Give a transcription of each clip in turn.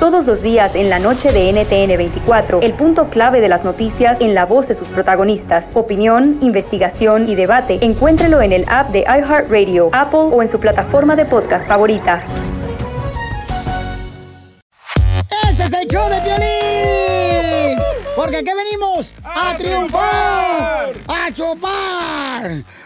Todos los días en la noche de NTN 24, el punto clave de las noticias en la voz de sus protagonistas. Opinión, investigación y debate. Encuéntrelo en el app de iHeartRadio, Apple o en su plataforma de podcast favorita. Este es el show de Piolín. Porque aquí venimos a, triunfar.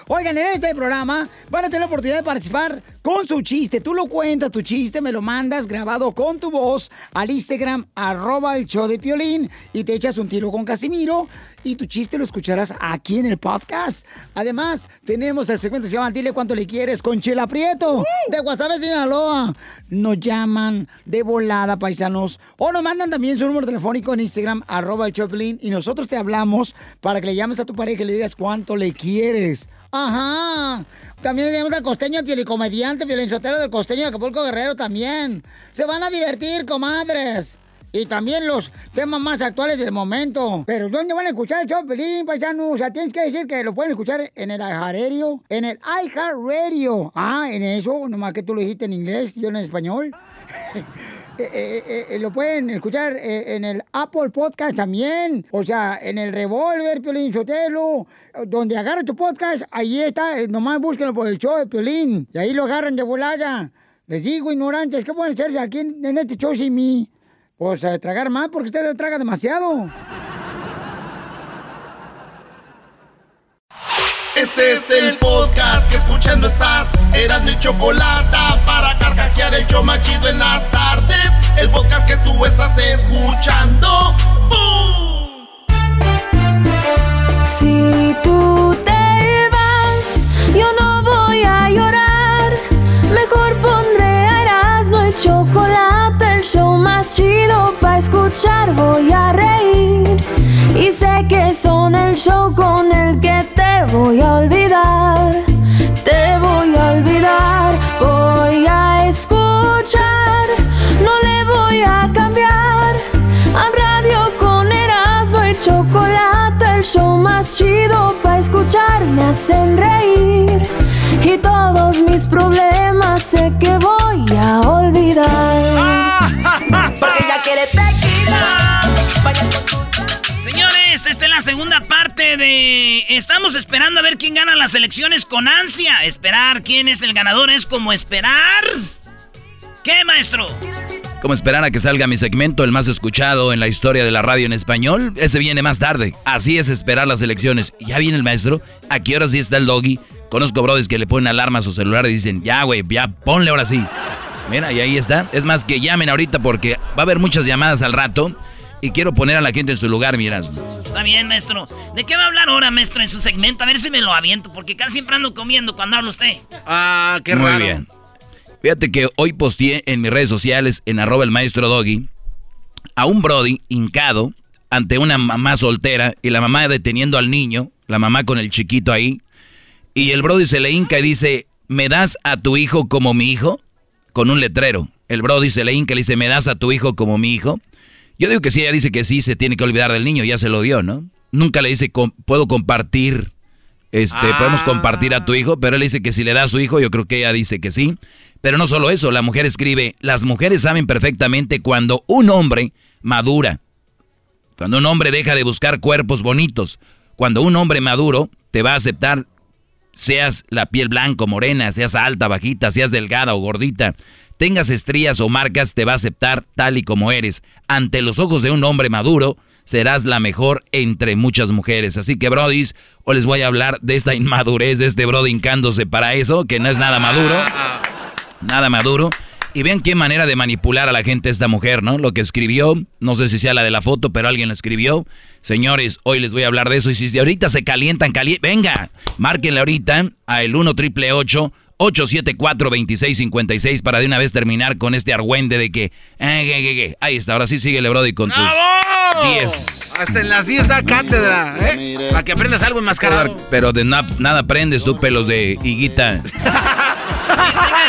Oigan, en este programa van a tener la oportunidad de participar con su chiste. Tú lo cuentas, tu chiste, me lo mandas grabado con tu voz al Instagram, arroba el show de Piolín, y te echas un tiro con Casimiro, y tu chiste lo escucharás aquí en el podcast. Además, tenemos el segmento que se llama Dile cuánto le quieres con Chela Prieto, de Guasave, Sinaloa. Nos llaman de volada, paisanos, o nos mandan también su número telefónico en Instagram, arroba el Piolín, y nosotros te hablamos para que le llames a tu pareja y le digas cuánto le quieres. Ajá. También tenemos al costeño pielicomediante, violinsotero del costeño de Acapulco Guerrero también. Se van a divertir, comadres. Y también los temas más actuales del momento. Pero ¿dónde van a escuchar el show, Pelín, paisano? O sea, tienes que decir que lo pueden escuchar en el iHeartRadio. En el iHeartRadio. Ah, en eso, nomás que tú lo dijiste en inglés, yo en español. Eh, eh, eh, lo pueden escuchar en el Apple Podcast también. O sea, en el Revolver, Piolín Sotelo. Donde agarra tu podcast, ahí está. Nomás búsquenlo por el show de Piolín. Y ahí lo agarran de volada. Les digo, ignorantes, ¿qué pueden hacerse aquí en, en este show sin mí? Pues tragar más porque usted traga demasiado. Este es el podcast que escuchando estás. Eran mi chocolate para carcajear el show machido en las tardes. El podcast que tú estás escuchando. ¡Bum! Si tú te vas, yo no voy a llorar. Mejor pondré a Erasmo el chocolate, el show más chido para escuchar. Voy a reír y sé que son el show con el que te voy a olvidar. Te voy a olvidar, voy a escuchar, no le voy a cambiar. A radio con Erasmo y chocolate, el show más chido para escuchar me hacen reír. Y todos mis problemas sé que voy a olvidar. Porque ella quiere tequila. Vaya con tus Señores, esta es la segunda parte de... Estamos esperando a ver quién gana las elecciones con ansia. Esperar quién es el ganador es como esperar... ¿Qué, maestro? Como esperar a que salga mi segmento, el más escuchado en la historia de la radio en español, ese viene más tarde. Así es esperar las elecciones. Ya viene el maestro, ¿a qué hora sí está el doggy? Conozco brodis que le ponen alarma a su celular y dicen, ya, güey, ya, ponle ahora sí. Mira, y ahí está. Es más que llamen ahorita porque va a haber muchas llamadas al rato y quiero poner a la gente en su lugar, miras. Está bien, maestro. ¿De qué va a hablar ahora, maestro, en su segmento? A ver si me lo aviento, porque casi siempre ando comiendo cuando habla usted. Ah, qué Muy raro. bien. Fíjate que hoy posteé en mis redes sociales, en arroba el maestro doggy, a un brody hincado ante una mamá soltera y la mamá deteniendo al niño, la mamá con el chiquito ahí, y el brody se le hinca y dice, ¿me das a tu hijo como mi hijo? Con un letrero. El brody se le hinca y le dice, ¿me das a tu hijo como mi hijo? Yo digo que sí, ella dice que sí, se tiene que olvidar del niño, ya se lo dio, ¿no? Nunca le dice, "Com- ¿puedo compartir? Este, podemos compartir a tu hijo, pero él dice que si le da a su hijo, yo creo que ella dice que sí. Pero no solo eso, la mujer escribe, las mujeres saben perfectamente cuando un hombre madura, cuando un hombre deja de buscar cuerpos bonitos, cuando un hombre maduro te va a aceptar, seas la piel blanco, morena, seas alta, bajita, seas delgada o gordita, tengas estrías o marcas, te va a aceptar tal y como eres. Ante los ojos de un hombre maduro, serás la mejor entre muchas mujeres. Así que, brodis, hoy les voy a hablar de esta inmadurez de este brody hincándose para eso, que no es nada maduro. Nada maduro. Y vean qué manera de manipular a la gente esta mujer, ¿no? Lo que escribió, no sé si sea la de la foto, pero alguien lo escribió. Señores, hoy les voy a hablar de eso. Y si ahorita se calientan, cali venga, márquenle ahorita a el 1 triple 874 2656 para de una vez terminar con este argüende de que, eh, que. Ahí está, ahora sí sigue Brody con tus 10. Hasta en la siesta cátedra, ¿eh? Para que aprendas algo enmascarado. Pero de na- nada aprendes tú, pelos de higuita.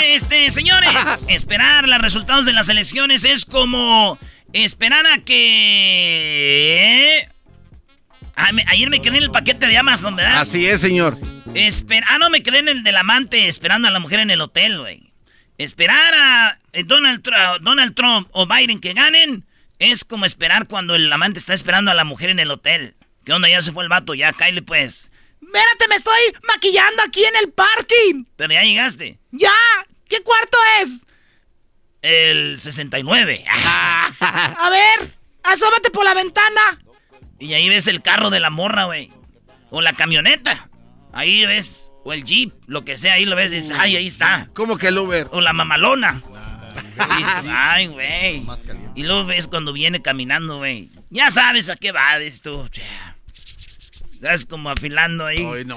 Este, señores, esperar los resultados de las elecciones es como esperar a que... Ah, me- ayer me quedé en el paquete de Amazon, ¿verdad? Así es, señor. Esper- ah, no, me quedé en el del amante esperando a la mujer en el hotel, güey. esperar a eh, Donald, Tru- Donald Trump o Biden que ganen es como esperar cuando el amante está esperando a la mujer en el hotel. ¿Qué onda? Ya se fue el vato, ya, cállate pues. Espérate, me estoy maquillando aquí en el parking. Pero ya llegaste. ¡Ya! ¿Qué cuarto es? El 69. a ver, asómate por la ventana. Y ahí ves el carro de la morra, güey. O la camioneta. Ahí ves. O el jeep, lo que sea, ahí lo ves y dices, ay, ahí está. ¿Cómo que el Uber? O la mamalona. Ay, güey. Y luego ves cuando viene caminando, güey. Ya sabes a qué va. Ya. Estás como afilando ahí. Ay, no.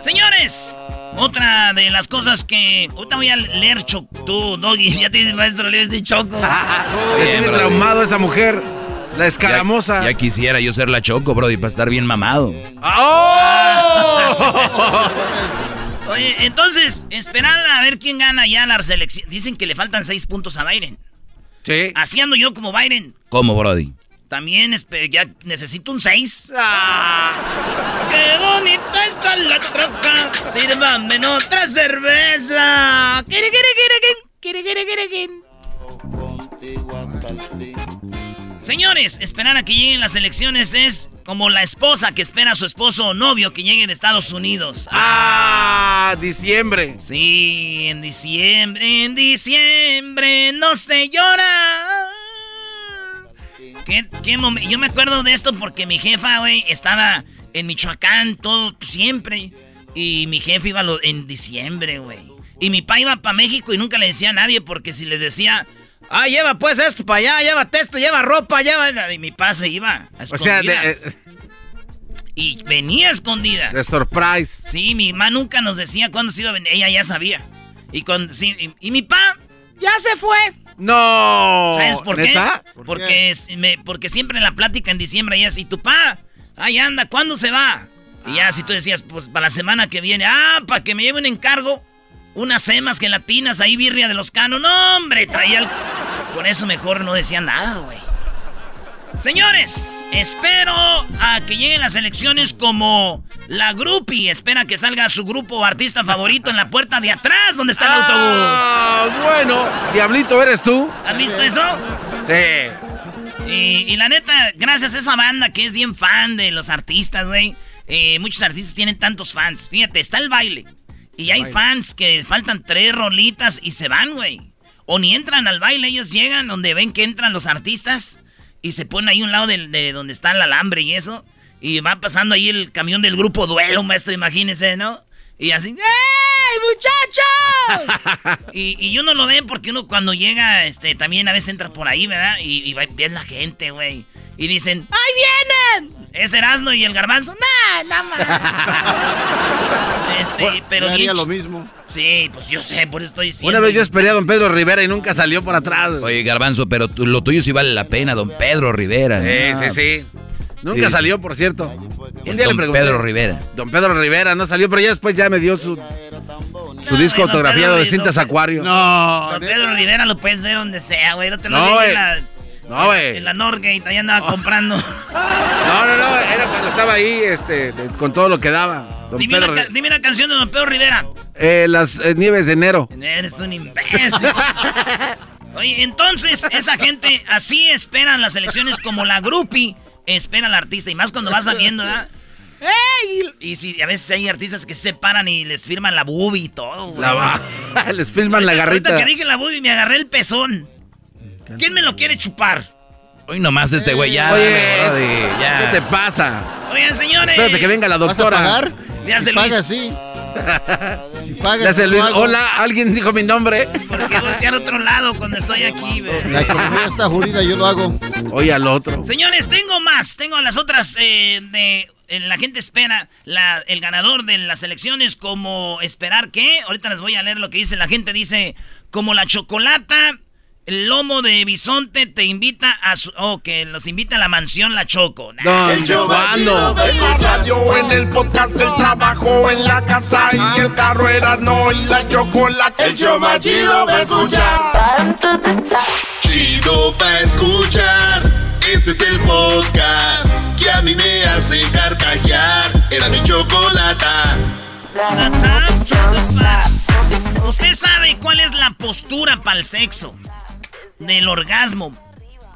Señores, otra de las cosas que. Ahorita voy a leer Choc. Tú, Doggy, ya tienes maestro, lees de Choco. Le tiene traumado esa mujer. La Ya, escaramosa. ya quisiera yo ser la Choco, Brody, para estar bien mamado. ¡Oh! Oye, entonces, esperar a ver quién gana ya la selección. Dicen que le faltan seis puntos a Biden. sí. Así ando yo como Biden. ¿Cómo, Brody? También espe- ya necesito un 6. Ah. ¡Qué bonita está la troca! ¡Sírvame otra cerveza! ¡Kiri, kiri, kiri, kiri, kiri, kiri, kiri! Señores, esperar a que lleguen las elecciones es como la esposa que espera a su esposo o novio que llegue de Estados Unidos. Ah, diciembre. Sí, en diciembre, en diciembre no se llora. ¿Qué, qué Yo me acuerdo de esto porque mi jefa, güey, estaba en Michoacán todo siempre. Y mi jefe iba lo- en diciembre, güey. Y mi papá iba para México y nunca le decía a nadie porque si les decía, ah, lleva pues esto para allá, llévate esto, lleva ropa, lleva... Y mi papá se iba a O sea, de, eh, Y venía a escondidas. de surprise. Sí, mi mamá nunca nos decía cuándo se iba a venir. Ella ya sabía. Y, cuando, sí, y, y mi pa ya se fue. No. ¿Sabes por ¿Neta? qué? porque, es- me- porque siempre en la plática en diciembre ella así, tu pa, ahí anda, ¿cuándo se va? Y ya si tú decías, pues para la semana que viene, ah, para que me lleve un encargo, unas semas gelatinas, ahí birria de los canos. No, hombre, traía el... Por eso mejor no decía nada, güey. Señores, espero a que lleguen las elecciones como la groupie. Espera que salga su grupo o artista favorito en la puerta de atrás donde está el autobús. Ah, bueno. Diablito, ¿eres tú? ¿Has visto eso? Sí. Y, y la neta, gracias a esa banda que es bien fan de los artistas, güey. eh, muchos artistas tienen tantos fans. Fíjate, está el baile. Y hay fans que faltan tres rolitas y se van, güey. O ni entran al baile, ellos llegan donde ven que entran los artistas y se ponen ahí a un lado de, donde está el alambre y eso. Y va pasando ahí el camión del grupo Duelo, maestro, imagínese, ¿no? Y así, ¡Ey, muchachos! y, y uno lo ve porque uno cuando llega, este, también a veces entra por ahí, ¿verdad? Y, y va, ves la gente, güey. Y dicen, ¡Ahí vienen! Es Erasmo y el garbanzo. ¡Nah, nada más! este, pero Yo haría lo mismo. Sí, pues yo sé, por eso estoy diciendo. Una vez yo esperé a don Pedro Rivera y nunca salió por atrás. Oye, Garbanzo, pero tú- lo tuyo sí vale la pena, don Pedro Rivera. ¿no? Sí, sí, sí. Nunca Sí. salió, por cierto. Un día Don le pregunté. Pedro Rivera. Don Pedro Rivera no salió, pero ya después ya me dio su, su disco autografiado Pedro de cintas don- Acuario. No, Don. Pedro Rivera lo puedes ver donde sea, güey. No te lo No, digo güey. en la, No, güey. en la Norgate, ahí andaba comprando. No, no, no. Era cuando estaba ahí, este, con todo lo que daba. Don dime, Pedro una, dime canción de Don Pedro Rivera. Eh, las eh, nieves de enero. Eres un imbécil. Oye, entonces, esa gente así esperan las elecciones como la groupie espera al artista. Y más cuando va saliendo, ¿verdad? ¡Ey! Y si a veces hay artistas que se paran y les firman la boobie y todo, güey. La va. Les filman la garrita. Ahorita que dije la boobie me agarré el pezón. ¿Quién me lo quiere chupar? Hoy nomás este güey, ya, Oye, dale, Brody, ya. ¿Qué te pasa? Oigan, señores. Espérate que venga la ¿Vas a doctora. pagar? Le hace si paga, sí. Si paga, Le hace no Luis. hago. Hola, alguien dijo mi nombre. ¿Por qué voltear a otro lado cuando estoy aquí, güey? La economía está jodida, yo lo hago. Oye al otro. Señores, tengo más. Tengo las otras eh, de. eh, La gente espera la- el ganador de las elecciones como esperar que. Ahorita les voy a leer lo que dice. La gente dice como la chocolata, el lomo de bisonte te invita a su. Oh, que los invita a la mansión La Choco. Nah. El chido en la radio, en el podcast, el trabajo, en la casa y el carro era no y la chocolate. El show más chido va a escuchar. Chido pa' escuchar. Este es el podcast que a mí me hace carcajear. Era mi chocolata. ¿Usted sabe cuál es la postura para el sexo? Del orgasmo.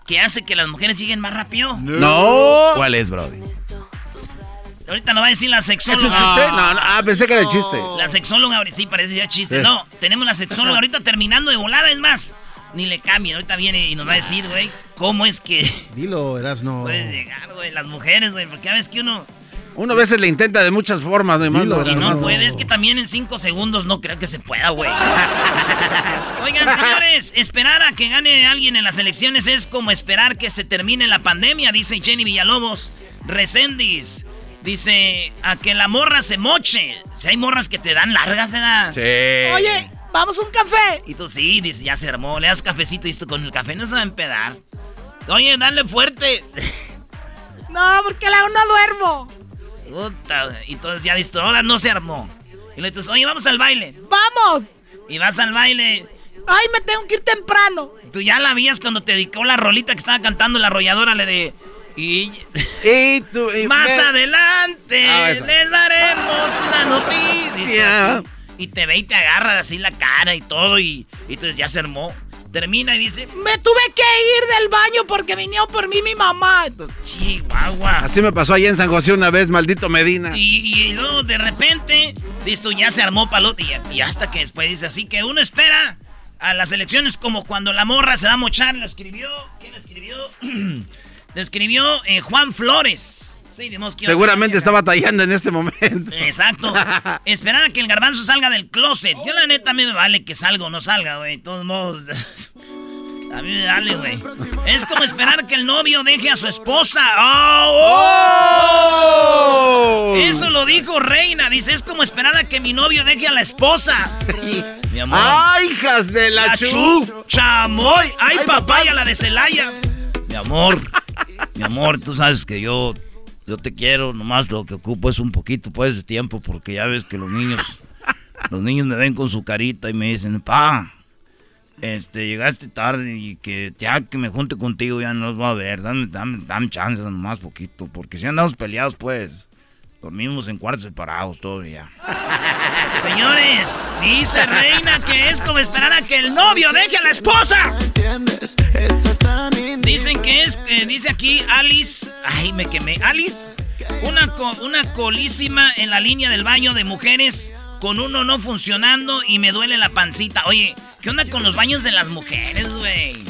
Que hace que las mujeres lleguen más rápido. No. ¿Cuál es, Brody? Ahorita no va a decir la ¿Es un sexóloga. chiste? No, no, ah, pensé que era el chiste. La sexóloga, sí parece ya chiste. Sí. No, tenemos la sexóloga ahorita terminando de volada, es más. Ni le cambia, ahorita viene y nos va a decir, güey, cómo es que Dilo, Erasno. puede llegar, güey, las mujeres, güey, porque a veces que uno... Uno a veces le intenta de muchas formas, no, Dilo, no, Y no puede, es que también en cinco segundos no creo que se pueda, güey. Oigan, señores, esperar a que gane alguien en las elecciones es como esperar que se termine la pandemia, dice Jenny Villalobos. Recendis, dice, a que la morra se moche. Si hay morras que te dan largas, ¿verdad? Sí. Oye, vamos a un café. Y tú sí, dices, ya se armó, le das cafecito y esto con el café no se va a empedar. Oye, dale fuerte. No, porque la no duermo. Puta, y entonces ya dices, ahora no se armó. Y le dices, oye, vamos al baile. ¡Vamos! Y vas al baile. ¡Ay, me tengo que ir temprano! Tú ya la vías cuando te dedicó la rolita que estaba cantando la arrolladora, le de... Y... Y tú, y Más me- adelante Ah, les daremos la noticia. Y te ve y te agarra así la cara y todo y, y entonces ya se armó. Termina y dice, Me tuve que ir del baño porque vinieron por mí mi mamá. Entonces, Chihuahua. Así me pasó allá en San José una vez, maldito Medina. Y, y luego de repente, tú, ya se armó palote y, y hasta que después dice así que uno espera a las elecciones como cuando la morra se va a mochar. La escribió, ¿quién la escribió? la escribió eh, Juan Flores. Sí, que Seguramente está batallando en este momento. Exacto. Esperar a que el garbanzo salga del closet. Yo la neta a mí me vale que salga o no salga, güey. De todos modos. A mí me vale, güey. Es como esperar que el novio deje a su esposa. ¡Oh! ¡Oh! Eso lo dijo Reina. Dice, es como esperar a que mi novio deje a la esposa. Mi amor. ¡Ay, hijas de la, La chu! chu, chamoy, ay papaya, la de Celaya. Mi amor, mi amor, tú sabes que yo, yo te quiero, nomás lo que ocupo es un poquito pues de tiempo, porque ya ves que los niños, los niños me ven con su carita y me dicen, pa, este, llegaste tarde y que ya que me junte contigo ya no los voy a ver, dame, dame, dame chance nomás poquito, porque si andamos peleados pues, dormimos en cuartos separados todavía. Señores, dice Reina que es como esperar a que el novio deje a la esposa. Dicen que es, que dice aquí Alice, ay me quemé, Alice, una, co- una colísima en la línea del baño de mujeres con uno no funcionando y me duele la pancita. Oye, ¿qué onda con los baños de las mujeres, güey?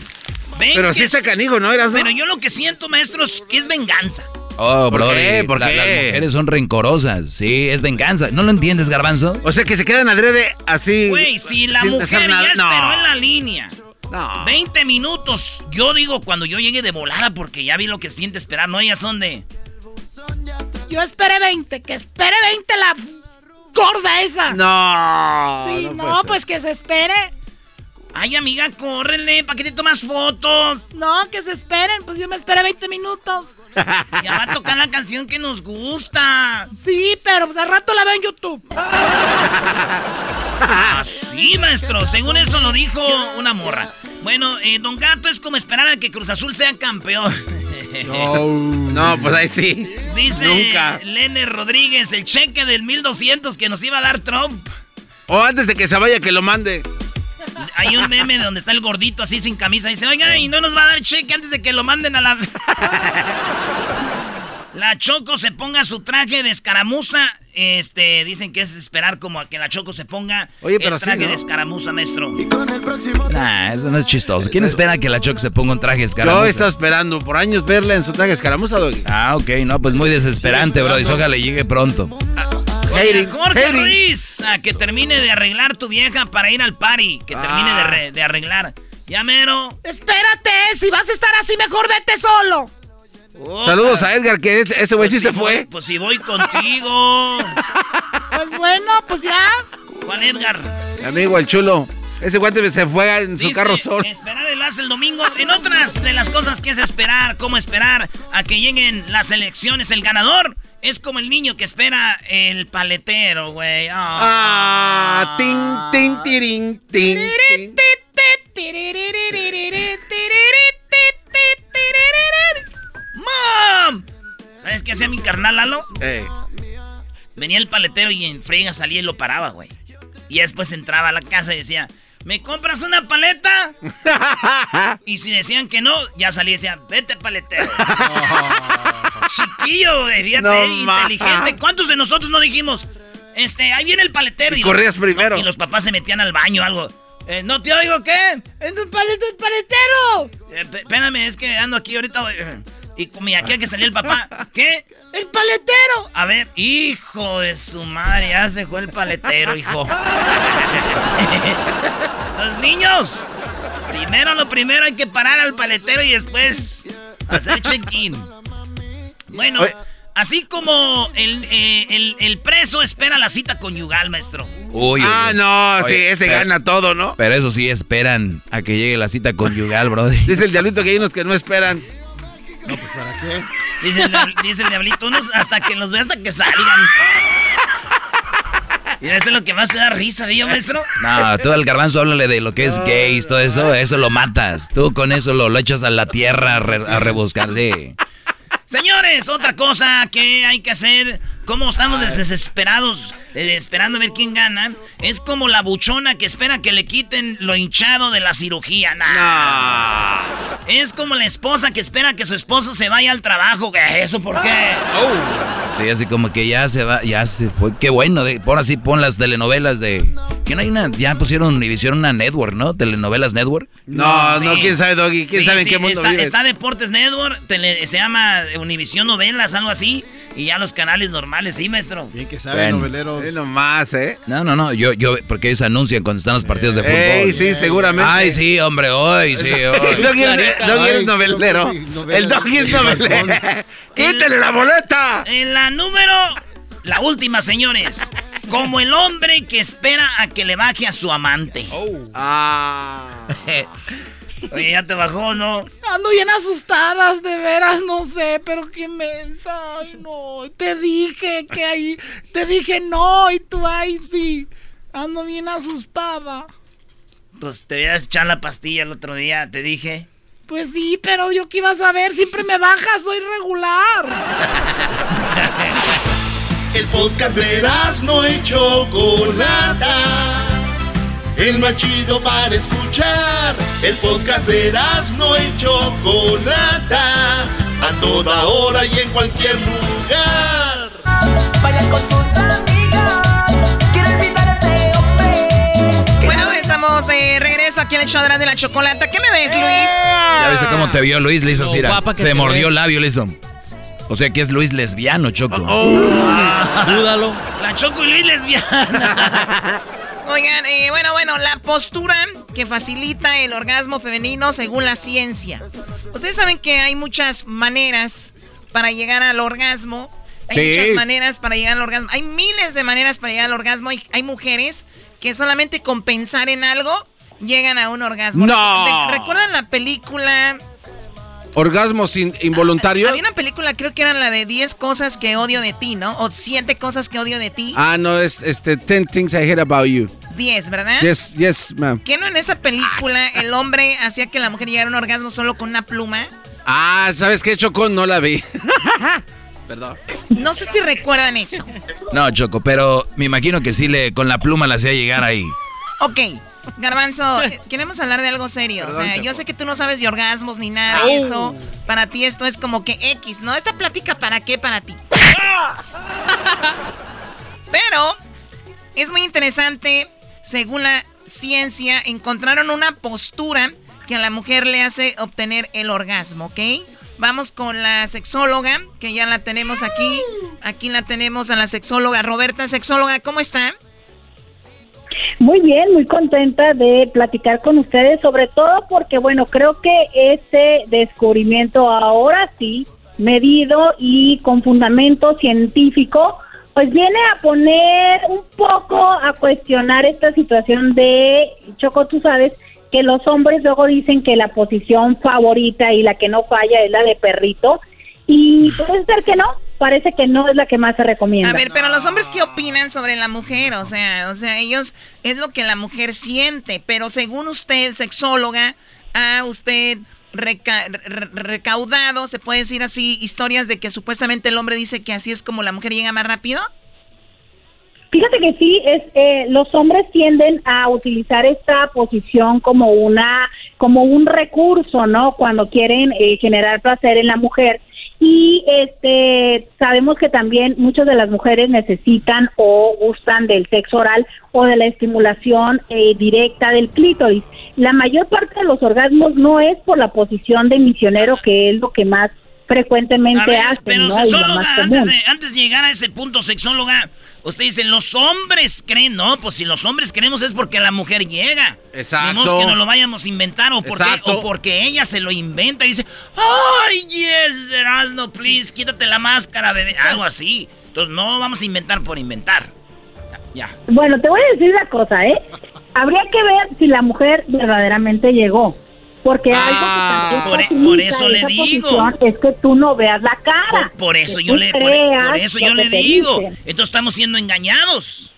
Pero sí es- está canijo, ¿no? Eras, no? Pero yo lo que siento, maestros, que es venganza. Oh, ¿Por Brody. qué? ¿Por la- qué? Las mujeres son rencorosas. Sí, es venganza. ¿No lo entiendes, Garbanzo? O sea, que se quedan adrede así. Güey, si la mujer ya esperó No. en la línea No. 20 minutos. Yo digo cuando yo llegue de volada porque ya vi lo que siente esperar. No, ellas son de. yo esperé 20, que espere 20 la gorda esa. No. sí, no pues que se espere. Ay, amiga, córrele, ¿para qué te tomas fotos? No, que se esperen, pues yo me esperé 20 minutos. Ya va a tocar la canción que nos gusta. Sí, pero pues al rato la veo en YouTube. Así, maestro. Según eso lo dijo una morra. Bueno, eh, Don Gato es como esperar a que Cruz Azul sea campeón. No, pues ahí sí. Dice Nunca. Lene Rodríguez, el cheque del 1200 que nos iba a dar Trump. O antes de que se vaya, que lo mande. Hay un meme donde está el gordito así sin camisa. Dice, oiga, y no nos va a dar cheque antes de que lo manden a la... La Choco se ponga su traje de escaramuza. Este, dicen que es esperar como a que la Choco se ponga Oye, pero el sí, traje ¿no? de escaramuza, maestro. Nah, eso no es chistoso. ¿Quién espera que la Choc se ponga un traje Yo escaramuza? estaba esperando por años verla en su traje escaramuza, Doggy. Ah, ok. No, pues muy desesperante, bro. Y ojalá llegue pronto. Hating, Jorge hating. Ruiz, a que termine de arreglar tu vieja para ir al party. Que termine Ah. de, re- de arreglar. Ya mero. Espérate, si vas a estar así, mejor vete solo. Oh, Saludos a Edgar, que ese- güey Pues sí se si voy- fue. Pues si voy contigo. Pues bueno, pues ya. Juan Edgar. Mi amigo, el chulo. Ese guante se fue en su Dice, carro solo. Esperar el as el domingo. En otras de las cosas que es esperar, cómo esperar a que lleguen las elecciones, el ganador es como el niño que espera el paletero, güey. Ah, tin, tin, tirin, tin, tin. ¡Mom! ¿Sabes qué hacía mi carnal Lalo? Eh, Venía el paletero y en frega salía y lo paraba, güey. Y después entraba a la casa y decía, ¿me compras una paleta? y si decían que no, ya salía y decía, vete paletero. Chiquillo, fíjate, No, inteligente. ¿Cuántos de nosotros no dijimos, este, ahí viene el paletero? Y corrías primero. Y los papás se metían al baño o algo. Eh, ¿No te oigo qué? ¡El paletero! ¡El paletero! Eh, espérame, es que ando aquí ahorita. eh, Y aquí hay que salir el papá. ¿Qué? ¡El paletero! A ver, hijo de su madre, ya se dejó el paletero, hijo. Los niños. Primero lo primero hay que parar al paletero y después hacer check-in. Bueno, Oye. así como el, eh, el, el preso espera la cita conyugal, maestro. Uy, uy, Ah, no, sí, ese pero- gana todo, ¿no? Pero eso sí, esperan a que llegue la cita conyugal, brody. Dice el diablito que hay unos que no esperan. No, pues ¿para qué? Dice el, diabl- dice el diablito, unos hasta que los ve hasta que salgan. Y eso es lo que más te da risa, ¿vio, maestro? No, tú al garbanzo háblale de lo que es gays, todo eso, eso lo matas. Tú con eso lo, lo echas a la tierra a, re- a rebuscar. Sí. Señores, otra cosa que hay que hacer, como estamos desesperados, eh, esperando a ver quién gana, es como la buchona que espera que le quiten lo hinchado de la cirugía. Nah. Es como la esposa que espera que su esposo se vaya al trabajo. ¿Eso por qué? Sí, así como que ya se va, ya se fue. Qué bueno, de, pon así, pon las telenovelas de... Que no hay una, ya pusieron, hicieron una network, ¿no? Telenovelas network. No, Sí. no, quién sabe, Doggy. ¿Quién Sí, sabe en sí, qué mundo está, está Deportes Network, tele- se llama Univisión Novelas, algo así. Y ya los canales normales, sí, maestro. Bien que saben, Bueno. noveleros. Eh, nomás, ¿eh? No, no, no, yo, yo, porque ellos anuncian cuando están los partidos de fútbol. Ey, sí, seguramente. Ay, sí, hombre, hoy, sí, hoy. Doggy Doggy Ay, novelero. Novela El Doggy es novelero. ¡Quítale la boleta! En la número, la última, señores. Como el hombre que espera a que le baje a su amante. Ah. Oye, ¿ya te bajó no? Ando bien asustadas, de veras, no sé, pero qué mensa. Ay, no. Te dije que ahí. Te dije no, y tú, ay, sí. Ando bien asustada. Pues te voy a echar la pastilla el otro día, te dije. Pues sí, pero yo qué iba a saber, siempre me bajas, soy regular. El podcast de no y Chocolata. El más chido para escuchar. El podcast de no y Chocolata. A toda hora y en cualquier lugar. Baila con sus amigas. Quiere invitar a ese hombre. Bueno, estamos de regreso aquí en el show de la, de la chocolata. ¿Qué me ves, Luis? Ya viste cómo te vio Luis, le hizo así, Se mordió ves. el labio, le hizo. O sea que es Luis lesbiano, Choco. Dúdalo. La Choco y Luis lesbiana. Oigan, eh, bueno, bueno, la postura que facilita el orgasmo femenino según la ciencia. Ustedes saben que hay muchas maneras para llegar al orgasmo. Hay Sí. muchas maneras para llegar al orgasmo. Hay miles de maneras para llegar al orgasmo. Hay, hay mujeres que solamente con pensar en algo llegan a un orgasmo. No. ¿Recuerdan la película? ¿Orgasmos in- involuntarios? Había una película, creo que era la de 10 cosas que odio de ti, ¿no? O 7 cosas que odio de ti. Ah, no, es este 10 things I hate about you. 10, ¿verdad? Yes, yes, ma'am. ¿Que no en esa película el hombre hacía que la mujer llegara a un orgasmo solo con una pluma? Ah, ¿sabes qué, Choco? No la vi. Perdón. No sé si recuerdan eso. No, Choco, pero me imagino que sí le con la pluma la hacía llegar ahí. Ok, Garbanzo, eh, queremos hablar de algo serio. o sea, yo sé que tú no sabes de orgasmos ni nada de eso. Para ti esto es como que X, ¿no? Esta plática, ¿para qué para ti? Pero es muy interesante, según la ciencia, encontraron una postura que a la mujer le hace obtener el orgasmo, ¿ok? Vamos con la sexóloga, que ya la tenemos aquí. Aquí la tenemos a la sexóloga. Roberta, sexóloga, ¿cómo está? Muy bien, muy contenta de platicar con ustedes, sobre todo porque, bueno, creo que este descubrimiento ahora sí, medido y con fundamento científico, pues viene a poner un poco a cuestionar esta situación de, Choco, tú sabes, que los hombres luego dicen que la posición favorita y la que no falla es la de perrito, y puede ser que no, parece que no es la que más se recomienda. A ver, pero los hombres qué opinan sobre la mujer, o sea, o sea, ellos es lo que la mujer siente, pero según usted, sexóloga, ha usted reca- re- recaudado, se puede decir así, historias de que supuestamente el hombre dice que así es como la mujer llega más rápido. Fíjate que sí, es, eh, los hombres tienden a utilizar esta posición como una, como un recurso, ¿no? Cuando quieren eh, generar placer en la mujer. Y este, sabemos que también muchas de las mujeres necesitan o gustan del sexo oral o de la estimulación eh, directa del clítoris. La mayor parte de los orgasmos no es por la posición de misionero, que es lo que más frecuentemente ver, hacen, pero sexóloga, antes de, antes de llegar a ese punto, sexóloga, usted dice, los hombres creen, no, pues si los hombres creemos es porque la mujer llega. Exacto. Modo que no lo vayamos a inventar o porque, Exacto. o porque ella se lo inventa y dice, ay, yes, Erasno, please, quítate la máscara, bebé. Algo así. Entonces no vamos a inventar por inventar. Ya. Bueno, te voy a decir una cosa, ¿eh? Habría que ver si la mujer verdaderamente llegó. Porque algo que por- también por facilita eso le digo. es que tú no veas la cara. Por eso yo le, por, por eso yo le digo. dicen. Entonces estamos siendo engañados.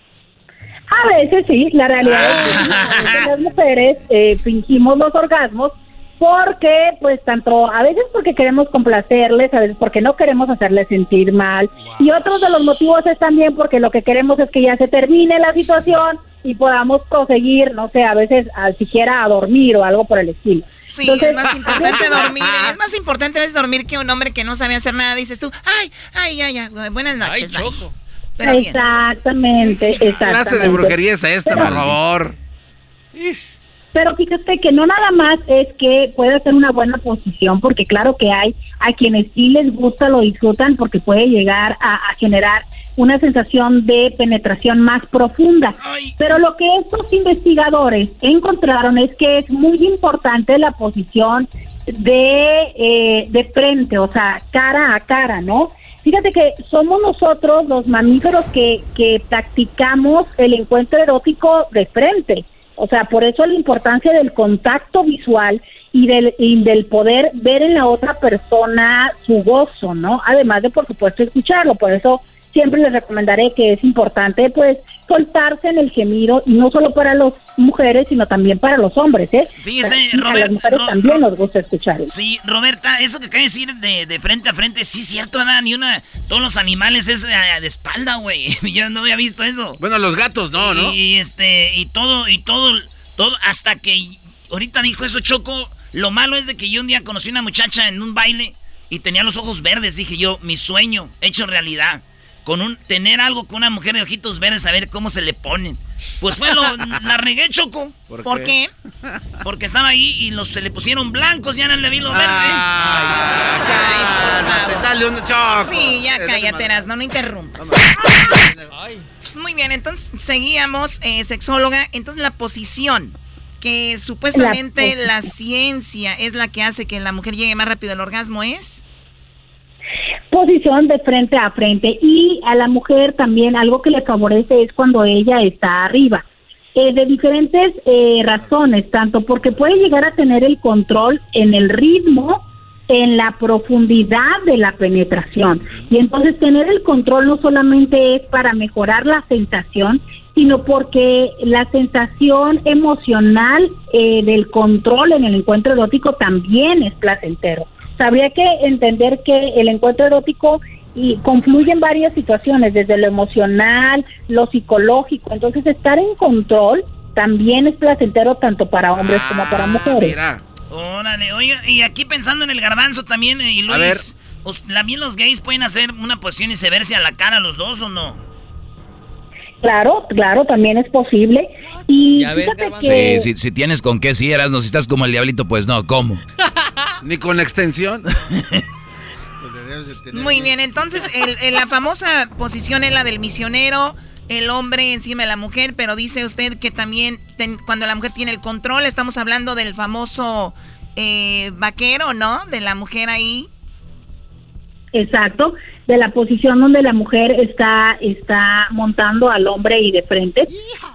A veces sí, la realidad es que las mujeres eh, fingimos los orgasmos porque, pues, tanto, a veces porque queremos complacerles, a veces porque no queremos hacerles sentir mal, y otros de los motivos es también porque lo que queremos es que ya se termine la situación y podamos conseguir, no sé, a veces a, siquiera a dormir o algo por el estilo. Sí, Entonces, es más importante dormir. Es más importante a veces dormir que un hombre que no sabe hacer nada. Dices tú, ay, ay, ay, ay, buenas noches. bye". Pero bien. Exactamente, exactamente. clase de brujería es esta, por favor? Pero fíjate que no nada más es que puede ser una buena posición, porque claro que hay a quienes sí les gusta, lo disfrutan, porque puede llegar a, a generar una sensación de penetración más profunda. Pero lo que estos investigadores encontraron es que es muy importante la posición de, eh, de frente, o sea, cara a cara, ¿no? Fíjate que somos nosotros los mamíferos que, que practicamos el encuentro erótico de frente. O sea, por eso la importancia del contacto visual y del, y del poder ver en la otra persona su gozo, ¿no? Además de, por supuesto, escucharlo. Por eso siempre les recomendaré que es importante, pues, soltarse en el gemido y no solo para las mujeres, sino también para los hombres, ¿eh? Fíjese, a las Robert- mujeres Ro- también nos gusta escuchar. Sí, Roberta, eso que acaba de decir de, de frente a frente, sí es cierto, ¿verdad? Ni una. Todos los animales es eh, de espalda, güey. Yo no había visto eso. Bueno, los gatos no, ¿no? Y, este, y todo, y todo, todo, hasta que ahorita dijo eso Choco. Lo malo es de que yo un día conocí una muchacha en un baile y tenía los ojos verdes. Dije yo, mi sueño hecho realidad. Con un, tener algo con una mujer de ojitos verdes, a ver cómo se le ponen. Pues fue lo, la regué, Choco. ¿Por ¿Por qué? qué? Porque estaba ahí y los, se le pusieron blancos, ya no le vi lo verde. Dale un choco. Sí, ya cállate, Erasno, no interrumpas. Muy bien, entonces seguíamos, eh, sexóloga. Entonces la posición, que supuestamente La la, ciencia es la que hace que la mujer llegue más rápido al orgasmo, ¿es? Posición de frente a frente y a la mujer también algo que le favorece es cuando ella está arriba. Eh, de diferentes eh, razones, tanto porque puede llegar a tener el control en el ritmo, en la profundidad de la penetración. Y entonces tener el control no solamente es para mejorar la sensación, sino porque la sensación emocional eh, del control en el encuentro erótico también es placentero. Habría que entender que el encuentro erótico y confluye en varias situaciones, desde lo emocional, lo psicológico. Entonces, estar en control también es placentero tanto para hombres como para mujeres. Mira. Órale, oiga, y aquí pensando en el garbanzo también, eh, y A ver. Luis, os- ¿también los gays pueden hacer una posición y se verse a la cara los dos o no? Claro, claro, también es posible. Y fíjate que Sí, si, si tienes con qué si eras, no, si estás como el diablito, pues no, ¿cómo? Ni con extensión. Muy bien, entonces el- el- la famosa posición es la del misionero, el hombre encima de la mujer, pero dice usted que también ten- cuando la mujer tiene el control, estamos hablando del famoso eh, vaquero, ¿no? De la mujer ahí. Exacto, de la posición donde la mujer está está montando al hombre y de frente.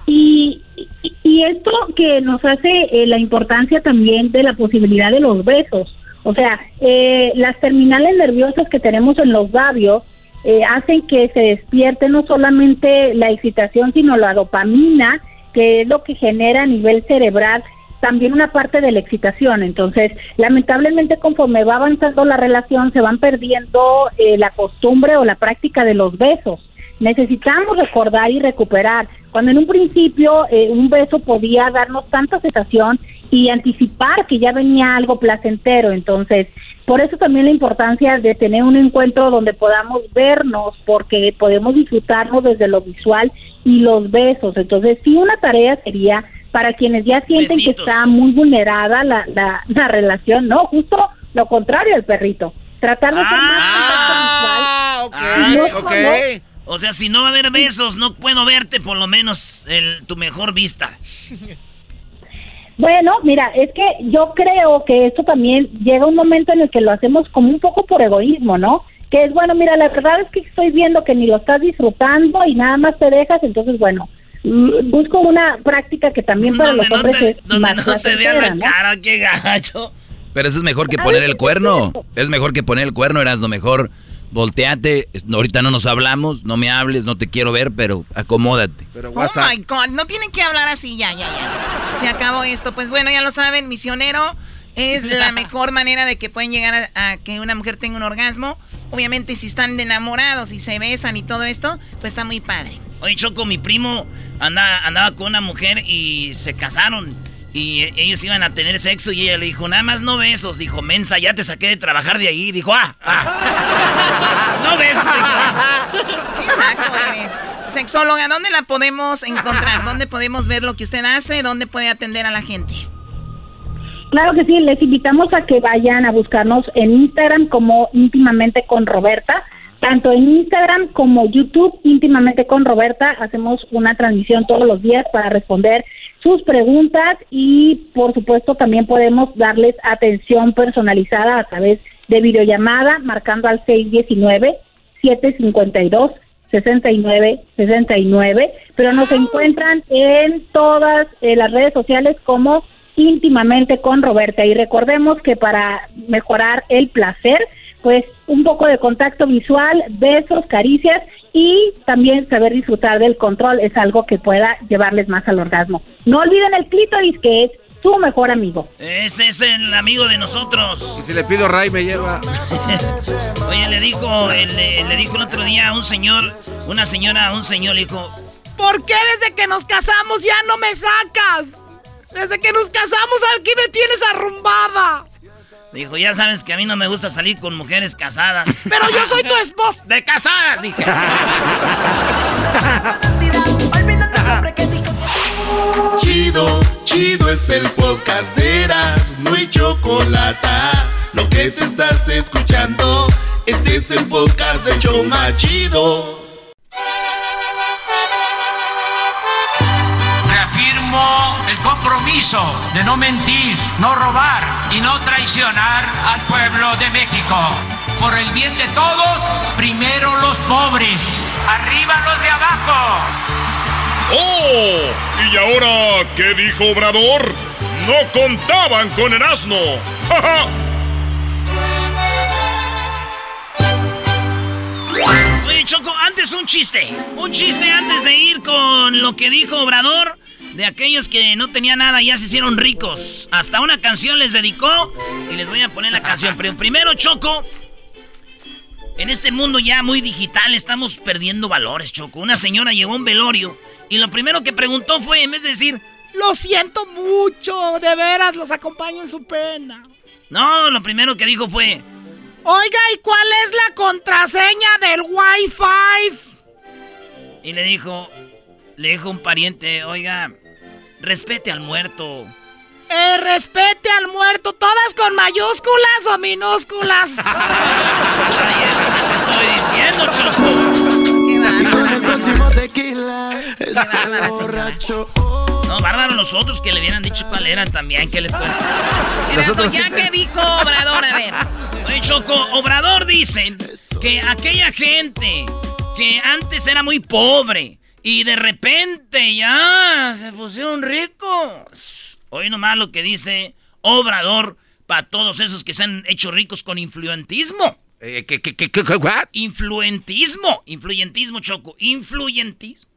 Y, y- esto que nos hace eh, la importancia también de la posibilidad de los besos. O sea, eh, las terminales nerviosas que tenemos en los labios eh, hacen que se despierte no solamente la excitación, sino la dopamina, que es lo que genera a nivel cerebral también una parte de la excitación. Entonces, lamentablemente, conforme va avanzando la relación, se van perdiendo eh, la costumbre o la práctica de los besos. necesitamos recordar y recuperar. Cuando en un principio eh, un beso podía darnos tanta sensación y anticipar que ya venía algo placentero, entonces por eso también la importancia de tener un encuentro donde podamos vernos, porque podemos disfrutarnos desde lo visual y los besos. Entonces, sí, una tarea sería para quienes ya sienten que está muy vulnerada la, la, la relación, no, justo lo contrario al perrito. Tratar de ser Ah, más visual. ok, O sea, si no va a haber besos, no puedo verte por lo menos el, tu mejor vista. Bueno, mira, es que yo creo que esto también llega un momento en el que lo hacemos como un poco por egoísmo, ¿no? Que es, bueno, mira, la verdad es que estoy viendo que ni lo estás disfrutando y nada más te dejas, entonces, bueno, busco una práctica que también para los hombres es más No te vean la cara, qué gacho. Pero eso es mejor que Ay, poner el cuerno. Es mejor que poner el cuerno, eras lo mejor. Volteate, ahorita no nos hablamos, no me hables, no te quiero ver, pero acomódate. Pero Oh my God, no tienen que hablar así, ya, ya, ya. Se acabó esto. Pues bueno, ya lo saben, misionero es la mejor manera de que pueden llegar a, a que una mujer tenga un orgasmo. Obviamente, si están enamorados y se besan y todo esto, pues está muy padre. Oye, Choco, mi primo andaba, andaba con una mujer y se casaron. Y ellos iban a tener sexo y ella le dijo, nada más no besos. Dijo, mensa, ya te saqué de trabajar de ahí. Dijo, ah, ah. no besos. Dijo, ah. Qué eres. Sexóloga, ¿dónde la podemos encontrar? ¿Dónde podemos ver lo que usted hace? ¿Dónde puede atender a la gente? Claro que sí, les invitamos a que vayan a buscarnos en Instagram como íntimamente con Roberta. Tanto en Instagram como YouTube, íntimamente con Roberta, hacemos una transmisión todos los días para responder sus preguntas y por supuesto también podemos darles atención personalizada a través de videollamada marcando al 619 752 6969, pero nos encuentran en todas eh, las redes sociales como íntimamente con Roberta y recordemos que para mejorar el placer, pues un poco de contacto visual, besos, caricias y también saber disfrutar del control es algo que pueda llevarles más al orgasmo. No olviden el clítoris que es su mejor amigo. Ese es el amigo de nosotros. Y si le pido Ray, me lleva. Oye, le dijo, el- le, le dijo el otro día a un señor, una señora a un señor, le dijo, ¿Por qué desde que nos casamos ya no me sacas? Desde que nos casamos aquí me tienes arrumbada. dijo, ya sabes que a mí no me gusta salir con mujeres casadas. Pero yo soy tu esposa. De casadas, dije. Chido, chido es el podcast de Eras, no hay chocolate. Lo que te estás escuchando, este es el podcast de Choma Chido. Compromiso de no mentir, no robar y no traicionar al pueblo de México. Por el bien de todos, primero los pobres, arriba los de abajo. ¡Oh! ¿Y ahora qué dijo Obrador? No contaban con el asno. ¡Ja, ja! Oye, Choco, antes un chiste. Un chiste antes de ir con lo que dijo Obrador. De aquellos que no tenían nada y ya se hicieron ricos. Hasta una canción les dedicó. Y les voy a poner la canción. Pero primero, Choco. En este mundo ya muy digital estamos perdiendo valores, Choco. Una señora llegó a un velorio. Y lo primero que preguntó fue, en vez de decir, Lo siento mucho, de veras, los acompaño en su pena. no, lo primero que dijo fue, Oiga, ¿y cuál es la contraseña del Wi-Fi? Y le dijo, le dijo un pariente, oiga, respete al muerto. Eh, respete al muerto, todas con mayúsculas o minúsculas. Ay, eso que te estoy diciendo, Choco. Con el próximo tequila, bárbara, este borracho. No, bárbaro los otros que le hubieran dicho cuál eran también, ¿qué les cuesta? Erasmo, ya que dijo Obrador, a ver. Oye, Choco, Obrador dice que aquella gente que antes era muy pobre y de repente ya se pusieron ricos. Hoy nomás lo que dice Obrador para todos esos que se han hecho ricos con influentismo. Eh, ¿Qué, qué, qué, qué, what? Influentismo. Influyentismo, Choco. Influyentismo.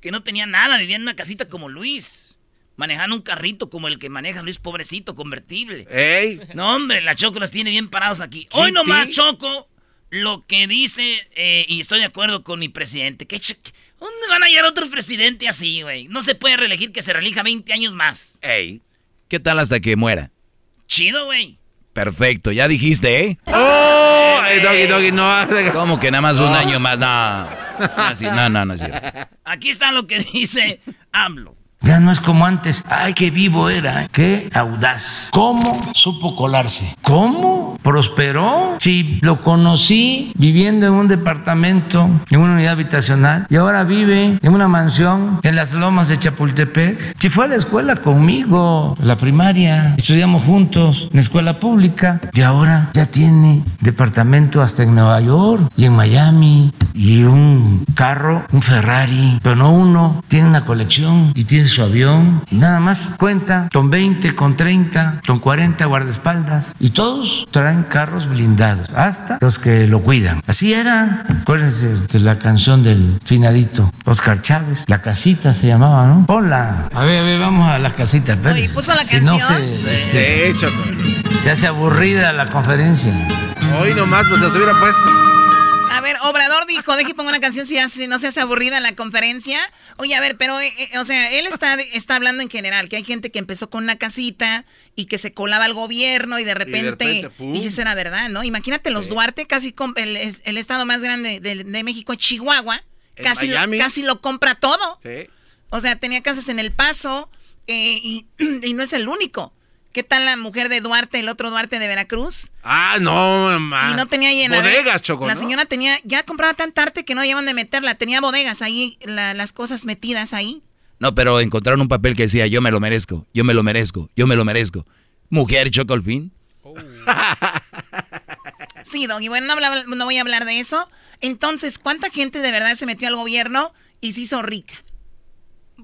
Que no tenía nada, vivía en una casita como Luis. Manejando un carrito como el que maneja Luis, pobrecito, convertible. Ey. No, hombre, la Choco las tiene bien parados aquí. Hoy nomás, Choco, lo que dice, eh, y estoy de acuerdo con mi presidente, que ch- ¿dónde van a hallar otro presidente así, güey? No se puede reelegir que se reelija 20 años más. Ey. ¿Qué tal hasta que muera? Chido, güey. Perfecto, ya dijiste, ¿eh? ¡Oh! Ey, doggy, doggy, no. ¿Cómo que nada más un año más? No, no, sí, no, no, no es cierto. Aquí está lo que dice AMLO. Ya no es como antes. Ay, qué vivo era. Qué audaz. ¿Cómo supo colarse? ¿Cómo prosperó? Si lo conocí viviendo en un departamento, en una unidad habitacional, y ahora vive en una mansión en las lomas de Chapultepec. Si fue a la escuela conmigo, la primaria, estudiamos juntos en escuela pública, y ahora ya tiene departamento hasta en Nueva York y en Miami, y un carro, un Ferrari, pero no uno, tiene una colección y tiene su avión, y nada más cuenta con 20, con 30, con 40 guardaespaldas, y todos traen carros blindados, hasta los que lo cuidan. Así era, acuérdense de la canción del finadito Oscar Chávez, la casita se llamaba, ¿no? Hola. A ver, a ver, vamos a la casita, espérense. ¿puso la Si no se, este, Sí, Choco. se hace aburrida la conferencia. Hoy nomás, pues los hubiera puesto. A ver, Obrador dijo, deje pongo una canción si, ya se- no se hace aburrida la conferencia. Oye, a ver, pero, eh, eh, o sea, él está, está hablando en general, que hay gente que empezó con una casita y que se colaba al gobierno y de repente, y eso era verdad, ¿no? Imagínate los Duarte, casi el, el estado más grande de, de México, Chihuahua, En casi, Miami. casi lo compra todo. Sí. O sea, tenía casas en El Paso eh, y, y no es el único. ¿Qué tal la mujer de Duarte, el otro Duarte de Veracruz? Ah, no, mamá. Y no tenía llenadera. Bodegas, Choco, La ¿no? señora tenía, ya compraba tanta arte que no llevan de meterla. Tenía bodegas ahí, la- las cosas metidas ahí. No, pero encontraron un papel que decía, yo me lo merezco, yo me lo merezco, yo me lo merezco. Mujer, Choco, al fin. Sí, Doggy, bueno, no voy a hablar de eso. Entonces, ¿cuánta gente de verdad se metió al gobierno y se hizo rica?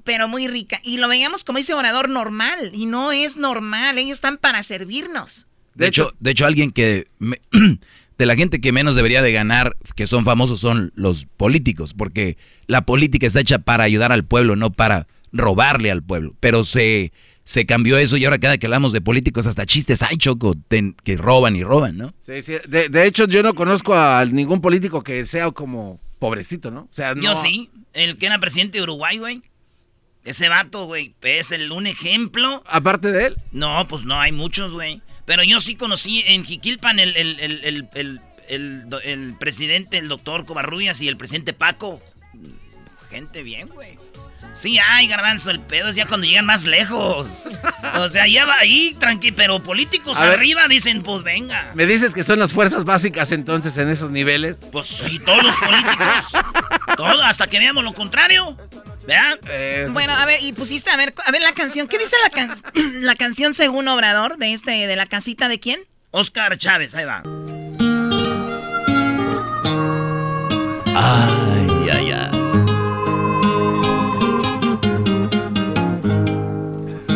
Pero muy rica. Y lo veíamos como dice orador normal. Y no es normal. Ellos están para servirnos. De hecho, de hecho alguien que me- de la gente que menos debería de ganar, que son famosos, son los políticos, porque la política está hecha para ayudar al pueblo, no para robarle al pueblo. Pero se, se cambió eso y ahora cada que hablamos de políticos, hasta chistes hay, Choco, ten- que roban y roban, ¿no? Sí, sí. De, de hecho, yo no conozco a ningún político que sea como pobrecito, ¿no? O sea, no. Yo sí, el que era presidente de Uruguay, güey. Ese vato, güey, es el un ejemplo. Aparte de él. No, pues no, hay muchos, güey. Pero yo sí conocí en Jiquilpan el, el, el, el, el, el do- el presidente, el doctor Covarrubias y el presidente Paco. Gente bien, güey. Sí, ay, garbanzo, el pedo es ya cuando llegan más lejos. O sea, ya va ahí, tranqui, pero políticos A ver. arriba dicen, pues venga. Me dices que son las fuerzas básicas entonces en esos niveles. Pues sí, todos los políticos. Todo, hasta que veamos lo contrario. ¿Verdad? Bueno, a ver, y pusiste a ver, a ver la canción. ¿Qué dice la, can- la canción según Obrador de este, de la casita de quién? Oscar Chávez, ahí va. Ay, ay, ay.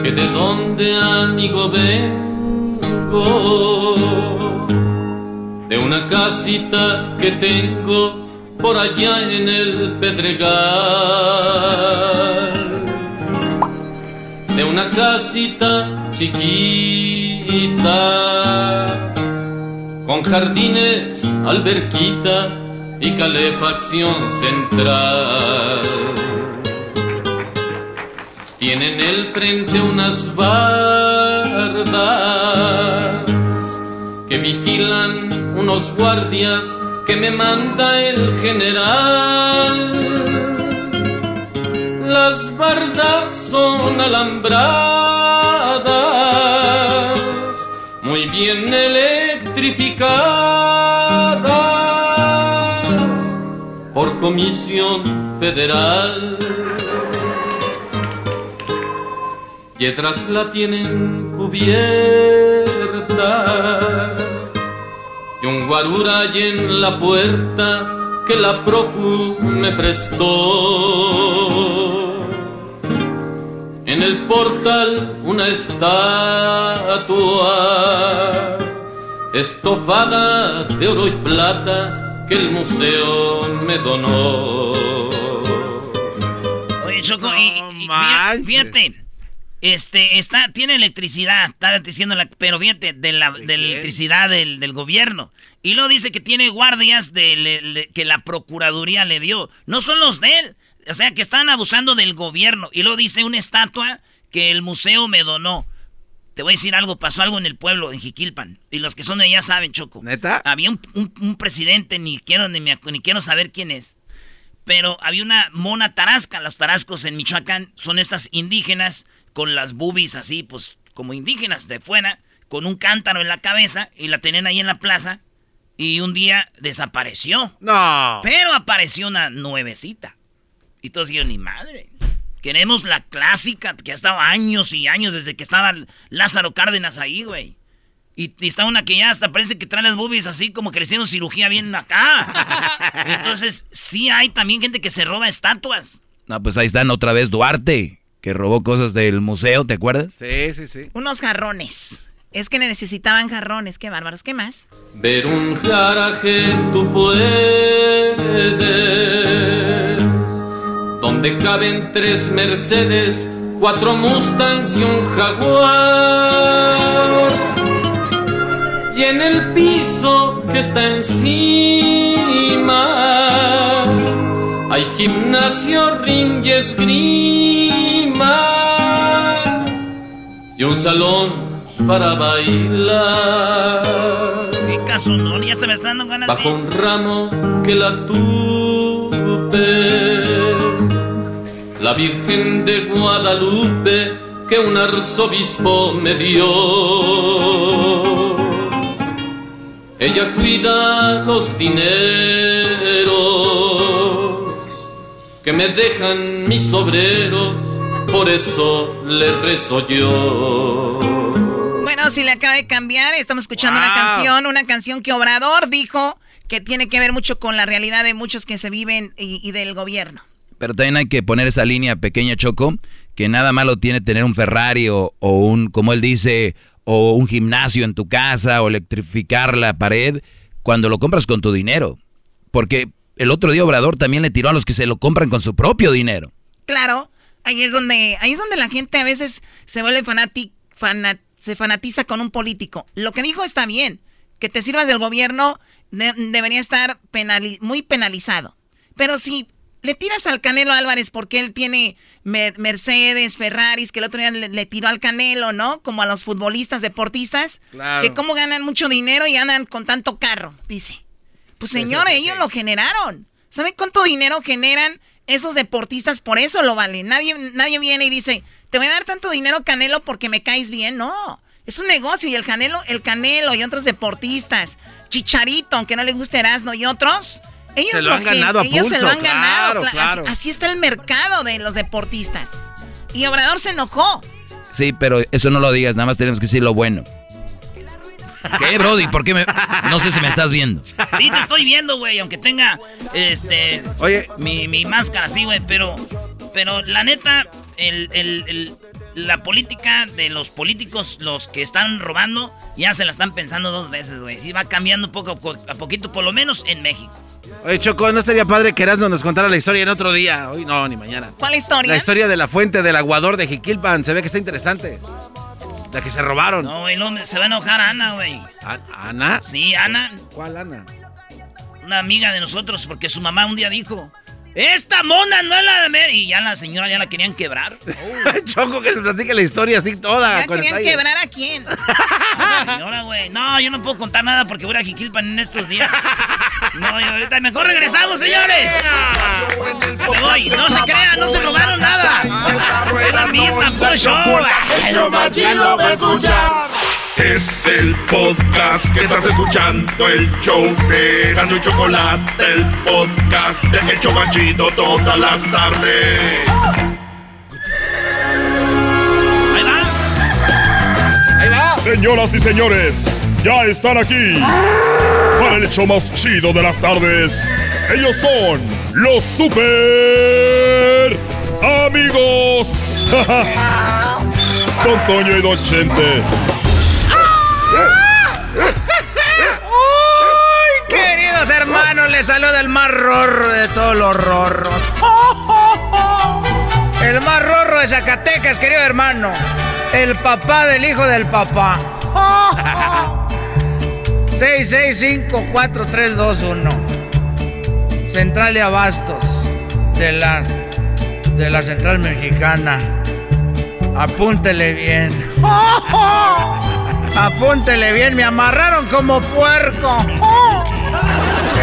que de donde amigo vengo, de una casita que tengo por allá en el Pedregal, de una casita chiquita, con jardines, alberquita y calefacción central. Tienen el frente unas bardas que vigilan unos guardias que me manda el general. Las bardas son alambradas, muy bien electrificadas por comisión federal. atrás la tienen cubierta y un guarura hay en la puerta que la procu me prestó. En el portal una estatua estofada de oro y plata que el museo me donó. Oye, Choco, y, y- fíjate, fíjate, Este, está, tiene electricidad, está diciendo la, pero fíjate, de la, de la electricidad del, del gobierno. Y luego dice que tiene guardias de, le- le- que la procuraduría le dio. No son los de él. O sea, que están abusando del gobierno. Y luego dice una estatua que el museo me donó. Te voy a decir algo, pasó algo en el pueblo, en Jiquilpan. Y los que son de allá saben, Choco. ¿Neta? Había un, un- un presidente, ni quiero, ni, me ni quiero saber quién es. Pero había una mona tarasca. Los tarascos en Michoacán son estas indígenas con las boobies así, pues como indígenas de fuera, con un cántaro en la cabeza y la tenían ahí en la plaza. Y un día desapareció. No. Pero apareció una nuevecita. Y todos dijeron, ni madre. Queremos la clásica que ha estado años y años desde que estaba Lázaro Cárdenas ahí, güey. Y, y está una que ya hasta parece que trae las boobies así como que le hicieron cirugía bien acá. Entonces, sí hay también gente que se roba estatuas. No, pues ahí están otra vez Duarte, que robó cosas del museo, ¿te acuerdas? Sí, sí, sí. Unos jarrones. Es que necesitaban jarrones, qué bárbaros, ¿qué más? Ver un garaje tú puedes, donde caben tres Mercedes, cuatro Mustangs y un Jaguar. Y en el piso que está encima hay gimnasio, ring y esgrima y un salón para bailar. ¿Qué caso no? Ya se me están dando ganas Bajo de... un ramo que la tuve, la Virgen de Guadalupe que un arzobispo me dio. Ella cuida los dineros que me dejan mis obreros, por eso le rezo yo. Bueno, si le acaba de cambiar, estamos escuchando una canción, una canción que Obrador dijo que tiene que ver mucho con la realidad de muchos que se viven y, y del gobierno. Pero también hay que poner esa línea pequeña, Choco, que nada malo tiene tener un Ferrari o, o un, como él dice, o un gimnasio en tu casa o electrificar la pared cuando lo compras con tu dinero. Porque el otro día Obrador también le tiró a los que se lo compran con su propio dinero. Claro, ahí es donde, ahí es donde la gente a veces se vuelve fanati- fana- se fanatiza con un político. Lo que dijo está bien, que te sirvas del gobierno de- debería estar penali- muy penalizado. Pero si le tiras al Canelo Álvarez porque él tiene Mer- Mercedes, Ferraris, que el otro día le, le tiró al Canelo, ¿no? Como a los futbolistas, deportistas, Claro. que cómo ganan mucho dinero y andan con tanto carro, dice. Pues Sí, sí, señor, sí, ellos lo generaron. ¿Saben cuánto dinero generan esos deportistas? Por eso lo valen. Nadie, nadie viene y dice, te voy a dar tanto dinero, Canelo, porque me caes bien. No, es un negocio y el Canelo, el Canelo y otros deportistas, Chicharito, aunque no le guste Erasmo y otros, ellos Se lo han ganado a ellos se lo han ganado. claro, cla- claro. Así, así está el mercado de los deportistas. Y Obrador se enojó. Sí, pero eso no lo digas, nada más tenemos que decir lo bueno. ¿Qué, Brody? ¿Por qué me.? No sé si me estás viendo. Sí, te estoy viendo, güey, aunque tenga, este... Oye. Mi, mi máscara, sí, güey, pero... Pero la neta, el, el- el- la política de los políticos, los que están robando, ya se la están pensando dos veces, güey. Sí va cambiando poco a po- a poquito, por lo menos en México. Oye, Choco, ¿no estaría padre que Erasmo nos contara la historia en otro día? Hoy no, ni mañana. ¿Cuál historia? La historia de la fuente del aguador de Jiquilpan. Se ve que está interesante. La que se robaron. No, güey, no, se va a enojar Ana, güey. ¿Ana? Sí, Ana. ¿Cuál Ana? Una amiga de nosotros, porque su mamá un día dijo... Esta mona no es la de Mary. Y ya la señora ya la querían quebrar. Choco, que les platique la historia así toda. ¿Ya con querían detalles. quebrar a quién? Señora, güey. No, yo no puedo contar nada porque voy a Jiquilpan en estos días. No, y ahorita mejor regresamos, señores. Me voy. No se crean, no se robaron nada. Es la misma, puro show. Es el podcast que estás escuchando, el show de Gano y Chocolate, el podcast de El Chobachito todas las tardes. Ahí va. Señoras y señores, ya están aquí para el hecho más chido de las tardes. Ellos son los super amigos. Don Toño y Don Chente. ¡Ay, queridos hermanos! Les saluda el más rorro de todos los rorros. El más rorro de Zacatecas, querido hermano. El papá del hijo del papá. 665-4321. Central de Abastos. De la, de la Central Mexicana. Apúntele bien. Apúntele bien, me amarraron como puerco.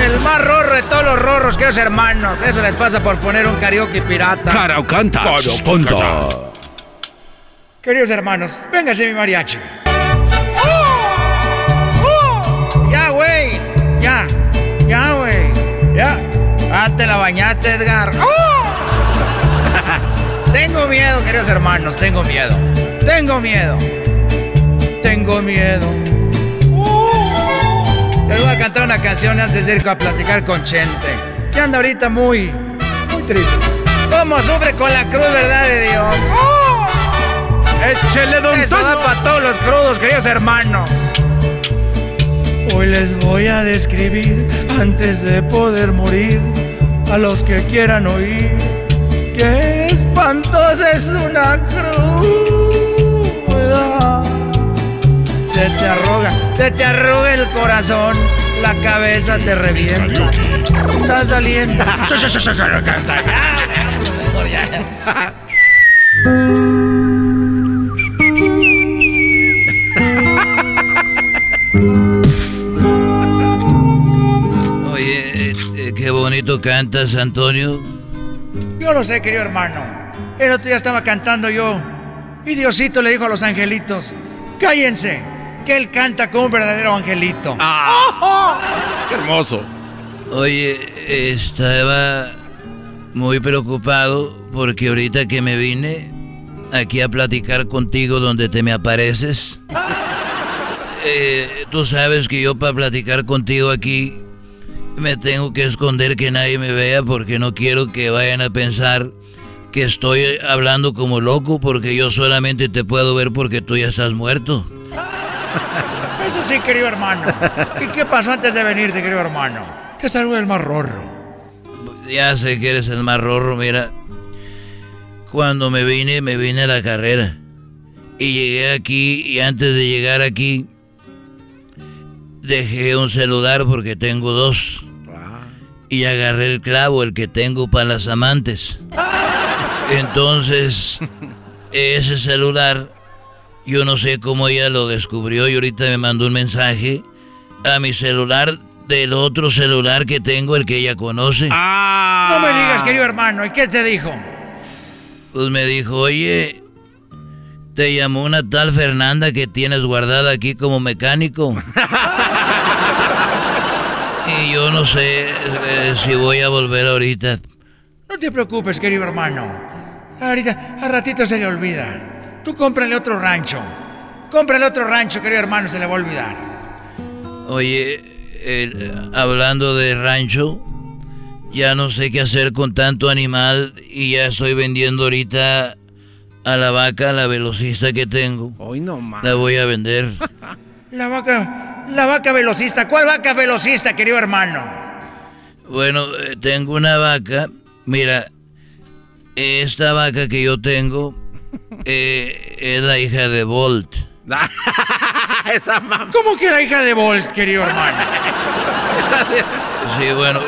El más rorro de todos los rorros, queridos hermanos. Eso les pasa por poner un karaoke pirata. Carao canta. Canta. Queridos hermanos, véngase mi mariachi. Ya, güey. Ya. Ya, güey. Ya. Ah, te la bañaste, Edgar. Tengo miedo, queridos hermanos. Tengo miedo. Tengo miedo. Tengo miedo. Les voy a cantar una canción antes de ir a platicar con Chente. Que anda ahorita muy, muy triste. ¿Cómo sufre con la cruz, verdad de Dios? Échele, don Eso da para todos los crudos, queridos hermanos. Hoy les voy a describir, antes de poder morir, a los que quieran oír, que espantosa es una cruda. Se te arruga, se te arruga el corazón, la cabeza te revienta. Está saliendo. Oye, eh, qué bonito cantas, Antonio. Yo lo sé, querido hermano. El otro día estaba cantando yo. Y Diosito le dijo a los angelitos, cállense, que él canta como un verdadero angelito. Qué hermoso. Oye, estaba muy preocupado porque ahorita que me vine aquí a platicar contigo donde te me apareces, eh, tú sabes que yo para platicar contigo aquí me tengo que esconder que nadie me vea porque no quiero que vayan a pensar que estoy hablando como loco porque yo solamente te puedo ver porque tú ya estás muerto. Eso sí, querido hermano. ¿Y qué pasó antes de venirte, querido hermano? Que salgo del más rorro. Ya sé que eres el más rorro, mira. Cuando me vine, me vine a la carrera. Y llegué aquí y antes de llegar aquí, dejé un celular porque tengo dos. Y agarré el clavo, el que tengo para las amantes. Entonces, ese celular, yo no sé cómo ella lo descubrió y ahorita me mandó un mensaje a mi celular del otro celular que tengo, el que ella conoce. No me digas, querido hermano. ¿Y qué te dijo? Pues me dijo, oye, te llamó una tal Fernanda que tienes guardada aquí como mecánico. y yo no sé eh, si voy a volver ahorita. No te preocupes, querido hermano. Ahorita, a ratito se le olvida. Tú cómprale otro rancho. Cómprale otro rancho, querido hermano, se le va a olvidar. Oye, eh, hablando de rancho, ya no sé qué hacer con tanto animal y ya estoy vendiendo ahorita a la vaca, la velocista que tengo. Hoy no más. La voy a vender. La vaca, la vaca velocista. ¿Cuál vaca velocista, querido hermano? Bueno, eh, tengo una vaca. Mira, esta vaca que yo tengo eh, es la hija de Bolt. ¿Cómo que la hija de Bolt, querido hermano? Sí, bueno,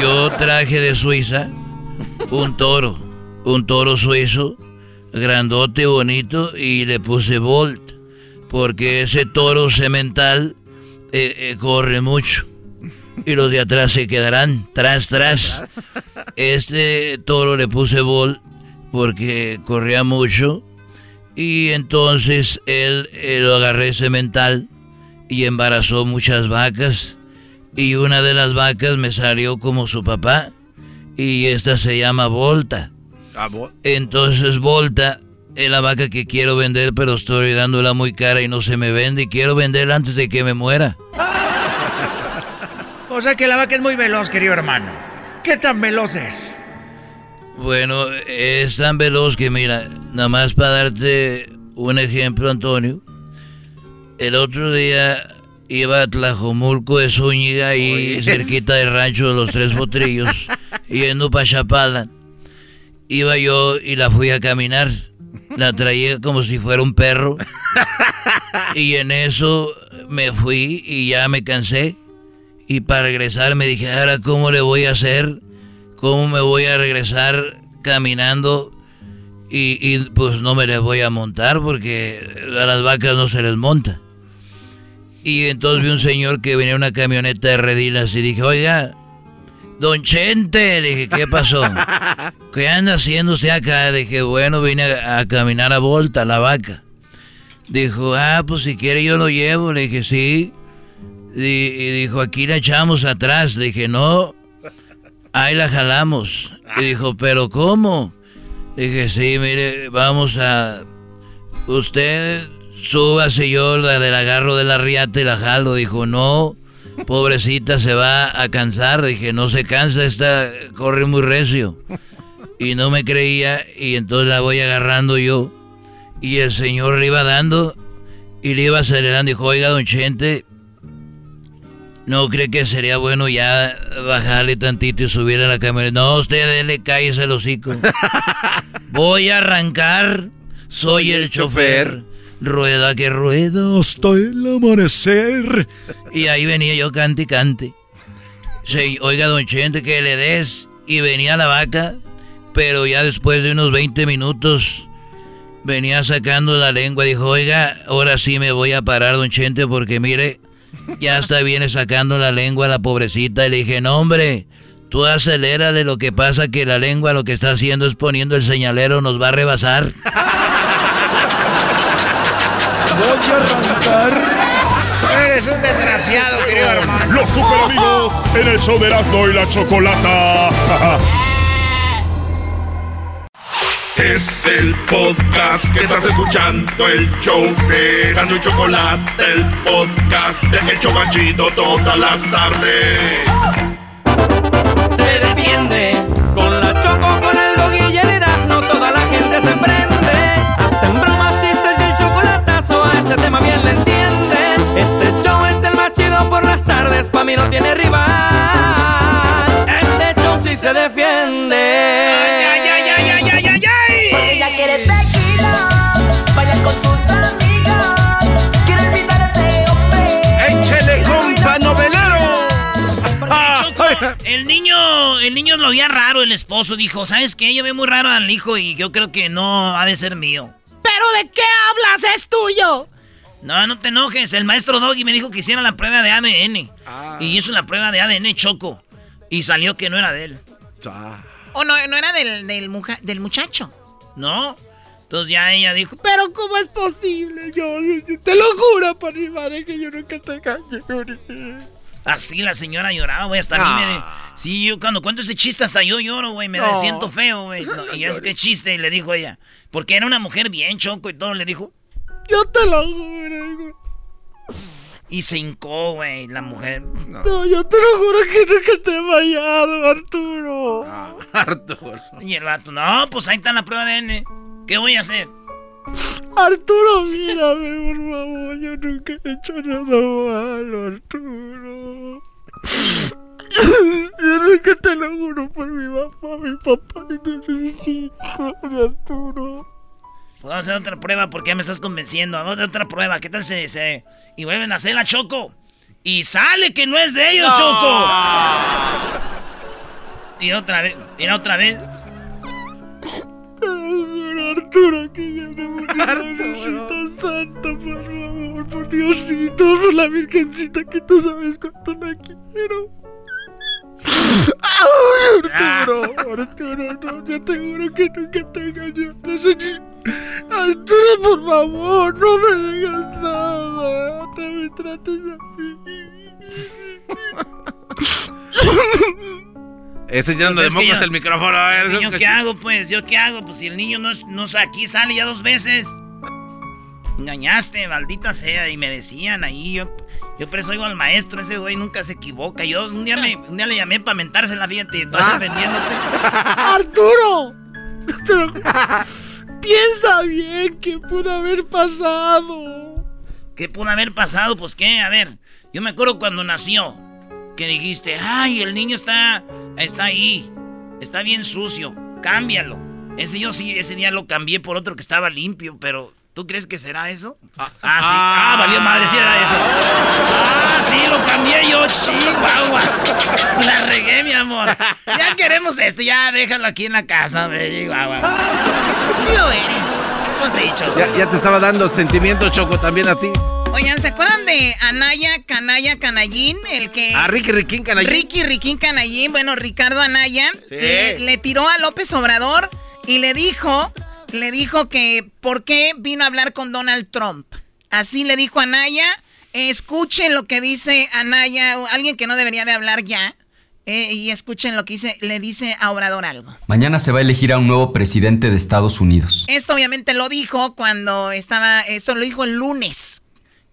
yo traje de Suiza un toro, un toro suizo, grandote, bonito, y le puse Bolt, porque ese toro semental eh, eh, corre mucho. Y los de atrás se quedarán tras, tras. Este toro le puse Bolt porque corría mucho. Y entonces él, él lo agarré semental y embarazó muchas vacas. Y una de las vacas me salió como su papá. Y esta se llama Volta. Entonces Volta es la vaca que quiero vender, pero estoy dándola muy cara y no se me vende. Y quiero venderla antes de que me muera. O sea que la vaca es muy veloz, querido hermano. ¿Qué tan veloz es? Bueno, es tan veloz que mira, nada más para darte un ejemplo, Antonio. El otro día iba a Tlajomulco de Zúñiga y cerquita del rancho de los Tres Potrillos, yendo para Chapala. Iba yo y la fui a caminar La traía como si fuera un perro. Y en eso me fui y ya me cansé. Y para regresar me dije, ahora cómo le voy a hacer, cómo me voy a regresar caminando. Y, y, pues no me les voy a montar porque a las vacas no se les monta. Y entonces vi un señor que venía en una camioneta de redilas y dije, oiga, don Chente, le dije, ¿qué pasó? ¿Qué anda haciendo usted acá? Dije, bueno, vine a, a caminar a volta, la vaca. Dijo, ah, pues si quiere yo lo llevo. Le dije, sí. Y, dijo, aquí la echamos atrás. Le dije, no, ahí la jalamos. Y dijo, pero ¿cómo? Le dije, sí, mire, vamos a... Usted súbase yo la del agarro de la riata y la jalo. Dijo, no, pobrecita se va a cansar. Dije, no se cansa, esta corre muy recio. Y no me creía y entonces la voy agarrando yo. Y el señor le iba dando y le iba acelerando. Dijo, oiga, don Chente, ¿no cree que sería bueno ya bajarle tantito y subir a la camioneta? No, usted le cállese el hocico. Voy a arrancar, soy el chofer. Rueda que rueda hasta el amanecer. Y ahí venía yo cante y cante. Sí, oiga, don Chente, que le des. Y venía la vaca, pero ya después de unos 20 minutos venía sacando la lengua. Dijo, oiga, ahora sí me voy a parar, don Chente, porque mire, ya está viene sacando la lengua la pobrecita. Y le dije, no, hombre, tú acelera de lo que pasa que la lengua lo que está haciendo es poniendo el señalero, nos va a rebasar. Voy a arrancar. Eres un desgraciado, querido hermano. Los super amigos en el show de Erasmo y la Chocolata. Es el podcast que estás escuchando, el show de Erasmo y Chocolate, el podcast de El Chobachito todas las tardes. Se defiende con la choco, con el dog y el Erasmo, toda la gente se prende. Hacen bromas, chistes y el chocolatazo, a ese tema bien le entienden. Este show es el más chido por las tardes, pa' mí no tiene rival. Este show sí se defiende. El niño, el niño lo veía raro, el esposo dijo, ¿sabes qué? Yo veo muy raro al hijo y yo creo que no ha de ser mío. ¿Pero de qué hablas? ¡Es tuyo! No, no te enojes, el maestro Doggy me dijo que hiciera la prueba de ADN. Y hizo la prueba de ADN Choco. Y salió que no era de él. ¿O no, no era del, del, muja- del muchacho? ¿No? Entonces ya ella dijo, ¿Pero cómo es posible? Yo, yo- te lo juro por mi madre que yo nunca te engañé. Así la señora lloraba, güey, hasta a mí me... de- Sí, yo cuando cuento ese chiste hasta yo lloro, güey, me No. siento feo, güey. No, y es que chiste, y le dijo ella. Porque era una mujer bien choco y todo, le dijo. Yo te lo juro, güey. Y se hincó, güey, la mujer. No, yo te lo juro que nunca te he fallado, Arturo. Arturo. Y el vato, no, pues ahí está la prueba de ADN. ¿Qué voy a hacer? Arturo, mírame, por favor. Yo nunca he hecho nada malo, Arturo. Yo nunca te lo juro por mi mamá, mi papá y mis hijos, Arturo. Vamos a hacer otra prueba porque ya me estás convenciendo. Vamos a hacer otra prueba. ¿Qué tal se, se- Y vuelven a hacer la Choco. Y sale que no es de ellos, Choco. Y otra vez, y otra vez. Arturo, que ya me murió Virgencita Santa, por favor, por Diosito, por la Virgencita, que tú sabes cuánto la quiero. ¡Ay, Arturo! Arturo, no, yo te juro que nunca te engañé. Arturo, por favor, no me digas nada. No me trates así. Ese llenando Pues de mocos yo- el micrófono. A ver, ¿El niño esos qué hago, pues? ¿Yo qué hago? Pues si el niño no, es, no es aquí, sale ya dos veces. Engañaste, maldita sea. Y me decían ahí, yo, yo por eso oigo al maestro, ese güey nunca se equivoca. Yo un día, me, un día le llamé para mentársela, fíjate, estoy Ah. defendiéndote. ¡Arturo! Lo- Piensa bien qué pudo haber pasado. ¿Qué pudo haber pasado? Pues qué, a ver, yo me acuerdo cuando nació, que dijiste, ay, el niño está, está ahí, está bien sucio, cámbialo. Ese yo sí, ese día lo cambié por otro que estaba limpio, pero ¿tú crees que será eso? Ah, sí. ah. Ah, valió madre, sí era eso. Ah, sí, lo cambié yo, chihuahua. La regué, mi amor. Ya queremos esto, ya déjalo aquí en la casa, chihuahua. Qué estúpido eres. Ya, ya te estaba dando sentimiento, Choco, también a ti. Oigan, ¿se acuerdan de Anaya Canaya Canallín? El que. Ah, Ricky Riquín Canallín. Ricky Riquín Canallín, bueno, Ricardo Anaya, Sí. le, le tiró a López Obrador y le dijo, le dijo que por qué vino a hablar con Donald Trump. Así le dijo Anaya. Escuchen lo que dice Anaya, alguien que no debería de hablar ya. eh, y escuchen lo que dice, le dice a Obrador algo. Mañana se va a elegir a un nuevo presidente de Estados Unidos. Esto obviamente lo dijo cuando estaba, eso lo dijo el lunes,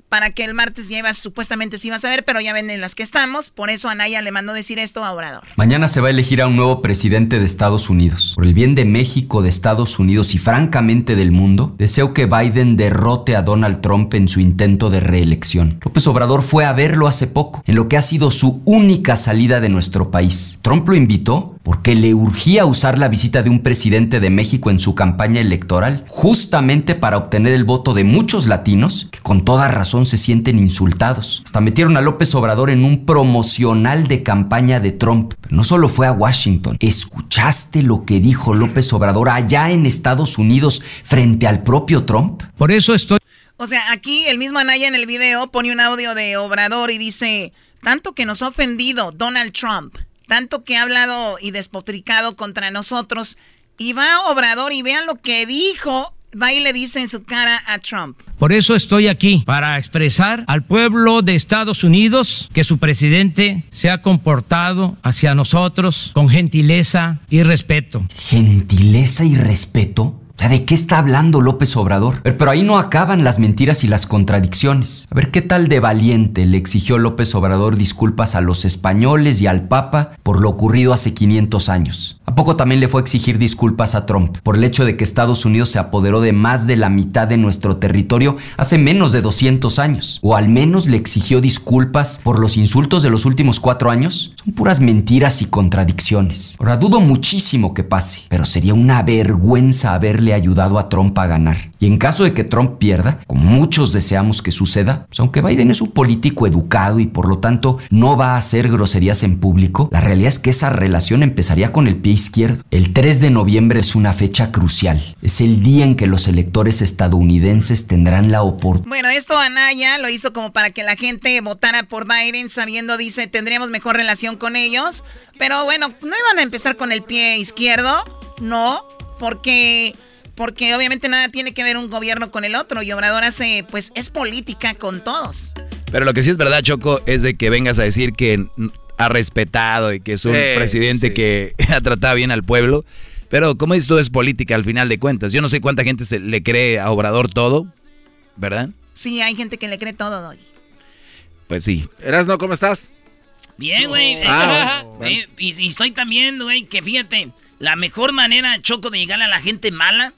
para que el martes iba, supuestamente se iba a saber, pero ya ven en las que estamos, por eso Anaya le mandó decir esto a Obrador. Mañana se va a elegir a un nuevo presidente de Estados Unidos. Por el bien de México, de Estados Unidos y francamente del mundo, deseo que Biden derrote a Donald Trump en su intento de reelección. López Obrador fue a verlo hace poco, en lo que ha sido su única salida de nuestro país. Trump lo invitó porque le urgía usar la visita de un presidente de México en su campaña electoral, justamente para obtener el voto de muchos latinos que con toda razón se sienten insultados. Hasta metieron a López Obrador en un promocional de campaña de Trump. Pero no solo fue a Washington, ¿escuchaste lo que dijo López Obrador allá en Estados Unidos frente al propio Trump? Por eso estoy... O sea, aquí el mismo Anaya en el video pone un audio de Obrador y dice, tanto que nos ha ofendido Donald Trump, tanto que ha hablado y despotricado contra nosotros, y va Obrador y vean lo que dijo, va y le dice en su cara a Trump. Por eso estoy aquí, para expresar al pueblo de Estados Unidos que su presidente se ha comportado hacia nosotros con gentileza y respeto. ¿Gentileza y respeto? O sea, ¿de qué está hablando López Obrador? Pero, ahí no acaban las mentiras y las contradicciones. A ver, ¿qué tal de valiente le exigió López Obrador disculpas a los españoles y al Papa por lo ocurrido hace 500 años? ¿A poco también le fue a exigir disculpas a Trump por el hecho de que Estados Unidos se apoderó de más de la mitad de nuestro territorio hace menos de 200 años? ¿O al menos le exigió disculpas por los insultos de los últimos cuatro años? Son puras mentiras y contradicciones. Ahora, dudo muchísimo que pase, pero sería una vergüenza haberle ayudado a Trump a ganar. Y en caso de que Trump pierda, como muchos deseamos que suceda, pues aunque Biden es un político educado y por lo tanto no va a hacer groserías en público, la realidad es que esa relación empezaría con el pie izquierdo. El 3 de noviembre es una fecha crucial. Es el día en que los electores estadounidenses tendrán la oportunidad. Bueno, esto Anaya lo hizo como para que la gente votara por Biden, sabiendo, dice, tendríamos mejor relación con ellos. Pero bueno, no iban a empezar con el pie izquierdo, no, porque porque obviamente nada tiene que ver un gobierno con el otro y Obrador hace, pues es política con todos. Pero lo que sí es verdad, Choco, es de que vengas a decir que ha respetado y que es un Sí, presidente sí, sí. que ha tratado bien al pueblo. Pero como dices tú, es política al final de cuentas. Yo no sé cuánta gente se le cree a Obrador todo, ¿verdad? Sí, hay gente que le cree todo, Doggy. Pues sí. Erasno, ¿cómo estás? Bien, güey. Ah, Eh, y, y estoy también, güey, que fíjate, la mejor manera, Choco, de llegarle a la gente mala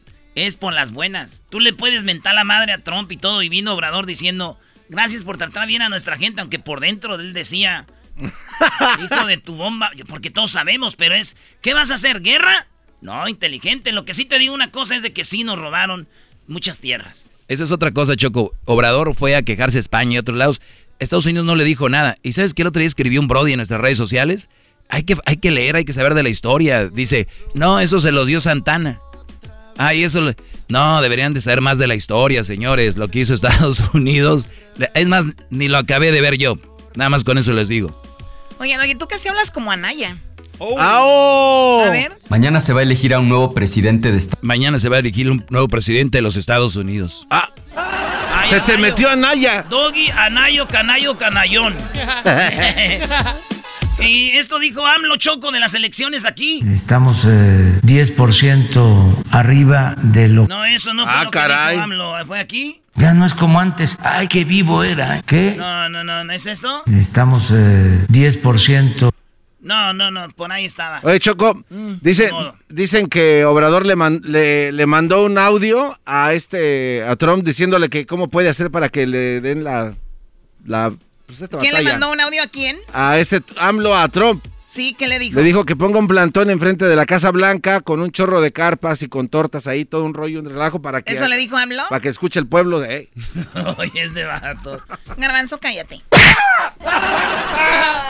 es por las buenas. Tú le puedes mentar la madre a Trump y todo, y vino Obrador diciendo, gracias por tratar bien a nuestra gente, aunque por dentro él decía, hijo de tu bomba, porque todos sabemos, pero es, ¿qué vas a hacer? ¿Guerra? No, inteligente. Lo que sí te digo una cosa es de que sí nos robaron muchas tierras. Esa es otra cosa, Choco. Obrador fue a quejarse a España y otros lados. Estados Unidos no le dijo nada. ¿Y sabes qué? El otro día escribió un Brody en nuestras redes sociales. Hay que, hay que leer, hay que saber de la historia. Dice, no, eso se los dio Santana. Ay, eso... le- No, deberían de saber más de la historia, señores. Lo que hizo Estados Unidos. Es más, ni lo acabé de ver yo. Nada más con eso les digo. Oye, Doggy, tú casi hablas como Anaya. ¡Ao! A ver. Mañana se va a elegir a un nuevo presidente de Estados Mañana se va a elegir un nuevo presidente de los Estados Unidos. Ah, Ay, se te metió Anaya. Doggy, Anayo, Canayo, Canallón. y esto dijo AMLO Choco de las elecciones aquí. Estamos eh, 10% arriba de lo... No, eso no fue Ah, lo caray. que dijo AMLO. ¿Fue aquí? Ya no es como antes. Ay, qué vivo era. ¿Qué? No, no, no, ¿no es esto? Estamos eh, 10%. No, no, no, por ahí estaba. Oye, Choco, dice, modo. dicen que Obrador le, man- le, le mandó un audio a este a Trump diciéndole que cómo puede hacer para que le den la, la pues, esta ¿Quién le mandó un audio a quién? A ese AMLO a Trump. Sí, ¿qué le dijo? Le dijo que ponga un plantón enfrente de la Casa Blanca con un chorro de carpas y con tortas ahí, todo un rollo, un relajo para que... ¿Eso le dijo AMLO? Para que escuche el pueblo de... Oye, es de vato. Garbanzo, cállate.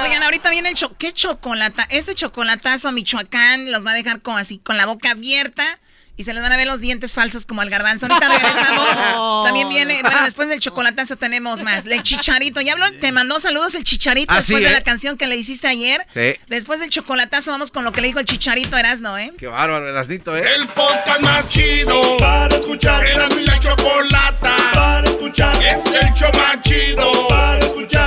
Oigan, ahorita viene el cho ¿Qué chocolate? Ese chocolatazo a Michoacán los va a dejar como así, con la boca abierta. Y se les van a ver los dientes falsos como al garbanzo. Ahorita regresamos. También viene, bueno, después del chocolatazo tenemos más. El chicharito. Ya habló, te mandó saludos el chicharito Ah, después de ¿eh? la canción que le hiciste ayer. Sí. Después del chocolatazo vamos con lo que le dijo el chicharito Erasno, ¿eh? Qué bárbaro, Erasnito, ¿eh? El podcast más chido para escuchar. Era mi la chocolata para escuchar. Es el show más chido para escuchar.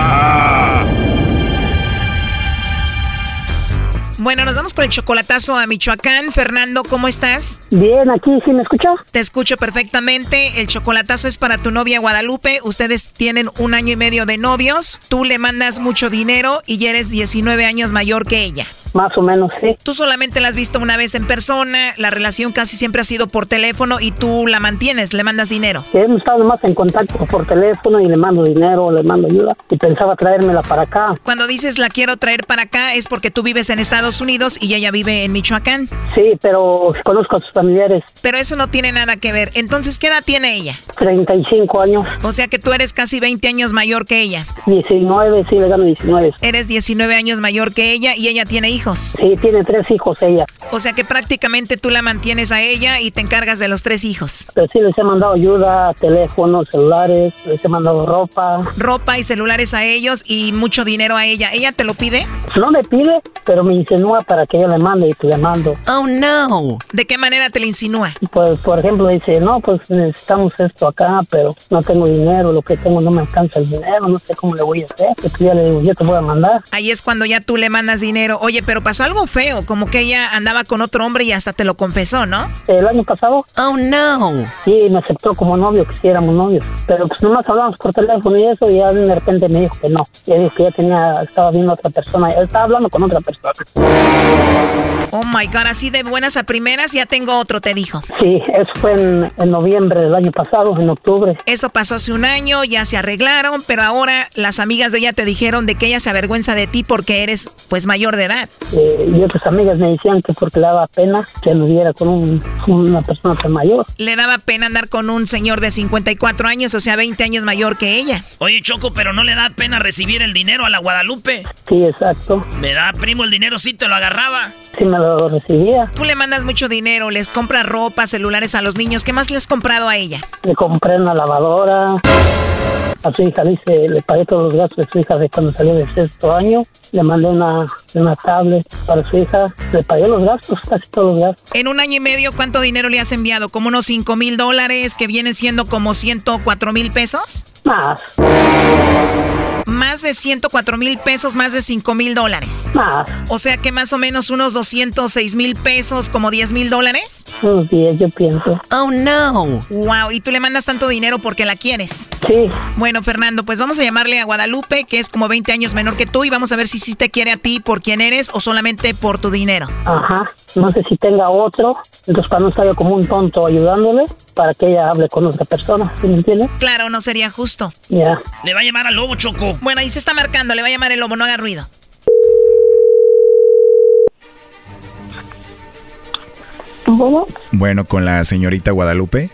Bueno, nos vamos con el chocolatazo a Michoacán. Fernando, ¿cómo estás? Bien, aquí sí me escuchó. Te escucho perfectamente. El chocolatazo es para tu novia Guadalupe. Ustedes tienen un año y medio de novios. Tú le mandas mucho dinero y ya eres 19 años mayor que ella. Más o menos, sí. Tú solamente la has visto una vez en persona. La relación casi siempre ha sido por teléfono y tú la mantienes, le mandas dinero. Hemos estado más en contacto por teléfono y le mando dinero, le mando ayuda y pensaba traérmela para acá. Cuando dices la quiero traer para acá es porque tú vives en Estados Unidos y ella vive en Michoacán. Sí, pero conozco a sus familiares. Pero eso no tiene nada que ver. Entonces, ¿qué edad tiene ella? 35 años. O sea que tú eres casi 20 años mayor que ella. 19, sí, le gano 19. Eres 19 años mayor que ella y ella tiene hijos. Sí, tiene tres hijos ella. O sea que prácticamente tú la mantienes a ella y te encargas de los tres hijos. Pero sí les he mandado ayuda, teléfonos, celulares, les he mandado ropa. Ropa y celulares a ellos y mucho dinero a ella. ¿Ella te lo pide? No me pide, pero me insinúa para que yo le mande y pues le mando. Oh no. ¿De qué manera te lo insinúa? Pues, por ejemplo, dice, no, pues necesitamos esto acá, pero no tengo dinero, lo que tengo no me alcanza el dinero, no sé cómo le voy a hacer. Pues yo le digo, yo te voy a mandar. Ahí es cuando ya tú le mandas dinero. Oye, pero pasó algo feo, como que ella andaba con otro hombre y hasta te lo confesó, ¿no? El año pasado. Oh no. Sí, me aceptó como novio, que sí éramos novios. Pero pues nomás hablamos por teléfono y eso, y ya de repente me dijo que no. Ya dijo que ya tenía, estaba viendo a otra persona, él estaba hablando con otra persona. Oh my god, así de buenas a primeras ya tengo otro, te dijo. Sí, eso fue en, en noviembre del año pasado, en octubre. Eso pasó hace un año, ya se arreglaron, pero ahora las amigas de ella te dijeron de que ella se avergüenza de ti porque eres pues mayor de edad. Eh, y otras amigas me decían que porque le daba pena que anduviera con un- una persona tan mayor. Le daba pena andar con un señor de 54 años, o sea, 20 años mayor que ella. Oye, Choco, pero no le da pena recibir el dinero a la Guadalupe. Sí, exacto. Me da, primo, el dinero sí te lo agarraba. Sí me lo recibía. Tú le mandas mucho dinero, les compras ropa, celulares a los niños. ¿Qué más le has comprado a ella? Le compré una lavadora. A su hija, dice, le pagué todos los gastos de su hija de cuando salió del sexto año. Le mandé una, una tablet para su hija. Le pagué los gastos, casi todos los gastos. En un año y medio, ¿cuánto dinero le has enviado? ¿Como unos 5 mil dólares, que vienen siendo como 104 mil pesos? Más. Más de 104 mil pesos, más de 5 mil dólares. Más. O sea que más o menos unos 206 mil pesos, como 10 mil dólares. Unos 10, yo pienso. Oh no. Wow, y tú le mandas tanto dinero porque la quieres. Sí. Bueno, Fernando, pues vamos a llamarle a Guadalupe, que es como 20 años menor que tú, y vamos a ver si sí te quiere a ti por quién eres o solamente por tu dinero. Ajá. No sé si tenga otro. Entonces, para no estar yo como un tonto ayudándole, para que ella hable con otra persona. ¿Sí me entiendes? Claro, no sería justo. Ya. Le va a llamar al lobo, Choco. Bueno, ahí se está marcando, le va a llamar el lobo, no haga ruido. Bueno, Bueno, con la señorita Guadalupe.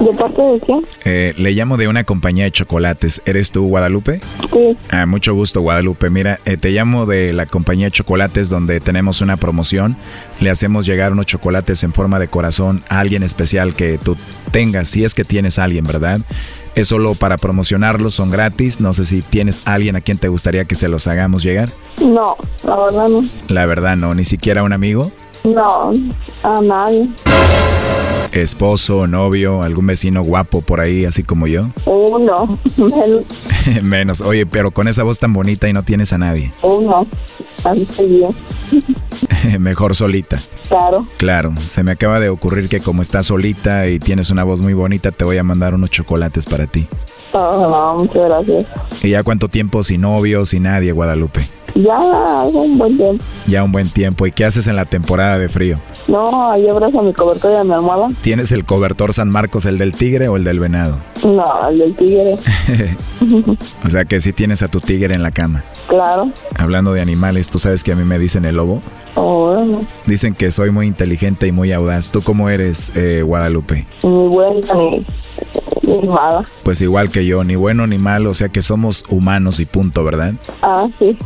¿de parte de quién? Eh, le llamo de una compañía de chocolates. ¿Eres tú, Guadalupe? Sí. Ah, mucho gusto, Guadalupe. Mira, eh, te llamo de la compañía de chocolates donde tenemos una promoción. Le hacemos llegar unos chocolates en forma de corazón a alguien especial que tú tengas, si es que tienes a alguien, ¿verdad? Es solo para promocionarlos, son gratis. No sé si tienes a alguien a quien te gustaría que se los hagamos llegar. No, la verdad no. La verdad, no, ni siquiera un amigo. No, a nadie. esposo, novio, algún vecino guapo por ahí, así como yo? Uno. Menos. Menos. Oye, pero con esa voz tan bonita y no tienes a nadie. Uno. Estoy bien. Mejor solita. Claro. Claro, se me acaba de ocurrir que como estás solita y tienes una voz muy bonita, te voy a mandar unos chocolates para ti. No, muchas gracias. ¿Y ya cuánto tiempo sin novio, sin nadie, Guadalupe? Ya, hace un buen tiempo. Ya un buen tiempo. ¿Y qué haces en la temporada de frío? No, ahí abrazo mi cobertor y a mi almohada. ¿Tienes el cobertor San Marcos, el del tigre o el del venado? No, el del tigre. O sea que sí tienes a tu tigre en la cama. claro. Hablando de animales, ¿tú sabes que a mí me dicen el lobo? Oh. Dicen que soy muy inteligente y muy audaz. ¿Tú cómo eres, eh, Guadalupe? Ni buena ni, ni mala. Pues igual que yo, ni bueno ni malo, o sea que somos humanos y punto, ¿verdad? Ah, sí.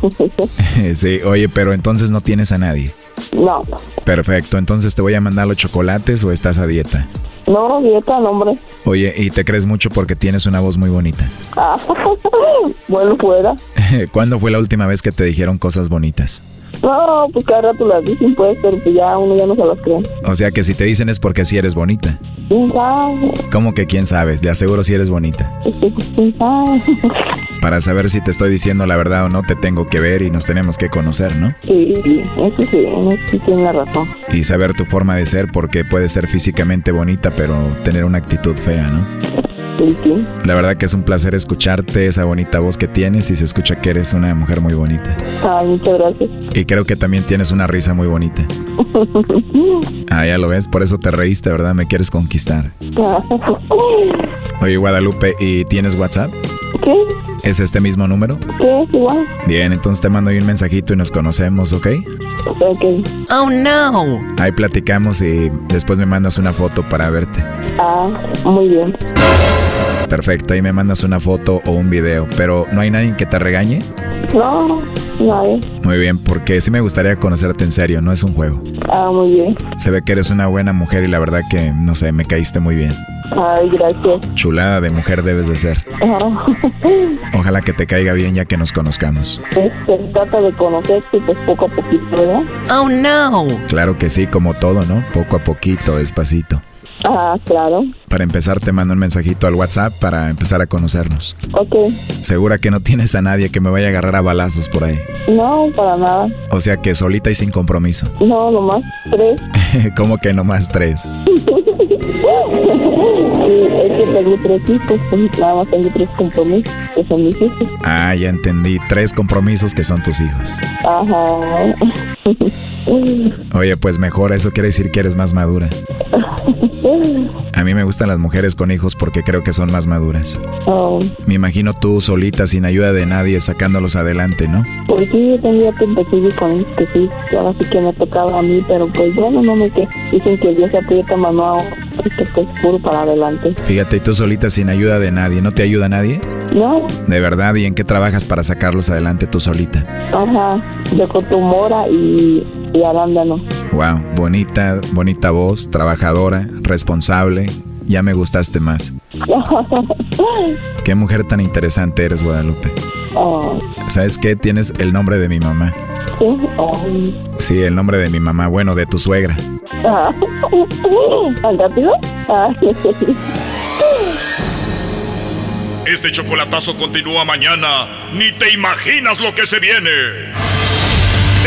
sí, oye, pero entonces no tienes a nadie. no. Perfecto, entonces te voy a mandar los chocolates o estás a dieta. No, dieta, no, hombre. Oye, y te crees mucho porque tienes una voz muy bonita. Ah, bueno, fuera. ¿Cuándo fue la última vez que te dijeron cosas bonitas? No, pues cada rato las dicen, pues, pero pues ya uno ya no se las cree. O sea que si te dicen es porque sí eres bonita. ¿Quién sabe? ¿Cómo que quién sabe? De aseguro si eres bonita. ¿Quién sabe? Para saber si te estoy diciendo la verdad o no, te tengo que ver y nos tenemos que conocer, ¿no? Sí, eso sí, eso sí tiene la razón. Y saber tu forma de ser porque puedes ser físicamente bonita pero tener una actitud fea, ¿no? Sí, sí. La verdad que es un placer escucharte, esa bonita voz que tienes y se escucha que eres una mujer muy bonita. Ay, muchas gracias. Y creo que también tienes una risa muy bonita. Ah, ya lo ves, por eso te reíste, ¿verdad? Me quieres conquistar. Oye, Guadalupe, ¿y tienes WhatsApp? ¿Qué? ¿Es este mismo número? ¿Qué? Es igual. Bien, entonces te mando ahí un mensajito y nos conocemos, ¿ok? Ok. Oh no. Ahí platicamos y después me mandas una foto para verte. Ah, muy bien. Perfecto, ahí me mandas una foto o un video, pero ¿no hay nadie que te regañe? No, nadie. Muy bien, porque sí me gustaría conocerte en serio, no es un juego. Ah, muy bien. Se ve que eres una buena mujer y la verdad que, no sé, me caíste muy bien. Ay, gracias. Chulada de mujer debes de ser. Ah, Ojalá que te caiga bien ya que nos conozcamos. Se trata de conocerte pues poco a poquito, ¿verdad? Oh no. Claro que sí, como todo, ¿no? Poco a poquito, despacito. Ah, claro. Para empezar te mando un mensajito al WhatsApp para empezar a conocernos. Ok. Segura que no tienes a nadie que me vaya a agarrar a balazos por ahí. No, para nada. O sea que solita y sin compromiso. No, nomás tres. ¿Cómo que nomás tres? Es que tengo tres hijos, pues nada más tengo tres compromisos, que son mis hijos. Ah, ya entendí. Tres compromisos que son tus hijos. Ajá. Oye, pues mejor, eso quiere decir que eres más madura. A mí me gustan las mujeres con hijos porque creo que son más maduras. Oh, Me imagino tú solita, sin ayuda de nadie, sacándolos adelante, ¿no? pues sí, yo tenía tiempo que sí con que sí, ahora sí que me tocaba a mí, pero pues bueno, no me que dicen que Dios aprieta mano a otro y que pues puro para adelante. Fíjate, y tú solita, sin ayuda de nadie, ¿no te ayuda nadie? No, De verdad, ¿y en qué trabajas para sacarlos adelante tú solita? ajá, yo con tu mora y, y arándano. Wow, bonita, bonita voz, trabajadora, responsable. Ya me gustaste más. Qué mujer tan interesante eres, Guadalupe. Oh, ¿Sabes qué? Tienes el nombre de mi mamá. sí, oh. Sí, el nombre de mi mamá, bueno, de tu suegra. Ah, ¿Tan rápido? Ah, Este chocolatazo continúa mañana. Ni te imaginas lo que se viene.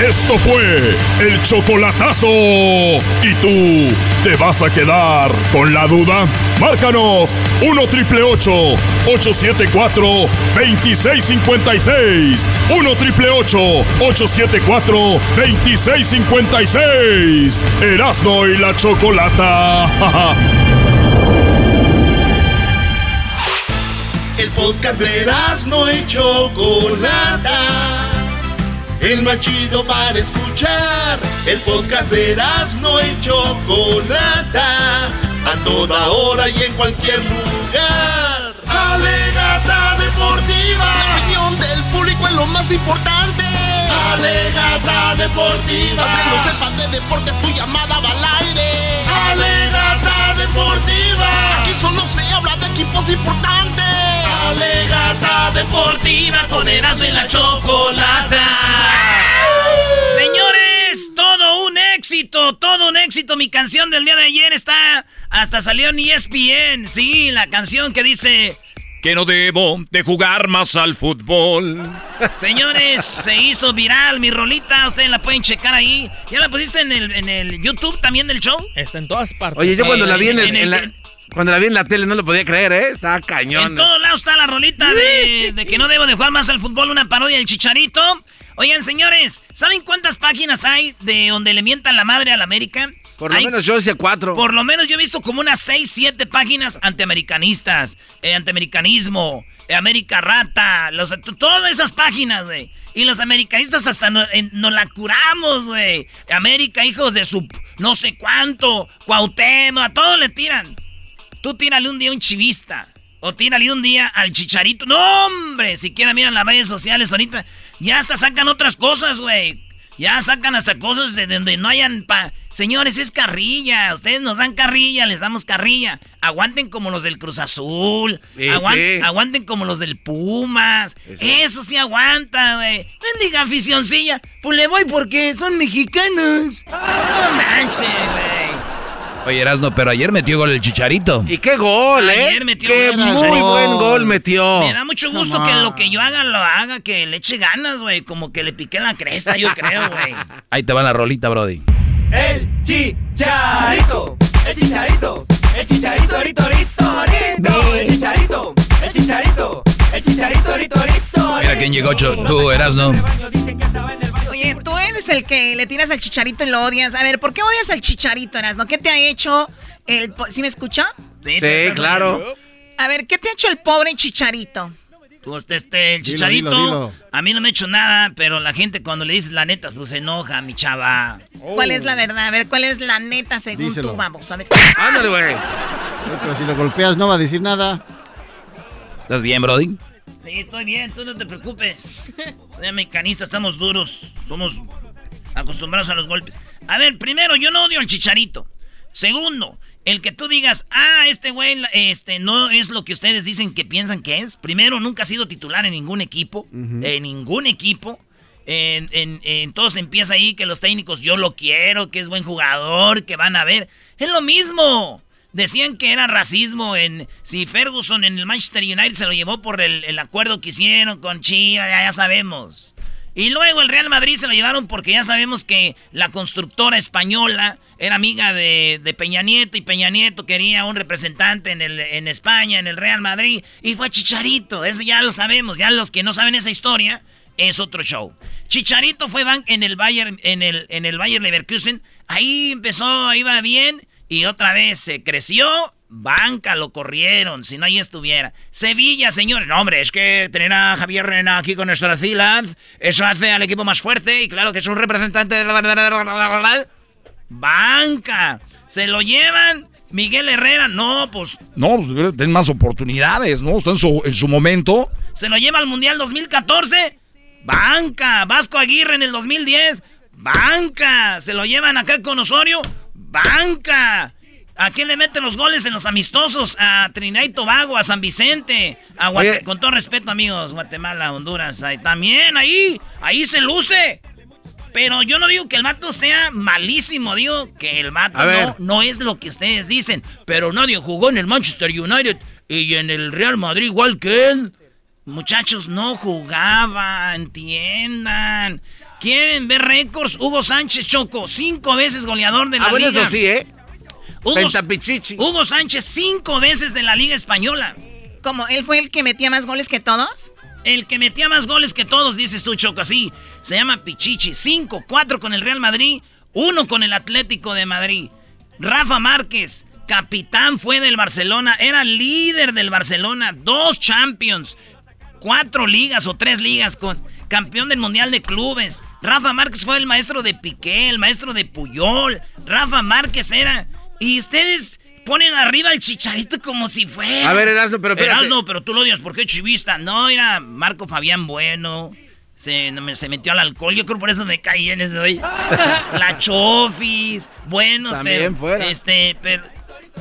Esto fue el chocolatazo. ¿Y tú te vas a quedar con la duda? Márcanos 1 triple 874 2656. 1 triple 874 2656. Erasno y la chocolata. El podcast de no y Chocolata. El más chido para escuchar. El podcast de no y Chocolata. A toda hora y en cualquier lugar. Alegata deportiva. La opinión del público es lo más importante. Alegata deportiva. Aunque no sepas de deportes, tu llamada va al aire. Alegata deportiva. Aquí solo se habla de equipos importantes. Alegata deportiva con Erasmo y la Chocolata. Señores, todo un éxito, todo un éxito. Mi canción del día de ayer está Hasta salió en ESPN, sí, la canción que dice... Que no debo de jugar más al fútbol. Señores, se hizo viral mi rolita, ustedes la pueden checar ahí. ¿Ya la pusiste en el, en el YouTube también del show? Está en todas partes. Oye, yo cuando la vi en, el- en el- en la, cuando la vi en la tele no lo podía creer, ¿eh? Estaba cañón. En todos lados está la rolita de, de que no debo de jugar más al fútbol, una parodia del chicharito. Oigan, señores, ¿saben cuántas páginas hay de donde le mientan la madre a la América? Por lo Hay- menos yo decía cuatro. Por lo menos yo he visto como unas 6, 7 páginas antiamericanistas, eh, antiamericanismo, eh, América Rata, los, todas esas páginas, güey. Y los americanistas hasta no- en- nos la curamos, güey. América, hijos de su no sé cuánto, Cuauhtémoc, a todos le tiran. Tú tírale un día a un chivista. O tírale un día al chicharito. No, hombre. Siquiera miran las redes sociales ahorita. Ya hasta sacan otras cosas, güey. Ya sacan hasta cosas de donde no hayan pa... Señores, es carrilla. Ustedes nos dan carrilla, les damos carrilla. Aguanten como los del Cruz Azul. Sí, Aguan- sí. Aguanten como los del Pumas. Eso, sí aguanta, güey. Mendiga aficioncilla. Pues le voy porque son mexicanos. No manches, güey. Oye, Erasno, pero ayer metió gol el Chicharito. Y qué gol, ¿eh? Ayer metió qué gol. muy buen gol metió. Me da mucho gusto que lo que yo haga lo haga, que le eche ganas, güey. Como que le piqué la cresta, yo creo, güey. Ahí te va la rolita, Brody. El chicharito, el chicharito, el chicharito, rito, rito, rito, el chicharito, el chicharito, el chicharito, rito, rito. Mira quién llegó, tú, Erasno. Oye, tú eres el que le tiras al chicharito y lo odias. A ver, ¿por qué odias al chicharito, Erasno? ¿Qué te ha hecho el... ¿Sí me escucha? Sí, te estás oyendo. A ver, ¿qué te ha hecho el pobre chicharito? Pues este, el chicharito, dilo, dilo. a mí no me ha hecho nada, pero la gente cuando le dices la neta, pues se enoja, mi chava. ¿Cuál es la verdad? A ver, ¿cuál es la neta según Díselo. tú? Vamos, a ver. Ándale, güey. Pero si lo golpeas no va a decir nada. ¿Estás bien, Brody? Sí, estoy bien, tú no te preocupes. Soy americanista, estamos duros, somos acostumbrados a los golpes. A ver, primero, yo no odio al chicharito. Segundo, el que tú digas, ah, este güey este, no es lo que ustedes dicen que piensan que es. Primero, nunca ha sido titular en ningún equipo. En ningún equipo. En, en, en todos empieza ahí que los técnicos, yo lo quiero, que es buen jugador, que van a ver. Es lo mismo. Decían que era racismo en si Ferguson en el Manchester United se lo llevó por el, el acuerdo que hicieron con Chivas, ya, ya sabemos. Y luego el Real Madrid se lo llevaron porque ya sabemos que la constructora española era amiga de, de Peña Nieto y Peña Nieto quería un representante en, el, en España, en el Real Madrid, y fue Chicharito. Eso ya lo sabemos. Ya los que no saben esa historia, es otro show. Chicharito fue ban- en el Bayern, en el, en el Bayern Leverkusen. Ahí empezó, iba bien, y otra vez se creció. Banca lo corrieron, si no ahí estuviera. Sevilla, señores. No, hombre, es que tener a Javier Rena aquí con nuestra filas, eso hace al equipo más fuerte y claro que es un representante de la... Banca. Se lo llevan. Miguel Herrera, no, pues No, pues tener más oportunidades, ¿no? Está en su, en su momento. se lo lleva al Mundial 2014. Banca. Vasco Aguirre en el 2010. Banca. Se lo llevan acá con Osorio. Banca. ¿A quién le meten los goles en los amistosos? A Trinidad y Tobago, a San Vicente. A Guate- Oye. Con todo respeto, amigos. Guatemala, Honduras. ahí también, ahí. Ahí se luce. Pero yo no digo que el mato sea malísimo, digo que el mato no, no es lo que ustedes dicen. Pero nadie jugó en el Manchester United y en el Real Madrid igual que él. Muchachos, no jugaba, entiendan. ¿Quieren ver récords? Hugo Sánchez Choco, cinco veces goleador de la Ah, bueno, liga. eso sí, ¿eh? Hugo. Hugo Sánchez, cinco veces de la Liga Española. ¿Cómo? ¿Él fue el que metía más goles que todos? El que metía más goles que todos, dices tú, Choco, así. Se llama Pichichi. Cinco, cuatro con el Real Madrid, uno con el Atlético de Madrid. Rafa Márquez, capitán fue del Barcelona, era líder del Barcelona, dos Champions, cuatro ligas o tres ligas con campeón del Mundial de Clubes. Rafa Márquez fue el maestro de Piqué, el maestro de Puyol. Rafa Márquez era... Y ustedes ponen arriba al chicharito como si fuera... A ver, Erasmo, pero espérate. Pero tú lo odias, ¿por qué chivista? No, era Marco Fabián Bueno. Se, metió al alcohol, yo creo por eso me caí en ese hoy. La Chofis, buenos, También pero. fuera. Este, pero,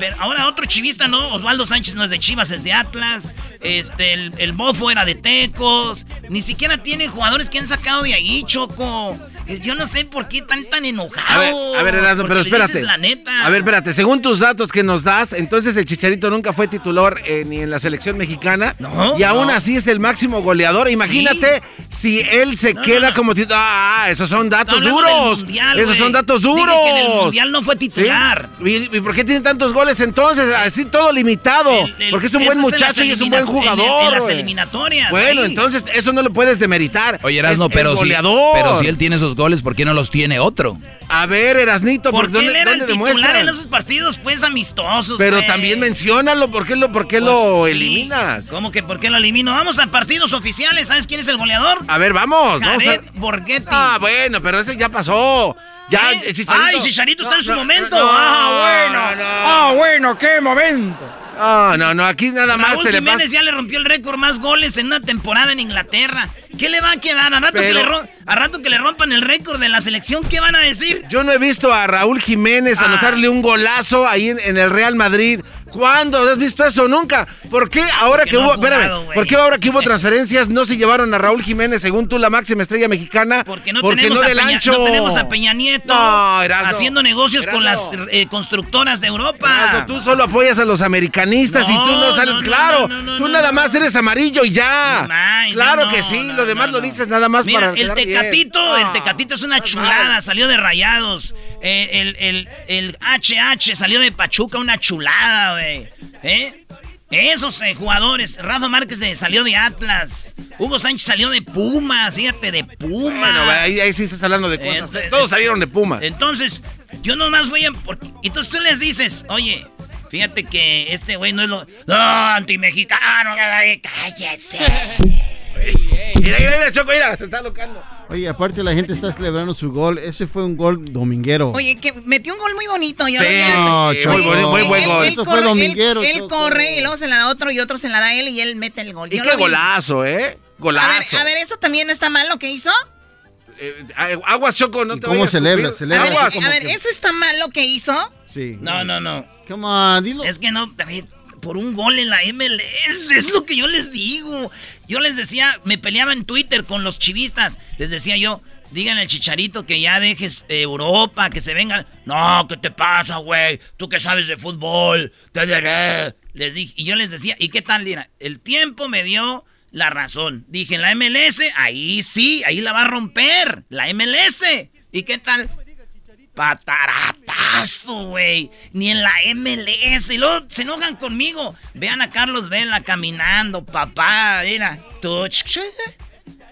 pero ahora otro chivista, ¿no? Osvaldo Sánchez no es de Chivas, es de Atlas. Este, el, el bofo era de Tecos. Ni siquiera tiene jugadores que han sacado de ahí, Choco. Yo no sé por qué están tan A ver, enojados. a ver, Erasmo, pero espérate. la neta. A ver, espérate. Según tus datos que nos das, entonces el Chicharito nunca fue titular eh, ni en la selección mexicana. No, Y aún no. así es el máximo goleador. Imagínate si él se queda como titular. Ah, esos son datos duros. mundial, esos son datos Dije duros. que en el mundial no fue titular. ¿Sí? ¿Y, y por qué tiene tantos goles entonces? Así todo limitado. El- Porque es un buen muchacho y es un buen en- jugador. En, las eliminatorias. Bueno, ahí. entonces eso no lo puedes demeritar. Oye, Erasno, Es el pero si, goleador. pero si él tiene esos goles, ¿por qué no los tiene otro? A ver, Erasnito, ¿por, Porque dónde, él era el dónde titular demuestran? en esos partidos, pues, amistosos, Pero también menciónalo, ¿por qué lo, por qué Pues, lo sí. eliminas? ¿Cómo que por qué lo elimino? Vamos a partidos oficiales. ¿Sabes quién es el goleador? A ver, vamos. vamos Jared a... Borghetti. Ah, bueno, pero ese ya pasó. Ya, ¿Eh? Chicharito. Ay, Chicharito está en su no, momento. ah, bueno. no, no. Ah, bueno, qué momento. No, no, no, aquí nada más Raúl te le Jiménez pasa. ya le rompió el récord más goles en una temporada en Inglaterra. ¿Qué le va a quedar? A rato, que, le a rato que le rompan el récord de la selección, ¿qué van a decir? Yo no he visto a Raúl Jiménez Ah. anotarle un golazo ahí en, en el Real Madrid. ¿Cuándo? ¿Has visto eso? Nunca. ¿Por qué ahora Porque que no hubo, ha jugado, espérame, güey. ¿por qué ahora que hubo transferencias no se llevaron a Raúl Jiménez según tú la máxima estrella mexicana? Porque no, ¿Por qué tenemos, no a Peña, ancho? no tenemos a Peña Nieto No, Erasno. haciendo negocios con las eh, constructoras de Europa. Erasno, tú solo apoyas a los americanistas y tú no sales. claro, tú nada más eres amarillo y ya. Ay, claro que sí, lo demás lo dices nada más Mira, para. el bien. Tecatito, el Tecatito es una chulada, salió de Rayados. Eh, el, el, el HH salió de Pachuca, una chulada, ¿Eh? Esos eh, jugadores, Rafa Márquez de- salió de Atlas, Hugo Sánchez salió de Pumas, fíjate, de Pumas. Bueno, ahí, ahí sí estás hablando de cosas. Eh, Todos salieron de Pumas. Entonces, yo nomás voy a... Entonces tú les dices, oye, fíjate que este güey no es lo... No, antimexicano, cállese. Mira, mira, mira, Choco, mira, se está locando. Oye, aparte la gente está celebrando su gol. Ese fue un gol dominguero. Oye, que metió un gol muy bonito. Yo Sí, no, Oye. Muy buen- muy buen él- gol. Él, Eso fue corre, dominguero, él, corre y luego se la da otro y otro se la da él y él mete el gol. Y Yo qué golazo, ¿eh? A ver, Golazo. a ver, eso también no está mal lo que hizo. Eh, aguas, Choco, no te cómo celebra? Celebra A ver, Aguas. a ver, eso está mal lo que hizo. Sí. No, no, no. Come on, dilo. Es que no, David, por un gol en la MLS, es lo que yo les digo. Yo les decía, me peleaba en Twitter con los chivistas. Les decía yo, díganle al chicharito que ya dejes eh, Europa, que se vengan. No, ¿qué te pasa, güey? Tú que sabes de fútbol. Te diré. Les dije, y yo les decía, ¿y qué tal, Lina? El tiempo me dio la razón. Dije, la MLS, ahí sí, ahí la va a romper. La MLS. ¿Y qué tal? Pataratazo, güey. Ni en la MLS. Y luego se enojan conmigo. Vean a Carlos Vela caminando, papá. Mira. Touch.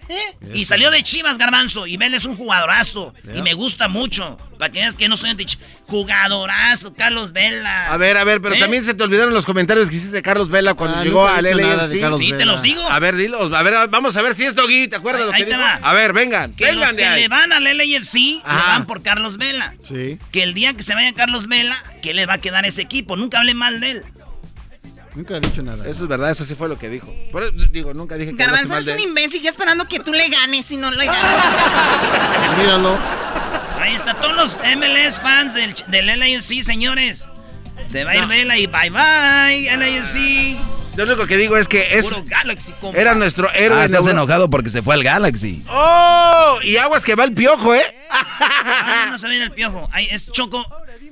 ¿Eh? Y salió de Chivas, Garbanzo. Y Vela es un jugadorazo. Y me gusta mucho. Para que veas que no soy anti Jugadorazo, Carlos Vela. A ver, a ver, pero ¿Eh? también se te olvidaron los comentarios que hiciste de Carlos Vela cuando Ah, llegó al LAFC. Carlos Sí, te los digo. A ver, dilos. A ver, vamos a ver si es Doggy. ¿Te acuerdas Ahí- lo que ahí te va. A ver, vengan. Que vengan los que ahí. le van al LAFC le Ajá. van por Carlos Vela. Sí. Que el día que se vaya Carlos Vela, ¿qué le va a quedar a ese equipo? Nunca hable mal de él. Nunca he dicho nada. Eso es verdad, eso sí fue lo que dijo. Por eso digo, nunca dije que Garbanzo hablaste es mal un imbécil, yo esperando que tú le ganes y no le ganas. Míralo. Ahí está, todos los MLS fans del, del LAFC, señores. Se va a ir Vela y bye bye, LAFC. Lo único que digo es que es Puro Galaxy, compa. era nuestro héroe. Ah, estás enojado porque se fue al Galaxy. ¡Oh! Y aguas que va el piojo, ¿eh? Ah, no se viene el piojo. Ay, es Choco.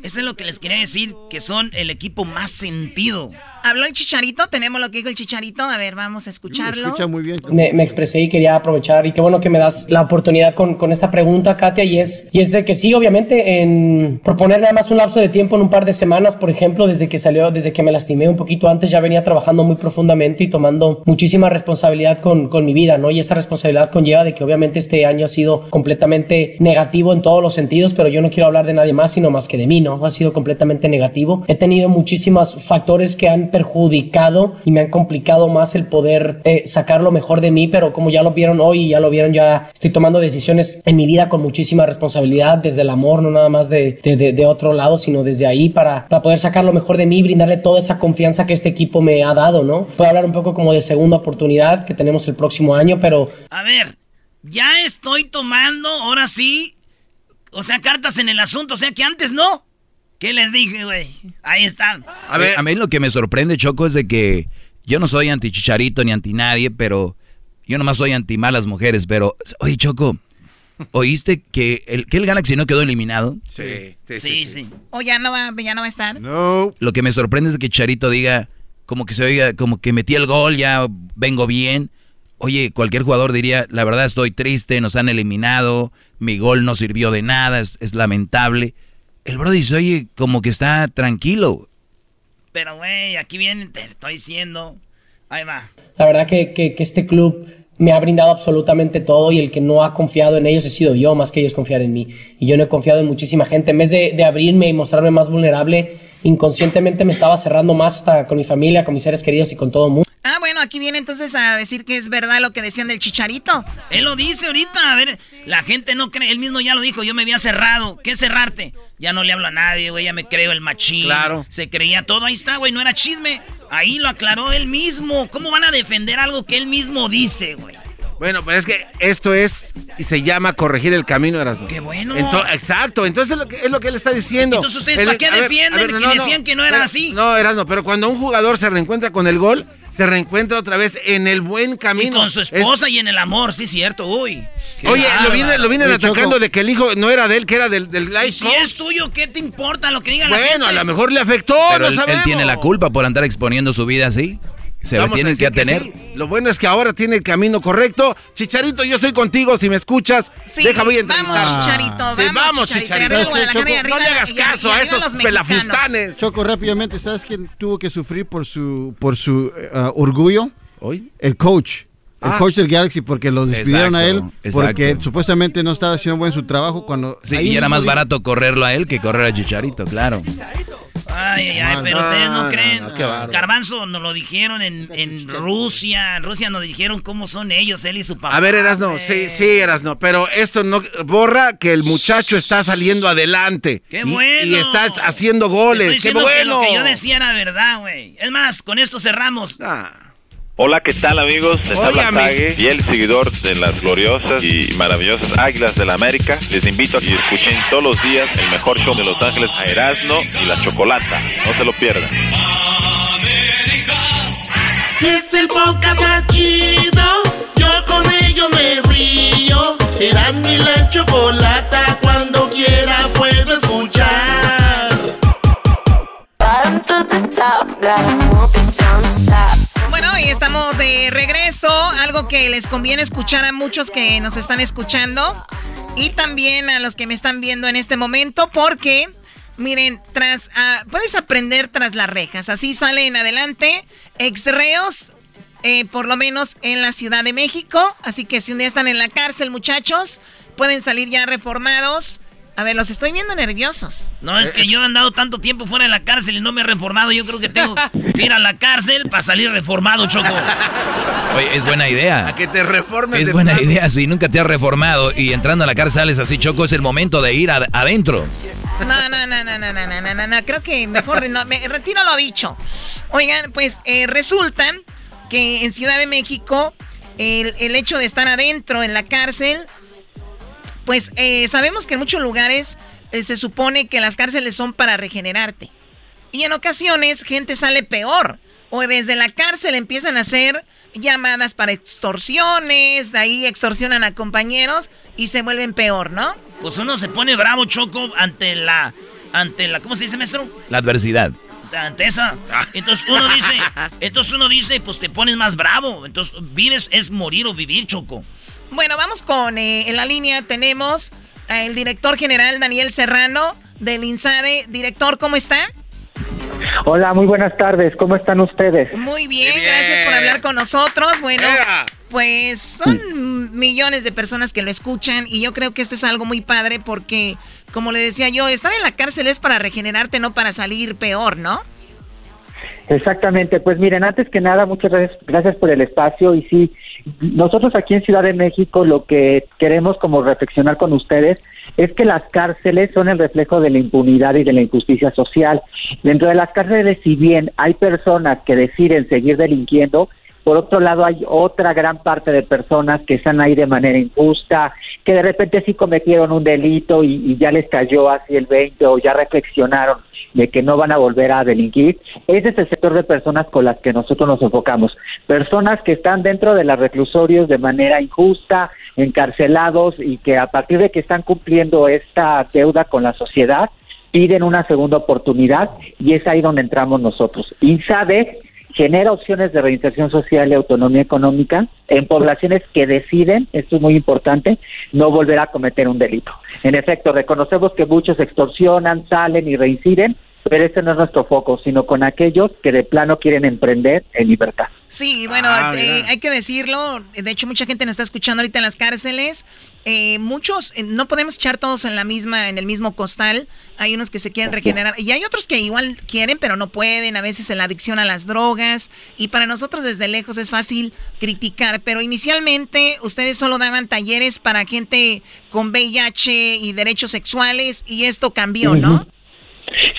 Eso es lo que les quería decir, que son el equipo más sentido. Habló el chicharito, tenemos lo que dijo el chicharito. A ver, vamos a escucharlo. Escucha muy bien. me, me expresé y quería aprovechar y qué bueno que me das la oportunidad con, con esta pregunta, Katia, y es, y es de que sí, obviamente, en proponer nada más un lapso de tiempo en un par de semanas, por ejemplo, desde que salió, desde que me lastimé un poquito antes, ya venía trabajando muy profundamente y tomando muchísima responsabilidad con, con mi vida, ¿no? Y esa responsabilidad conlleva de que obviamente este año ha sido completamente negativo en todos los sentidos, pero yo no quiero hablar de nadie más, sino más que de mí, ¿no? Ha sido completamente negativo. He tenido muchísimos factores que han perjudicado y me han complicado más el poder eh, sacar lo mejor de mí, pero como ya lo vieron hoy ya lo vieron, ya estoy tomando decisiones en mi vida con muchísima responsabilidad, desde el amor, no nada más de, de, otro lado, sino desde ahí para, para poder sacar lo mejor de mí y brindarle toda esa confianza que este equipo me ha dado, ¿no? Puedo hablar un poco como de segunda oportunidad que tenemos el próximo año, pero A ver, ya estoy tomando, ahora sí, o sea, cartas en el asunto, o sea que antes no. ¿Qué les dije, güey? Ahí están. A ver, a mí lo que me sorprende, Choco, es de que yo no soy anti Chicharito ni anti nadie, pero yo nomás soy anti malas mujeres. Pero, oye, Choco, ¿oíste que el, que el Galaxy no quedó eliminado? Sí, Sí, sí. O ya no va, ya no va a estar. No. Lo que me sorprende es que Chicharito diga, como que se oiga, como que metí el gol, ya vengo bien. Oye, cualquier jugador diría, la verdad estoy triste, nos han eliminado, mi gol no sirvió de nada, es, es lamentable. El Brody se oye como que está tranquilo. Pero, güey, aquí viene, te estoy diciendo. Ahí va. La verdad que, que, que este club me ha brindado absolutamente todo y el que no ha confiado en ellos he sido yo, más que ellos confiar en mí. Y yo no he confiado en muchísima gente. En vez de, de abrirme y mostrarme más vulnerable, inconscientemente me estaba cerrando más hasta con mi familia, con mis seres queridos y con todo el mundo. Ah, bueno, aquí viene entonces a decir que es verdad lo que decían del chicharito. Él lo dice ahorita, a ver, la gente no cree, él mismo ya lo dijo, yo me había cerrado. ¿Qué cerrarte? Ya no le hablo a nadie, güey, ya me creo el machín. Claro. Se creía todo, ahí está, güey, no era chisme. Ahí lo aclaró él mismo. ¿Cómo van a defender algo que él mismo dice, güey? Bueno, pero es que esto es y se llama corregir el camino, Erasmo. Qué bueno. Exacto, entonces es lo, que, es lo que él está diciendo. Entonces, ¿ustedes para qué ver, defienden ver, que decían que no era pero- así? No, Erasmo, pero cuando un jugador se reencuentra con el gol, se reencuentra otra vez en el buen Y camino. con su Es- esposa y en el amor, sí, cierto, uy. Oye, lo, bárbaro. viene, lo vienen Oye, atacando Choco. de que el hijo no era de él, que era del, del life Y si es tuyo, ¿qué te importa lo que diga la gente? Bueno, a lo mejor le afectó, Pero no él, él sabemos. tiene la culpa por andar exponiendo su vida así. Se Vamos tienen que atener. sí. Lo bueno es que ahora tiene el camino correcto. Chicharito, yo soy contigo. Si me escuchas, Sí, déjame entrevistar. vamos, Chicharito, Sí, vamos, vamos, Chicharito. Arriba no le hagas caso y a estos pelafustanes. Choco, rápidamente, ¿sabes quién tuvo que sufrir por su, por su eh, orgullo? ¿Hoy? El coach. El Ah. coach del Galaxy, porque lo despidieron a él, porque exacto. supuestamente no estaba haciendo buen su trabajo cuando... Sí, y era más barato correrlo a él que correr a Chicharito, claro. Ay, ay, ay, No, pero no, ustedes no, no, creen. Garbanzo nos lo dijeron en, en Rusia. En Rusia nos dijeron cómo son ellos, él y su papá. A ver, Erasno, sí, sí, Erasno, pero esto no borra que el muchacho está saliendo adelante. ¡Qué bueno! Y, está haciendo goles. Estoy ¡Qué que bueno! lo que yo decía era verdad, güey. Es más, con esto cerramos. Hola, ¿qué tal amigos? Les habla Óigame. Tague y el seguidor de las gloriosas y maravillosas Águilas del la América. Les invito a que escuchen todos los días el mejor show de Los Ángeles a Erasmo y la Chocolata. No se lo pierdan. Es el podcast más chido. Yo con ello me río. Eras mi la chocolata. Cuando quiera puedo escuchar. Bueno, y estamos de regreso. Algo que les conviene escuchar a muchos que nos están escuchando. Y también a los que me están viendo en este momento. Porque, miren, tras ah, puedes aprender tras las rejas. Así salen adelante exreos. eh, por lo menos en la Ciudad de México. Así que si un día están en la cárcel, muchachos, pueden salir ya reformados. A ver, los estoy viendo nerviosos. No, es que yo he andado tanto tiempo fuera de la cárcel y no me he reformado. Yo creo que tengo que ir a la cárcel para salir reformado, Choco. Oye, es buena idea. A que te reformes. Es buena idea. Si nunca te has reformado y entrando a la cárcel sales así, Choco, es el momento de ir ad- adentro. No, no, no, no, no, no, no, no, no, no, creo que mejor no, me retiro lo dicho. Oigan, pues eh, resulta que en Ciudad de México el, el hecho de estar adentro en la cárcel, pues eh, sabemos que en muchos lugares eh, se supone que las cárceles son para regenerarte. Y en ocasiones gente sale peor. O desde la cárcel empiezan a hacer llamadas para extorsiones, de ahí extorsionan a compañeros y se vuelven peor, ¿no? Pues uno se pone bravo, Choco, ante la. Ante la. ¿Cómo se dice, maestro? La adversidad. Ante esa. Entonces uno dice. Entonces uno dice, pues te pones más bravo. Entonces vives es morir o vivir, Choco. Bueno, vamos con, eh, en la línea tenemos al director general Daniel Serrano del INSADE. Director, ¿cómo está? Hola, muy buenas tardes. ¿Cómo están ustedes? Muy bien, gracias por hablar con nosotros. Bueno, pues son millones de personas que lo escuchan y yo creo que esto es algo muy padre porque, como le decía yo, estar en la cárcel es para regenerarte, no para salir peor, ¿no? Exactamente. Pues miren, antes que nada, muchas gracias, gracias por el espacio y sí, nosotros aquí en Ciudad de México lo que queremos como reflexionar con ustedes es que las cárceles son el reflejo de la impunidad y de la injusticia social. Dentro de las cárceles, si bien hay personas que deciden seguir delinquiendo, Por otro lado, hay otra gran parte de personas que están ahí de manera injusta, que de repente sí cometieron un delito y, ya les cayó así el 20 o ya reflexionaron de que no van a volver a delinquir. Ese es el sector de personas con las que nosotros nos enfocamos. Personas que están dentro de los reclusorios de manera injusta, encarcelados y que a partir de que están cumpliendo esta deuda con la sociedad, piden una segunda oportunidad y es ahí donde entramos nosotros. INSADE genera opciones de reinserción social y autonomía económica en poblaciones que deciden, esto es muy importante, no volver a cometer un delito. En efecto, reconocemos que muchos extorsionan, salen y reinciden, pero ese no es nuestro foco, sino con aquellos que de plano quieren emprender en libertad. Sí, bueno, Ah, eh, hay que decirlo. De hecho, mucha gente nos está escuchando ahorita en las cárceles. Eh, muchos, eh, no podemos echar todos en la misma, en el mismo costal. Hay unos que se quieren regenerar y hay otros que igual quieren, pero no pueden. A veces en la adicción a las drogas. Y para nosotros desde lejos es fácil criticar. Pero inicialmente ustedes solo daban talleres para gente con VIH y derechos sexuales y esto cambió, ¿no?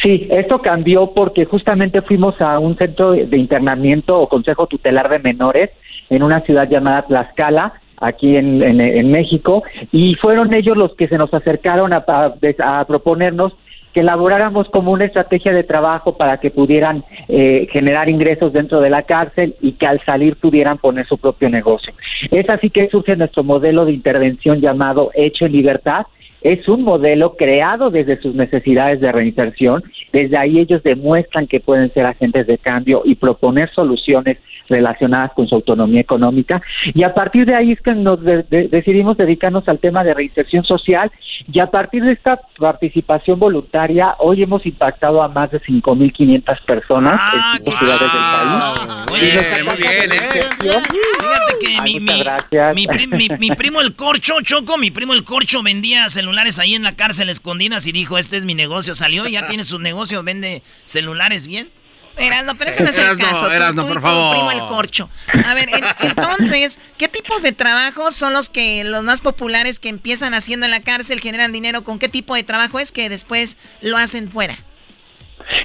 Sí, esto cambió porque justamente fuimos a un centro de internamiento o consejo tutelar de menores en una ciudad llamada Tlaxcala, aquí en, México, y fueron ellos los que se nos acercaron a, a- a proponernos que elaboráramos como una estrategia de trabajo para que pudieran eh, generar ingresos dentro de la cárcel y que al salir pudieran poner su propio negocio. Es así que surge nuestro modelo de intervención llamado Hecho en Libertad, es un modelo creado desde sus necesidades de reinserción. Desde ahí ellos demuestran que pueden ser agentes de cambio y proponer soluciones relacionadas con su autonomía económica. Y a partir de ahí es que nos de- de- decidimos dedicarnos al tema de reinserción social y a partir de esta participación voluntaria, hoy hemos impactado a más de 5.500 personas en cinco ciudades del país. Oye, Y muy bien, ¿eh? Fíjate que Ay, mi, mi- mi- mi primo el Corcho, Choco, mi primo el Corcho vendía celulares ahí en la cárcel escondidas y dijo, este es mi negocio. Salió y ya tiene su negocio, vende celulares bien. Erasno, pero ese no es el Erasno, caso. Erasno, por favor. primo el corcho. A ver, en- entonces, ¿qué tipos de trabajos son los que los más populares que empiezan haciendo en la cárcel, generan dinero? ¿Con qué tipo de trabajo es que después lo hacen fuera?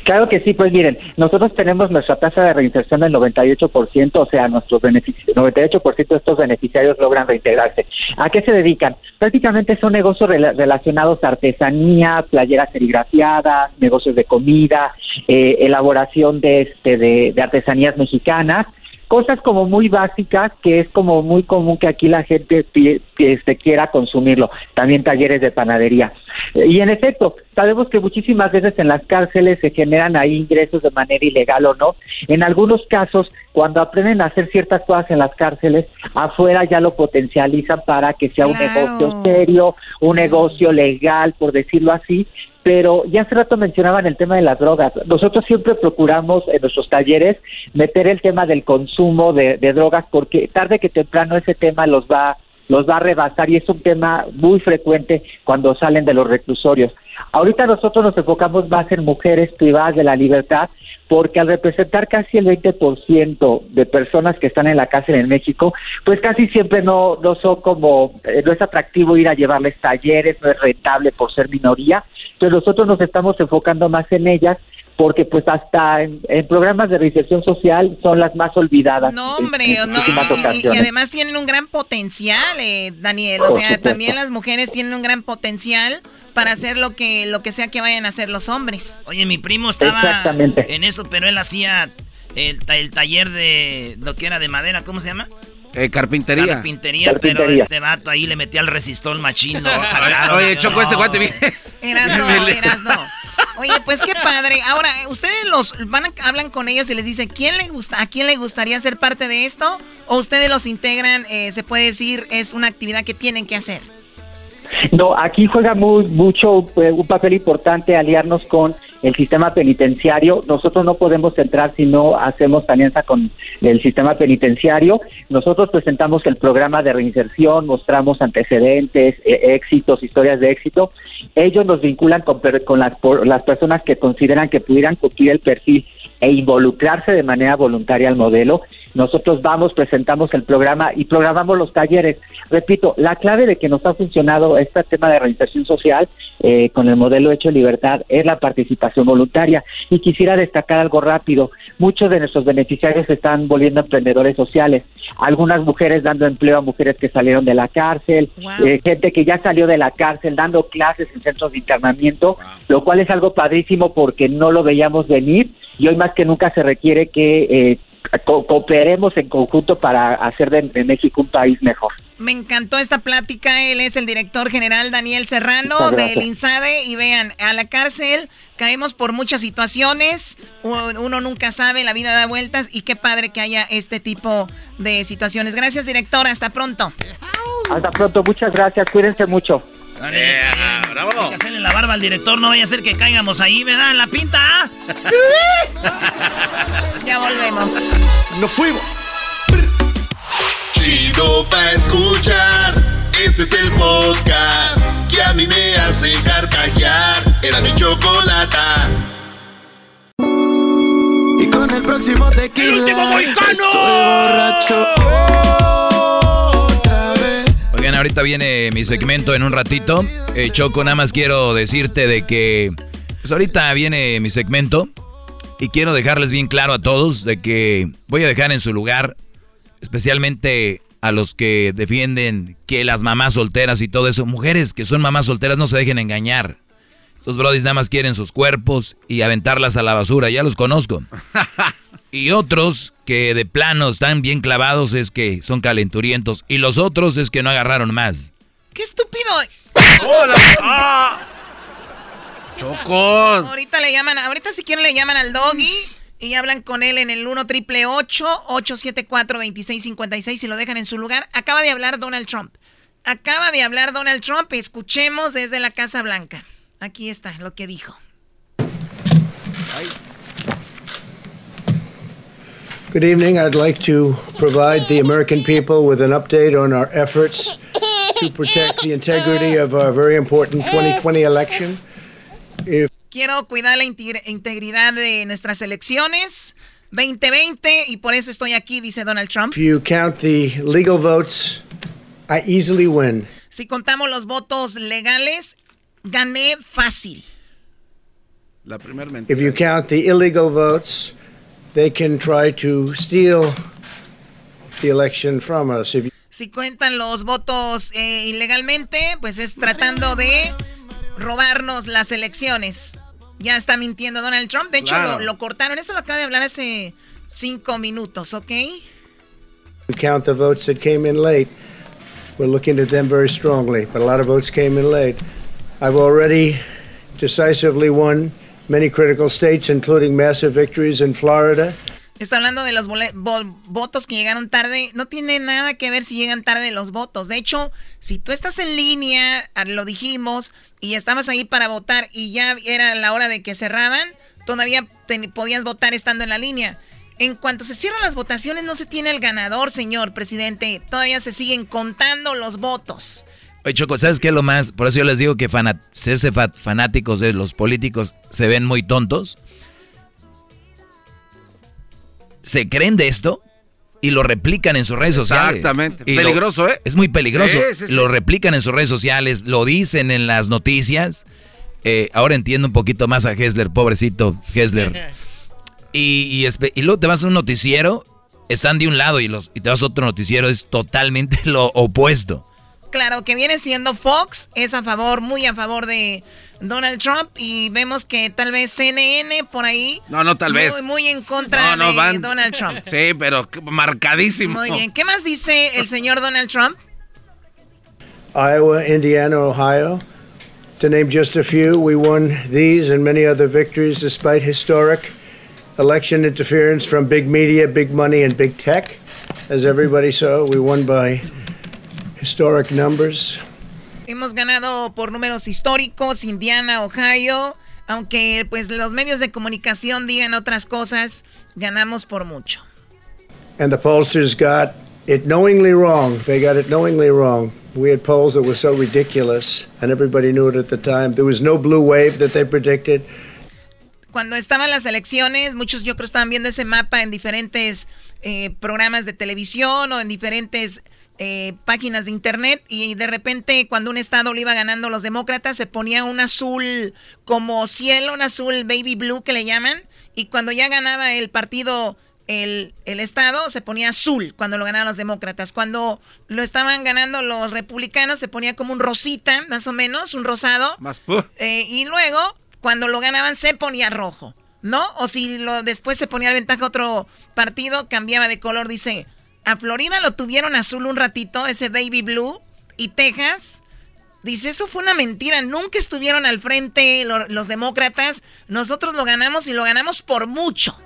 Claro que sí, pues miren, nosotros tenemos nuestra tasa de reinserción del 98%, o sea, nuestros beneficios, 98% de estos beneficiarios logran reintegrarse. ¿A qué se dedican? Prácticamente son negocios rela- relacionados a artesanía, playeras serigrafiadas, negocios de comida, eh, elaboración de, este, de, de artesanías mexicanas, cosas como muy básicas que es como muy común que aquí la gente este, quiera consumirlo. También talleres de panadería. Y en efecto, sabemos que muchísimas veces en las cárceles se generan ahí ingresos de manera ilegal o no. En algunos casos, cuando aprenden a hacer ciertas cosas en las cárceles, afuera ya lo potencializan para que sea un negocio serio, un negocio legal, por decirlo así. Pero ya hace rato mencionaban el tema de las drogas. Nosotros siempre procuramos en nuestros talleres meter el tema del consumo de, de drogas porque tarde que temprano ese tema los va los va a rebasar y es un tema muy frecuente cuando salen de los reclusorios. Ahorita nosotros nos enfocamos más en mujeres privadas de la libertad porque al representar casi el 20% de personas que están en la cárcel en México, pues casi siempre no, no son como, eh, no es atractivo ir a llevarles talleres, no es rentable por ser minoría. Entonces nosotros nos estamos enfocando más en ellas porque pues hasta en, en programas de reinserción social son las más olvidadas. No, hombre, en no, y- y, además tienen un gran potencial, eh, Daniel. O sea, también las mujeres tienen un gran potencial para hacer lo que, lo que sea que vayan a hacer los hombres. Oye, mi primo estaba Exactamente. en eso, pero él hacía el, el taller de lo que era de madera, ¿cómo se llama? Eh, carpintería. Carpintería, pero este vato ahí le metía el resistol machín, lo sacaron. Oye, Choco, este guante bien. Eras no, eras no. Oye, pues qué padre. Ahora, ustedes los van a, hablan con ellos y les dicen quién le gusta, a quién le gustaría ser parte de esto, o ustedes los integran, eh, se puede decir, es una actividad que tienen que hacer. No, aquí juega muy, mucho eh, un papel importante aliarnos con el sistema penitenciario. Nosotros no podemos entrar si no hacemos alianza con el sistema penitenciario. Nosotros presentamos el programa de reinserción, mostramos antecedentes, eh, éxitos, historias de éxito. Ellos nos vinculan con, con las, por- las personas que consideran que pudieran cumplir el perfil e involucrarse de manera voluntaria al modelo. Nosotros vamos, presentamos el programa y programamos los talleres. Repito, la clave de que nos ha funcionado este tema de reinserción social eh, con el modelo hecho libertad es la participación participación voluntaria. Y quisiera destacar algo rápido. Muchos de nuestros beneficiarios se están volviendo emprendedores sociales. Algunas mujeres dando empleo a mujeres que salieron de la cárcel, eh, gente que ya salió de la cárcel dando clases en centros de internamiento, lo cual es algo padrísimo porque no lo veíamos venir y hoy más que nunca se requiere que eh, co- cooperemos en conjunto para hacer de, de México un país mejor. Me encantó esta plática. Él es el director general Daniel Serrano del INSABE. Y vean, a la cárcel caemos por muchas situaciones. Uno nunca sabe, la vida da vueltas. Y qué padre que haya este tipo de situaciones. Gracias, director. Hasta pronto. Hasta pronto, muchas gracias, cuídense mucho. Bravo. Hay que hacerle la barba al director, no vaya a ser que caigamos ahí, ¿verdad? En la pinta. ¿ah? ya volvemos. Nos fuimos. Chido pa' escuchar. Este es el podcast que a mí me hace carcajear. Era mi chocolata. Y con el próximo tequila. Estoy borracho. Oigan, ahorita viene mi segmento en un ratito. Eh, Choco, nada más quiero decirte de que... Pues ahorita viene mi segmento y quiero dejarles bien claro a todos de que voy a dejar en su lugar, especialmente a los que defienden que las mamás solteras y todo eso, mujeres que son mamás solteras no se dejen engañar. Estos brodis nada más quieren sus cuerpos y aventarlas a la basura, ya los conozco. Y otros que de plano están bien clavados es que son calenturientos. Y los otros es que no agarraron más. ¡Qué estúpido! Chocó. Ahorita le llaman, ahorita si quieren le llaman al doggy y hablan con él en el 1 triple 874 2656 y lo dejan en su lugar. Acaba de hablar Donald Trump. Acaba de hablar Donald Trump. Escuchemos desde la Casa Blanca. Aquí está lo que dijo. Good evening. I'd like to provide the American people with an update on our efforts to protect the integrity of our very important 2020 election. If Quiero cuidar la integridad de nuestras elecciones 2020 y por eso estoy aquí, dice Donald Trump. If you count the legal votes, I easily win. Si contamos los votos legales, gané fácil. La primera If you count the illegal votes, they can try to steal the election from us. If you Si cuentan los votos eh, ilegalmente, pues es tratando de robarnos las elecciones. Ya está mintiendo Donald Trump. De hecho, Claro. lo, lo cortaron. Eso lo acaba de hablar hace cinco minutos, ¿ok? We count the votes that came in late. We're looking at them very strongly, but a lot of votes came in late. I've already decisively won many critical states, including massive victories in Florida. Está hablando de los votos que llegaron tarde. No tiene nada que ver si llegan tarde los votos. De hecho, si tú estás en línea, ah, lo dijimos, y estabas ahí para votar y ya era la hora de que cerraban, todavía podías votar estando en la línea. En cuanto se cierran las votaciones, no se tiene el ganador, señor presidente. Todavía se siguen contando los votos. Oye, Choco, ¿sabes qué es lo más? Por eso yo les digo que ese fanáticos de los políticos se ven muy tontos. Se creen de esto y lo replican en sus redes sociales. Exactamente. Y lo- Peligroso, ¿eh? Es muy peligroso. Sí, sí, sí. Lo replican en sus redes sociales, lo dicen en las noticias. Eh, ahora entiendo un poquito más a Hessler, pobrecito Hessler. Y, y, espe- y luego te vas a un noticiero, están de un lado y, los, y te vas a otro noticiero, es totalmente lo opuesto. Claro, que viene siendo Fox, es a favor, muy a favor de Donald Trump y vemos que tal vez CNN por ahí. No, no, tal muy, vez. Muy en contra No, no, de van- Donald Trump. Sí, pero marcadísimo. Muy bien. ¿Qué más dice el señor Donald Trump? Iowa, Indiana, Ohio. To name just a few, we won these and many other victories despite historic election interference from big media, big money, and big tech. As everybody saw, we won by historic numbers. Hemos ganado por números históricos, Indiana, Ohio. Aunque pues los medios de comunicación digan otras cosas, ganamos por mucho. And the pollsters got it knowingly wrong. They got it knowingly wrong. We had polls that were so ridiculous, and everybody knew it at the time. There was no blue wave that they predicted. Cuando estaban las elecciones, muchos yo creo estaban viendo ese mapa en diferentes eh, programas de televisión o en diferentes eh, páginas de internet y de repente cuando un estado lo iba ganando los demócratas se ponía un azul como cielo, un azul baby blue que le llaman y cuando ya ganaba el partido el, el, estado se ponía azul cuando lo ganaban los demócratas. Cuando lo estaban ganando los republicanos se ponía como un rosita, más o menos, un rosado. Más eh, y luego, cuando lo ganaban, se ponía rojo. ¿No? O si lo, después se ponía de ventaja otro partido, cambiaba de color. Dice, a Florida lo tuvieron azul un ratito, ese baby blue. Y Texas, dice, eso fue una mentira. Nunca estuvieron al frente los demócratas. Nosotros lo ganamos y lo ganamos por mucho.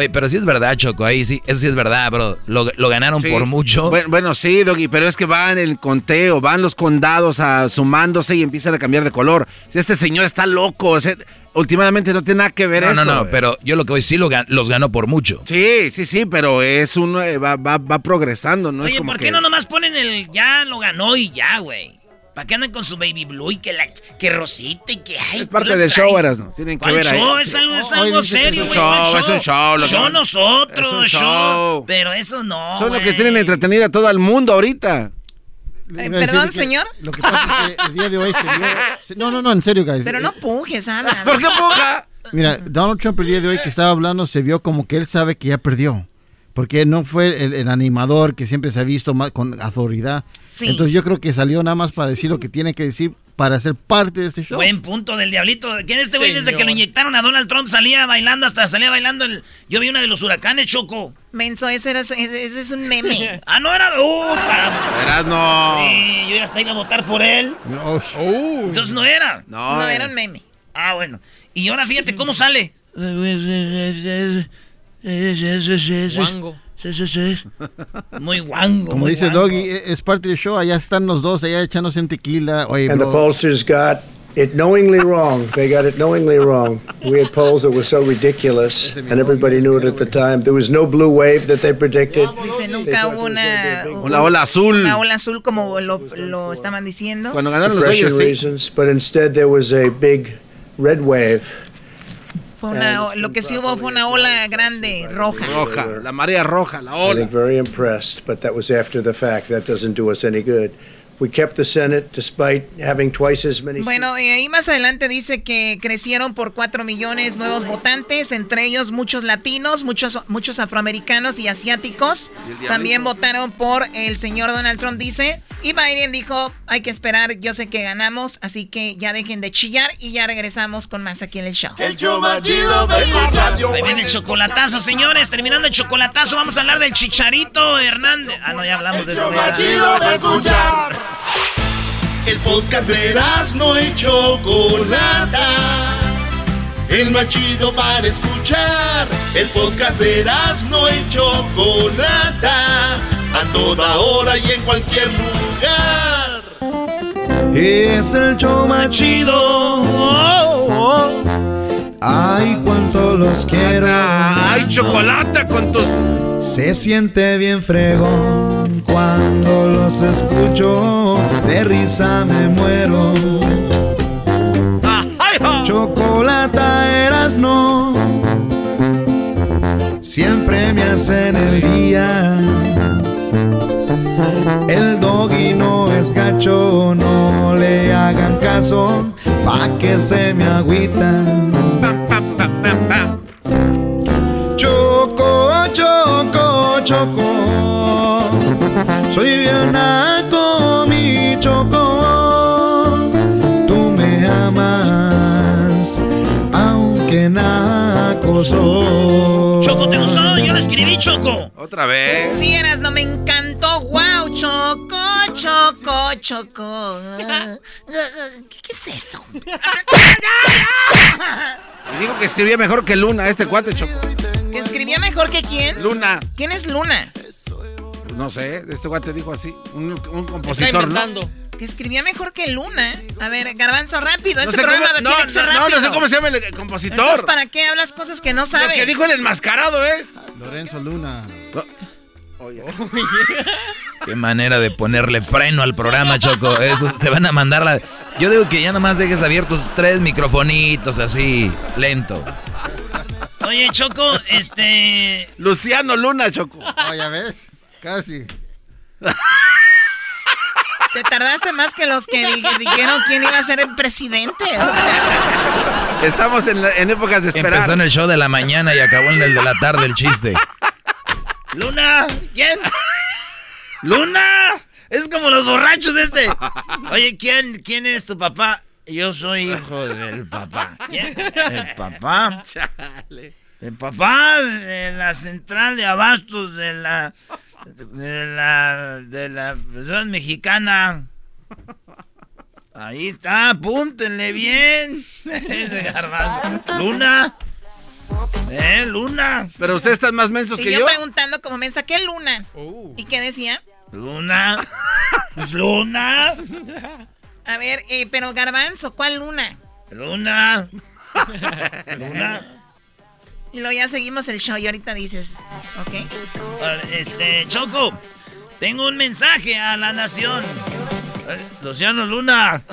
Oye, pero sí es verdad, Choco, ahí sí, eso sí es verdad, bro. Lo, lo ganaron por mucho. Bueno, bueno, sí, Doggy, pero es que van el conteo, van los condados a, sumándose y empiezan a cambiar de color. Este señor está loco, o sea, últimamente no tiene nada que ver no, eso. No, no, no, pero yo lo que voy sí lo, los ganó por mucho. Sí, sí, sí, pero es uno, eh, va, va, va progresando, ¿no? Oye, es como ¿por qué que... no nomás ponen el ya lo ganó y ya, güey? ¿Para qué andan con su baby blue y que la que rosita y que ay, Es parte del show, eras, ¿no? Tienen que ¿Cuál ver show? ahí. Es algo, es algo serio, es güey. un ¿cuál show, es un show, lo Show que- nosotros, es un show. show. Pero eso no, Son los que tienen entretenida a todo el mundo ahorita. Eh, perdón, señor. Lo que pasa es que el día de hoy se vio... se- No, no, no, en serio, guys. Pero no pujes, habla. ¿Por qué puja? Mira, Donald Trump el día de hoy que estaba hablando se vio como que él sabe que ya perdió. Porque no fue el, el animador que siempre se ha visto más con autoridad. Sí. Entonces yo creo que salió nada más para decir lo que tiene que decir para ser parte de este show. Buen punto del diablito. ¿Quién es este güey? Desde que lo inyectaron a Donald Trump salía bailando, hasta salía bailando el... Yo vi una de los huracanes, Choco. Menso, ese, era- ese, ese es un meme. ah, no era... ¡Uh, Verás, no. Sí, yo ya hasta iba a votar por él. Entonces no era. No, No, eh. era un meme. Ah, bueno. Y ahora fíjate cómo sale. Guango. Muy guango. Como muy dice guango. Doggy, e- es parte del show. Allá están los dos, allá echándose en tequila. Oye, And the bro. pollsters got it knowingly wrong. They got it knowingly wrong. We had polls that were so ridiculous, and everybody knew it at the time. There was no blue wave that they predicted. Dice, nunca hubo una... Una ola azul. Una ola azul como lo, lo estaban diciendo. Cuando ganaron los Dodgers, sí. reasons, but instead there was a big red wave. Fue una, lo que sí hubo fue una ola grande, roja. Roja, la marea roja, la I ola. think very impressed, but that was after the fact. That doesn't do us any good. We kept the Senate despite having twice as many. Bueno, y ahí más adelante dice que crecieron por 4 millones nuevos votantes, entre ellos muchos latinos, muchos, muchos afroamericanos y asiáticos. También votaron por el señor Donald Trump, dice. Y Biden dijo, hay que esperar, yo sé que ganamos, así que ya dejen de chillar y ya regresamos con más aquí en el show. El show más chido de la radio. Ahí viene el chocolatazo, señores. Terminando el chocolatazo, vamos a hablar del Chicharito Hernández. Ah, no, ya hablamos de eso. El podcast de no y Chocolata. El más chido para escuchar. El podcast de no y Chocolata. A toda hora y en cualquier lugar. Es el show más chido. Ay, cuánto los quiero. Ay, chocolate con tus. Se siente bien fregón cuando los escucho. De risa me muero. Chocolata eras no. Siempre me hacen el día. El doggy no es gacho, no le hagan caso, pa' que se me agüitan. Choco, choco, choco, soy bien naco, mi choco. Tú me amas, aunque naco soy. Choco, ¿te gustó? Yo lo escribí, Choco. Otra vez. Sí, eras, no me encantó. ¡Wow! Choco, choco, choco. ¿Qué, es eso? Me dijo que escribía mejor que Luna, este cuate, Choco. ¿Que escribía mejor que quién? Luna. ¿Quién es Luna? No sé, este cuate dijo así. Un, un compositor, ¿no? Que escribía mejor que Luna. A ver, Garbanzo, rápido. No Este sé cómo- programa no, tiene que ser no, no, rápido. no sé cómo se llama el compositor. Entonces, ¿para qué hablas cosas que no sabes? Lo que dijo el enmascarado es. Lorenzo Luna. Qué manera de ponerle freno al programa, Choco. Eso te van a mandar la. Yo digo que ya nomás dejes abiertos tres microfonitos así, lento. Oye, Choco, este. Luciano Luna, Choco. Oh, ya ves, casi. Te tardaste más que los que di- dijeron quién iba a ser el presidente. O sea, Estamos en, la- en épocas de esperar. Empezó en el show de la mañana y acabó en el de la tarde el chiste. Luna, ¿quién? Luna, es como los borrachos este. Oye, ¿quién, quién es tu papá? Yo soy hijo del papá. ¿Quién? El papá. El papá de la central de abastos de la de la de la persona mexicana. Ahí está, apúntenle bien. Luna. Eh, Luna. Pero ustedes están más mensos que yo, yo. preguntando como mensa, ¿qué luna? ¿Y qué decía? Luna. Pues Luna. A ver, eh, pero Garbanzo, ¿cuál luna? Luna. Luna. Y luego ya seguimos el show y ahorita dices, ¿ok? Este, Choco, tengo un mensaje a la nación. Eh, Luciano Luna.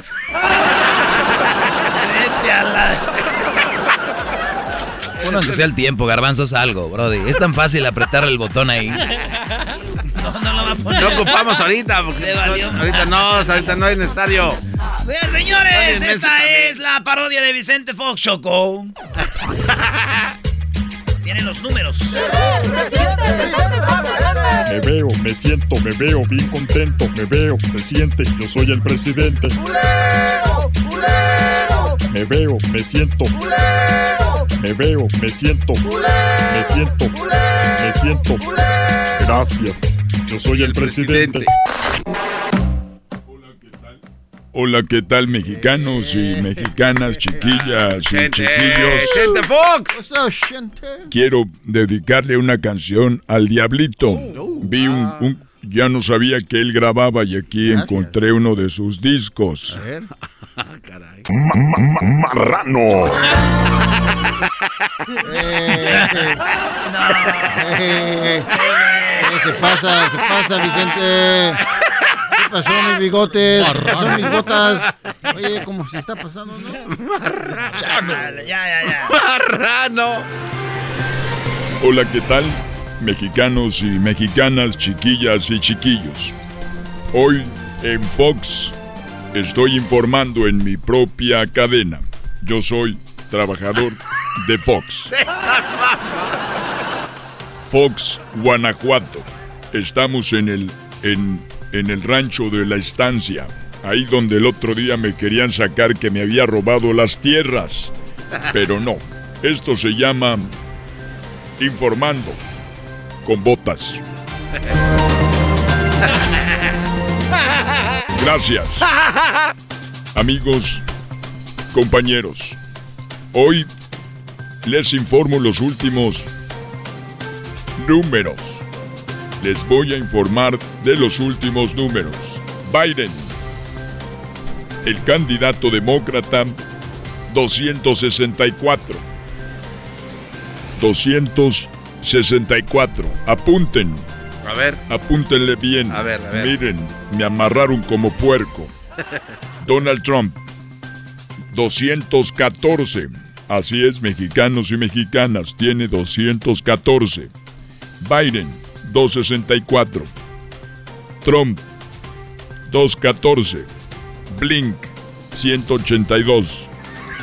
Vete a la... Uno que sea el tiempo, garbanzo es algo, brody. Es tan fácil apretar el botón ahí. No, no lo va a poner. No ocupamos ahorita. porque no- ahorita no, ahorita no es necesario. Señores, esta también. es la parodia de Vicente Fox, Choco. Tienen los números. Me veo, me siento, me veo bien contento, me veo, se siente, yo soy el presidente. Me veo, me siento. Me veo, me siento. Me siento. Me siento. Gracias. Yo soy el presidente. Hola, ¿qué tal mexicanos y mexicanas, chiquillas y chiquillos? ¡Gente Fox! Quiero dedicarle una canción al Diablito. Vi un, un- ya no sabía que él grababa y aquí encontré uno de sus discos. marrano. Eh, se pasa, se pasa, Vicente. ¿Qué pasó, mis bigotes? ¿Qué pasó, mis botas? Oye, ¿cómo se está pasando, no? Ya, ya, ya. Marrano. Hola, ¿qué tal? Mexicanos y mexicanas, chiquillas y chiquillos. Hoy en Fox estoy informando en mi propia cadena. Yo soy trabajador de Fox. Fox, Guanajuato. Estamos en el, en, en el rancho de la estancia. Ahí donde el otro día me querían sacar que me había robado las tierras. Pero no. Esto se llama informando con botas. Gracias. Amigos, compañeros, hoy les informo los últimos números. Les voy a informar de los últimos números. Biden, el candidato demócrata, 264. 264. Apunten. A ver. Apúntenle bien. A ver, a ver. Miren, me amarraron como puerco. Donald Trump, 214. Así es, mexicanos y mexicanas, tiene 214. Biden, 264. Trump, 214. Blink, 182.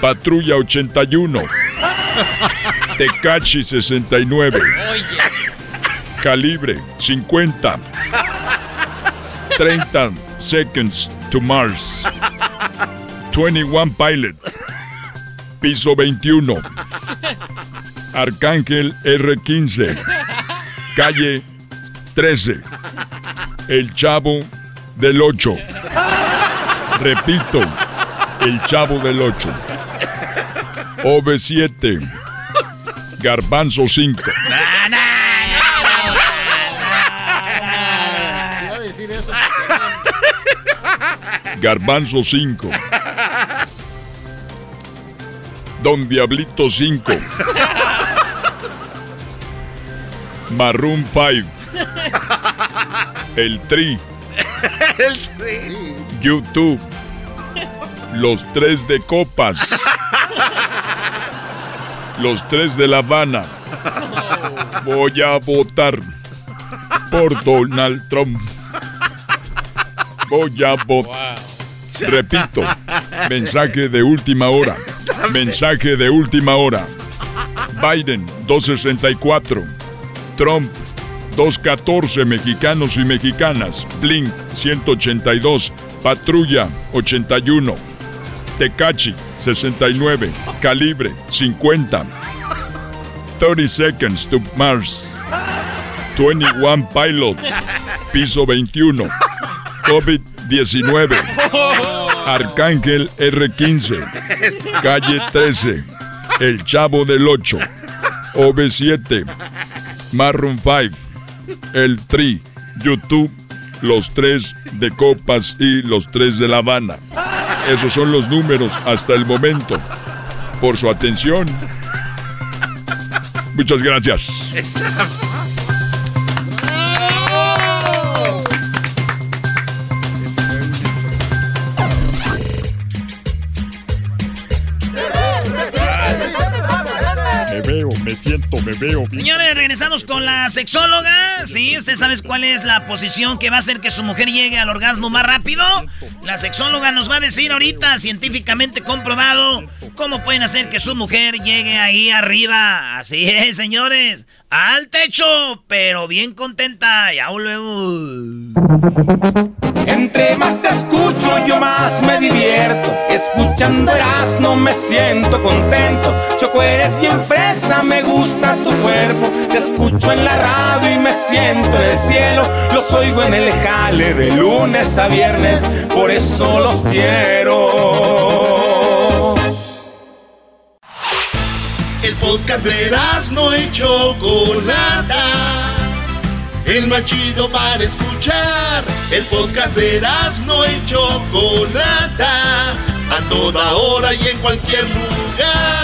Patrulla 81. Tecachi 69. Calibre 50. 30 Seconds to Mars. 21 Pilots. Piso 21. Arcángel R15. Calle 13. El Chavo del 8. Repito, El Chavo del 8. OV7. Garbanzo 5. Iba a decir eso. Garbanzo 5. Don Diablito 5. Maroon 5. El Tri. El tri. YouTube. Los tres de copas. Los tres de La Habana. Voy a votar por Donald Trump. Boya Bot. Repito, mensaje de última hora. Mensaje de última hora. Biden 264. Trump 214 mexicanos y mexicanas. Blink 182. Patrulla 81. Tecachi 69. Calibre 50. 30 Seconds to Mars. 21 Pilots. Piso 21. COVID-19. Arcángel R15. Calle 13. El Chavo del 8. OB7. Maroon 5. El Tri. YouTube. Los tres de Copas y los tres de La Habana. Esos son los números hasta el momento. Por su atención. Muchas gracias. Me siento, me veo. Señores, regresamos con la sexóloga. Sí, usted sabe cuál es la posición que va a hacer que su mujer llegue al orgasmo más rápido. La sexóloga nos va a decir ahorita, científicamente comprobado, cómo pueden hacer que su mujer llegue ahí arriba. Así es, señores. Al techo, pero bien contenta. Ya volvemos. Entre más te escucho, yo más me divierto. Escuchando no me siento contento. Choco, eres bien fresa, me gusta tu cuerpo. Te escucho en la radio y me siento en el cielo. Los oigo en el jale de lunes a viernes, por eso los quiero. El podcast de no y Chocolata. El más chido para escuchar. El podcast de no y Chocolata. A toda hora y en cualquier lugar.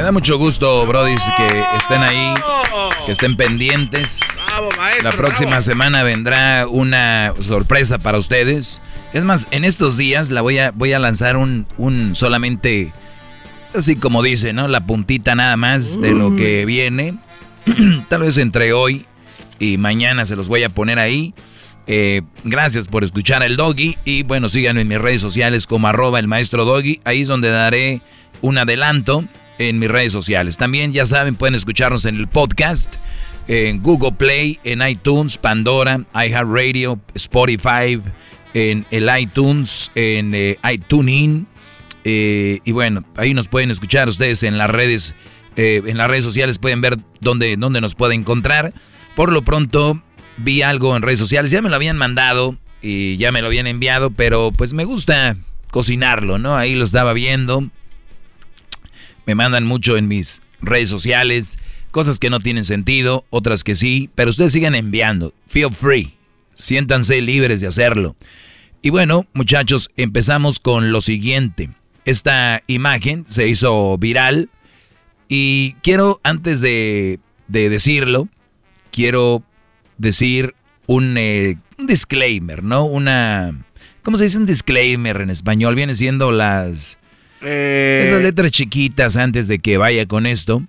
Me da mucho gusto, Brody, que estén ahí, que estén pendientes. La próxima semana vendrá una sorpresa para ustedes. Es más, en estos días la voy a, voy a lanzar un, un solamente, así como dice, ¿no? La puntita nada más de lo que viene. Tal vez entre hoy y mañana se los voy a poner ahí. Eh, gracias por escuchar el doggy. Y bueno, síganme en mis redes sociales como arroba el maestro doggy. Ahí es donde daré un adelanto en mis redes sociales. También ya saben, pueden escucharnos en el podcast, en Google Play, en iTunes, Pandora, iHeartRadio, Spotify, en el iTunes, en eh, iTuning. eh, y bueno, ahí nos pueden escuchar ustedes en las redes, eh, en las redes sociales pueden ver dónde, dónde nos pueden encontrar. Por lo pronto, vi algo en redes sociales, ya me lo habían mandado y ya me lo habían enviado, pero pues me gusta cocinarlo, ¿no? Ahí lo estaba viendo. Me mandan mucho en mis redes sociales, cosas que no tienen sentido, otras que sí, pero ustedes sigan enviando. Feel free. Siéntanse libres de hacerlo. Y bueno, muchachos, empezamos con lo siguiente. Esta imagen se hizo viral y quiero, antes de, de decirlo, quiero decir un, eh, un disclaimer, ¿no? Una... ¿Cómo se dice un disclaimer en español? Viene siendo las... Eh, Esas letras chiquitas antes de que vaya con esto.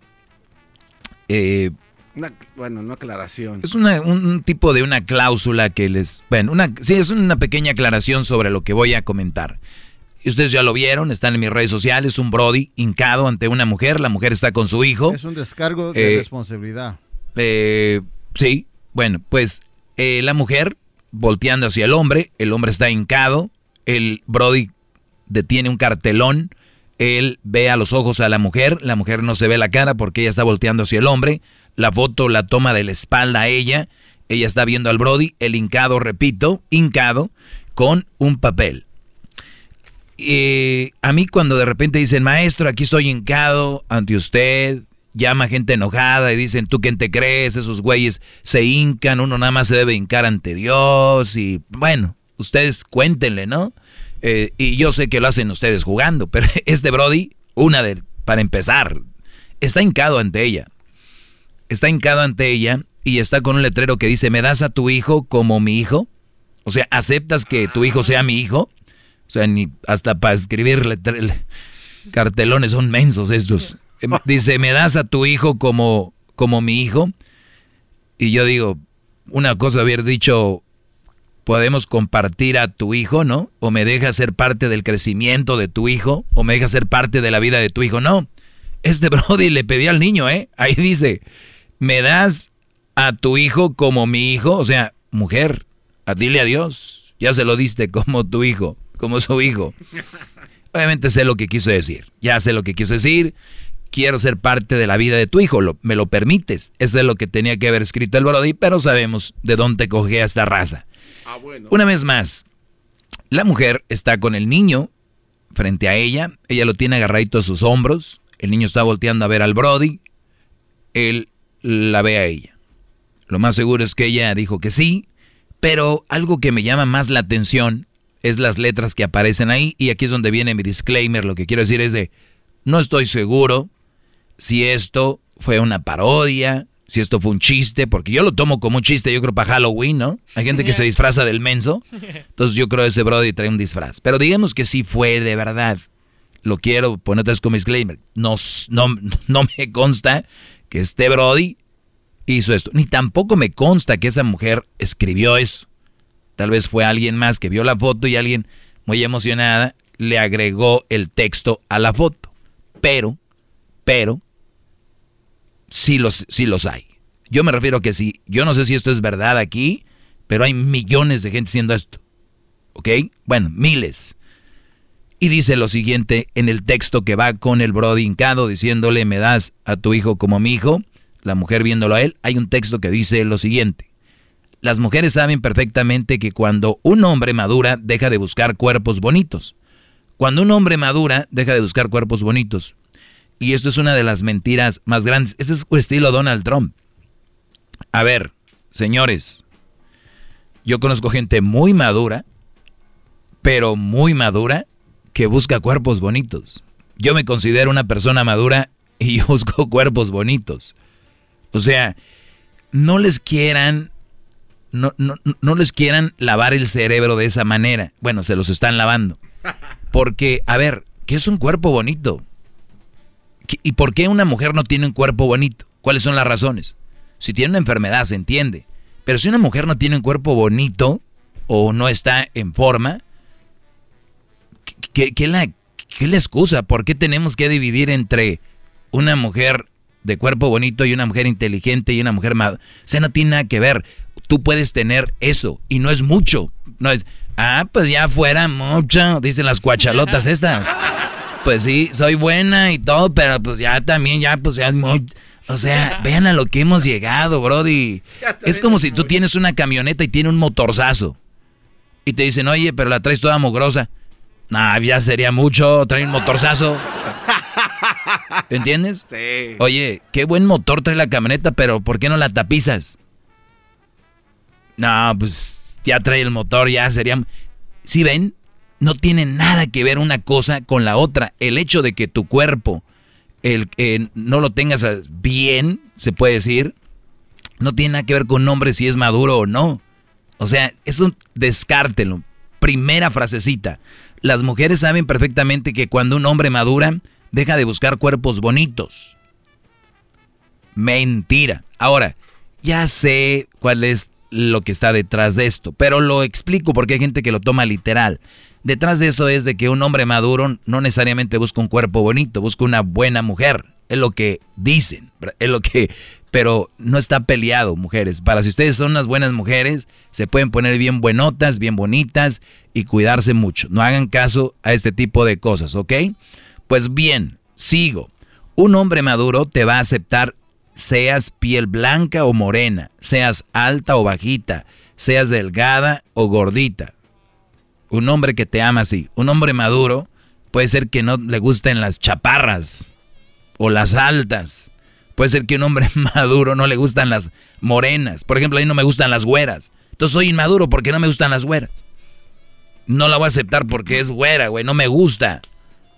Eh, una- bueno, no aclaración. es una- un, un tipo de una cláusula que les... Bueno, una, sí, es una pequeña aclaración sobre lo que voy a comentar. Y ustedes ya lo vieron, están en mis redes sociales, un Brody hincado ante una mujer, la mujer está con su hijo. Es un descargo de Eh, responsabilidad. Eh, sí, bueno, pues eh, la mujer volteando hacia el hombre, el hombre está hincado, el Brody detiene un cartelón, él ve a los ojos a la mujer, la mujer no se ve la cara porque ella está volteando hacia el hombre, la foto la toma de la espalda a ella, ella está viendo al Brody, el hincado, repito, hincado, con un papel. Eh, a mí cuando de repente dicen, maestro, aquí estoy hincado ante usted, llama gente enojada y dicen, ¿tú quién te crees? Esos güeyes se hincan, uno nada más se debe hincar ante Dios y bueno, ustedes cuéntenle, ¿no? Eh, y yo sé que lo hacen ustedes jugando, pero este Brody, una de, para empezar, está hincado ante ella. Está hincado ante ella y está con un letrero que dice, ¿me das a tu hijo como mi hijo? O sea, ¿aceptas que tu hijo sea mi hijo? O sea, ni hasta para escribir cartelones son mensos estos. Em, dice, ¿me das a tu hijo como, como mi hijo? Y yo digo, una cosa haber dicho, podemos compartir a tu hijo, ¿no? O me deja ser parte del crecimiento de tu hijo, o me deja ser parte de la vida de tu hijo. No, este Brody le pedí al niño, ¿eh? Ahí dice, ¿me das a tu hijo como mi hijo? O sea, mujer, a dile adiós. Ya se lo diste como tu hijo, como su hijo. Obviamente sé lo que quiso decir. Ya sé lo que quiso decir. Quiero ser parte de la vida de tu hijo. ¿Me lo permites? Eso es lo que tenía que haber escrito el Brody, pero sabemos de dónde cogía esta raza. Ah, Una vez más, la mujer está con el niño frente a ella. Ella lo tiene agarradito a sus hombros. El niño está volteando a ver al Brody. Él la ve a ella. Lo más seguro es que ella dijo que sí, pero algo que me llama más la atención es las letras que aparecen ahí. Y aquí es donde viene mi disclaimer. Lo que quiero decir es de, no estoy seguro si esto fue una parodia, si esto fue un chiste, porque yo lo tomo como un chiste, yo creo para Halloween, ¿no? Hay gente que se disfraza del menso. Entonces yo creo que ese Brody trae un disfraz. Pero digamos que sí fue de verdad. Lo quiero poner otra vez como disclaimer. No, no, no me consta que este Brody hizo esto. Ni tampoco me consta que esa mujer escribió eso. Tal vez fue alguien más que vio la foto y alguien muy emocionada le agregó el texto a la foto. Pero, pero, sí los, los hay. Yo me refiero a que sí, yo no sé si esto es verdad aquí, pero hay millones de gente haciendo esto. ¿Ok? Bueno, miles. Y dice lo siguiente en el texto que va con el Brody hincado diciéndole, me das a tu hijo como mi hijo la mujer viéndolo a él, hay un texto que dice lo siguiente. Las mujeres saben perfectamente que cuando un hombre madura deja de buscar cuerpos bonitos. Cuando un hombre madura deja de buscar cuerpos bonitos. Y esto es una de las mentiras más grandes. Este es estilo Donald Trump. A ver, señores, yo conozco gente muy madura, pero muy madura, que busca cuerpos bonitos. Yo me considero una persona madura y busco cuerpos bonitos. O sea, no les quieran, no, no, no les quieran lavar el cerebro de esa manera. Bueno, se los están lavando. Porque, a ver, ¿qué es un cuerpo bonito? ¿Y por qué una mujer no tiene un cuerpo bonito? ¿Cuáles son las razones? Si tiene una enfermedad, se entiende. Pero si una mujer no tiene un cuerpo bonito o no está en forma, ¿qué, qué la, qué la excusa? ¿Por qué tenemos que dividir entre una mujer de cuerpo bonito y una mujer inteligente y una mujer más. O sea, no tiene nada que ver. Tú puedes tener eso y no es mucho. No es, ah, pues ya fuera mucho, dicen las cuachalotas estas. Pues sí, soy buena y todo, pero pues ya también, ya, pues ya es muy... O sea, vean a lo que hemos llegado, Brody. Es como si tú tienes una camioneta y tiene un motorzazo. Y te dicen, oye, pero la traes toda mugrosa. Nah, ya sería mucho, traer un motorzazo. ¿Entiendes? Sí. Oye, qué buen motor trae la camioneta, pero ¿por qué no la tapizas? No, pues ya trae el motor, ya sería... Si ven, no tiene nada que ver una cosa con la otra. El hecho de que tu cuerpo el, no lo tengas bien, se puede decir, no tiene nada que ver con un hombre si es maduro o no. O sea, es un descártelo. Primera frasecita. Las mujeres saben perfectamente que cuando un hombre madura, deja de buscar cuerpos bonitos. Mentira. Ahora, ya sé cuál es lo que está detrás de esto, pero lo explico porque hay gente que lo toma literal. Detrás de eso es de que un hombre maduro no necesariamente busca un cuerpo bonito, busca una buena mujer. Es lo que dicen, es lo que, pero no está peleado, mujeres. Para si ustedes son unas buenas mujeres, se pueden poner bien buenotas, bien bonitas y cuidarse mucho. No hagan caso a este tipo de cosas, ¿ok? Pues bien, sigo. Un hombre maduro te va a aceptar seas piel blanca o morena, seas alta o bajita, seas delgada o gordita. Un hombre que te ama así, un hombre maduro puede ser que no le gusten las chaparras o las altas. Puede ser que un hombre maduro no le gustan las morenas. Por ejemplo, a mí no me gustan las güeras. Entonces soy inmaduro porque no me gustan las güeras. No la voy a aceptar porque es güera, güey, no me gusta.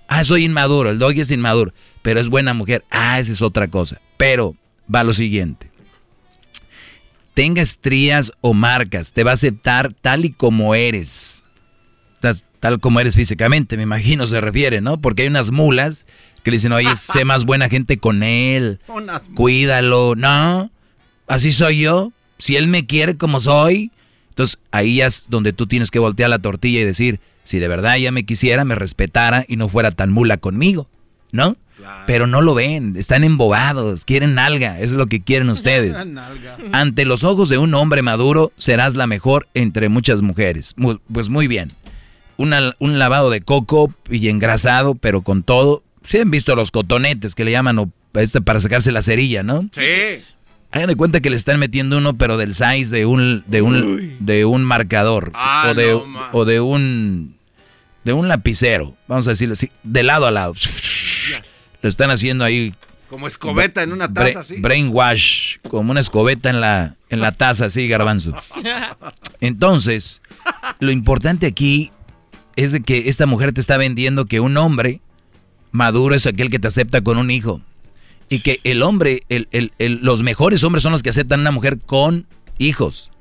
Ah, soy inmaduro, el doggy es inmaduro, pero es buena mujer. Ah, esa es otra cosa. Pero va lo siguiente. Tenga estrías o marcas, te va a aceptar tal y como eres. Tal como eres físicamente, me imagino se refiere, ¿no? Porque hay unas mulas que le dicen, oye, sé más buena gente con él, cuídalo, ¿no? Así soy yo, si él me quiere como soy. Entonces ahí es donde tú tienes que voltear la tortilla y decir, si de verdad ella me quisiera, me respetara y no fuera tan mula conmigo, ¿no? Pero no lo ven, están embobados, quieren nalga, eso es lo que quieren ustedes. Ante los ojos de un hombre maduro, serás la mejor entre muchas mujeres. Pues muy bien. Un lavado de coco y engrasado, pero con todo. Se han visto los cotonetes que le llaman este para sacarse la cerilla, ¿no? Sí. Hagan de cuenta que le están metiendo uno, pero del size de un, de un, de un marcador. Ah, o, de, o de un de un lapicero, vamos a decirlo así, de lado a lado. Lo están haciendo ahí. Como escobeta en una taza, así. Brainwash, como una escobeta en la, en la taza, así, garbanzo. Entonces, lo importante aquí es de que esta mujer te está vendiendo que un hombre maduro es aquel que te acepta con un hijo. Y que el hombre, el, los mejores hombres son los que aceptan a una mujer con hijos.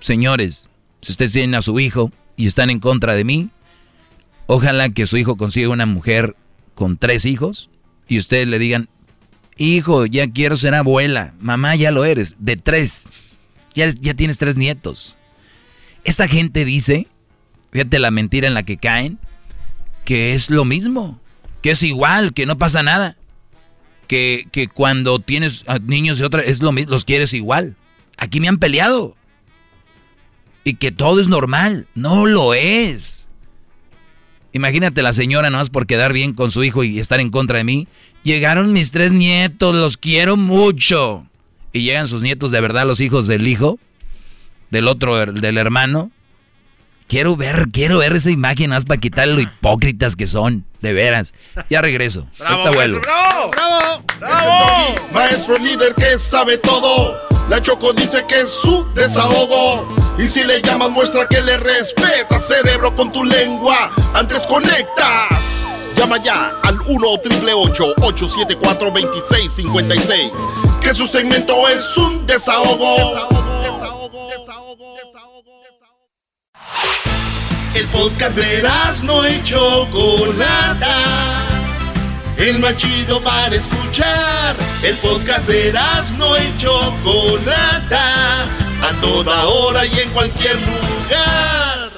Señores, si ustedes tienen a su hijo y están en contra de mí, ojalá que su hijo consiga una mujer con tres hijos y ustedes le digan, hijo, ya quiero ser abuela, mamá, ya lo eres, de tres, ya, ya tienes tres nietos. Esta gente dice, fíjate la mentira en la que caen, que es lo mismo, que es igual, que no pasa nada, que, que cuando tienes niños de otra, es lo mismo, los quieres igual. Aquí me han peleado. Y que todo es normal. No lo es. Imagínate la señora nomás por quedar bien con su hijo y estar en contra de mí. Llegaron mis tres nietos, los quiero mucho. Y llegan sus nietos de verdad, los hijos del hijo, del otro, del hermano. Quiero ver, quiero ver esa imagen más para quitarle lo hipócritas que son, de veras. Ya regreso. ¡Bravo, maestro, bravo! ¡Bravo! ¡Bravo! Maestro líder que sabe todo. La Choco dice que es su desahogo. Y si le llamas, muestra que le respeta, cerebro, con tu lengua. Antes conectas. Llama ya al 1-888-874-2656. Que su segmento es un desahogo. Desahogo, desahogo, desahogo, desahogo. El podcast de no y Chocolata. El más chido para escuchar. El podcast de no y Chocolata. A toda hora y en cualquier lugar.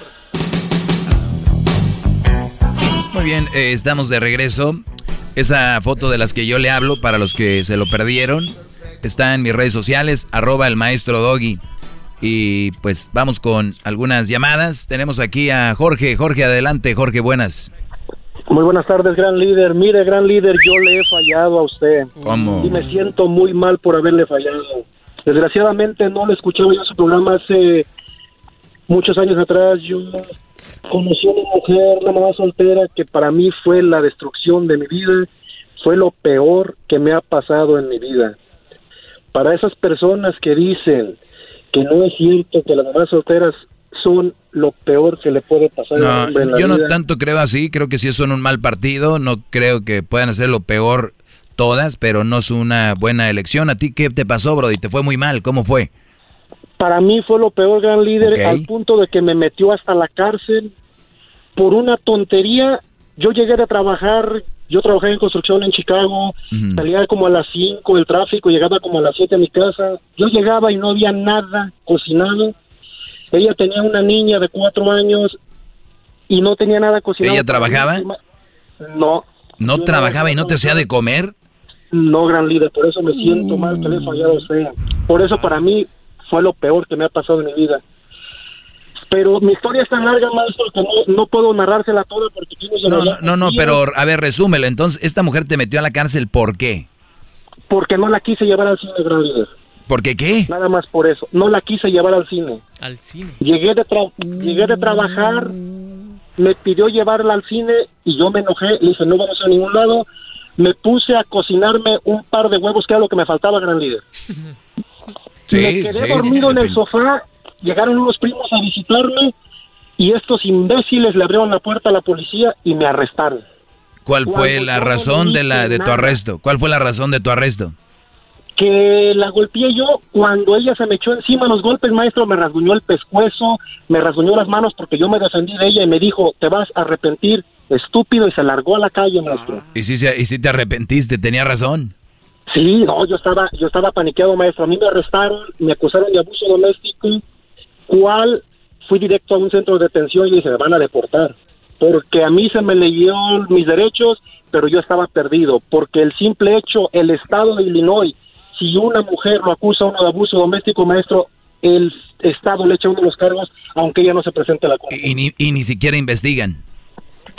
Muy bien, eh, estamos de regreso. Esa foto de las que yo le hablo, para los que se lo perdieron, está en mis redes sociales, arroba el maestro Doggy. Y pues vamos con algunas llamadas. Tenemos aquí a Jorge. Jorge, adelante. Jorge, buenas. Muy buenas tardes, gran líder. Mire, gran líder, yo le he fallado a usted. ¿Cómo? Y me siento muy mal por haberle fallado. Desgraciadamente no le escuchaba yo su programa hace muchos años atrás. Yo conocí a una mujer, una mamá soltera, que para mí fue la destrucción de mi vida. Fue lo peor que me ha pasado en mi vida. Para esas personas que dicen que no es cierto que las mamás solteras son lo peor que le puede pasar no, a un hombre en la Yo no vida. tanto creo así, creo que sí son un mal partido, no creo que puedan hacer lo peor todas, pero no es una buena elección. ¿A ti qué te pasó, Brody? ¿Te fue muy mal? ¿Cómo fue? Para mí fue lo peor, gran líder, al punto de que me metió hasta la cárcel por una tontería. Yo llegué de trabajar, yo trabajé en construcción en Chicago, salía como a las 5 el tráfico, llegaba como a las 7 a mi casa. Yo llegaba y no había nada cocinado. Ella tenía una niña de cuatro años y no tenía nada cocinado. ¿Ella trabajaba? No. ¿No trabajaba y no te hacía de comer? No, gran líder, por eso me siento mal que le he fallado a usted. Por eso para mí fue lo peor que me ha pasado en mi vida. Pero mi historia es tan larga, maestro, que no, no puedo narrársela toda porque No, no, no, no, pero a ver, resúmelo. Entonces, esta mujer te metió a la cárcel, ¿por qué? Porque no la quise llevar al cine, gran líder. ¿Por qué qué? Nada más por eso. No la quise llevar al cine. Al cine. Llegué de, tra- llegué de trabajar, me pidió llevarla al cine y yo me enojé. Le dije, no vamos a ningún lado. Me puse a cocinarme un par de huevos, que era lo que me faltaba, gran líder. Sí, me quedé sí, dormido en el sofá, llegaron unos primos a visitarme y estos imbéciles le abrieron la puerta a la policía y me arrestaron. ¿Cuál fue la razón de la de tu arresto? ¿Cuál fue la razón de tu arresto? Que la golpeé yo cuando ella se me echó encima los golpes, maestro, me rasguñó el pescuezo, me rasguñó las manos porque yo me defendí de ella y me dijo, te vas a arrepentir, estúpido, y se largó a la calle, maestro. Y si, y si te arrepentiste, tenía razón. Sí, no, yo estaba, yo estaba paniqueado, maestro. A mí me arrestaron, me acusaron de abuso doméstico, cual fui directo a un centro de detención y dije, me van a deportar. Porque a mí se me leyó mis derechos, pero yo estaba perdido. Porque el simple hecho, el estado de Illinois, si una mujer lo acusa a uno de abuso doméstico, maestro, el estado le echa uno de los cargos, aunque ella no se presente a la corte. Y ni, y ni siquiera investigan.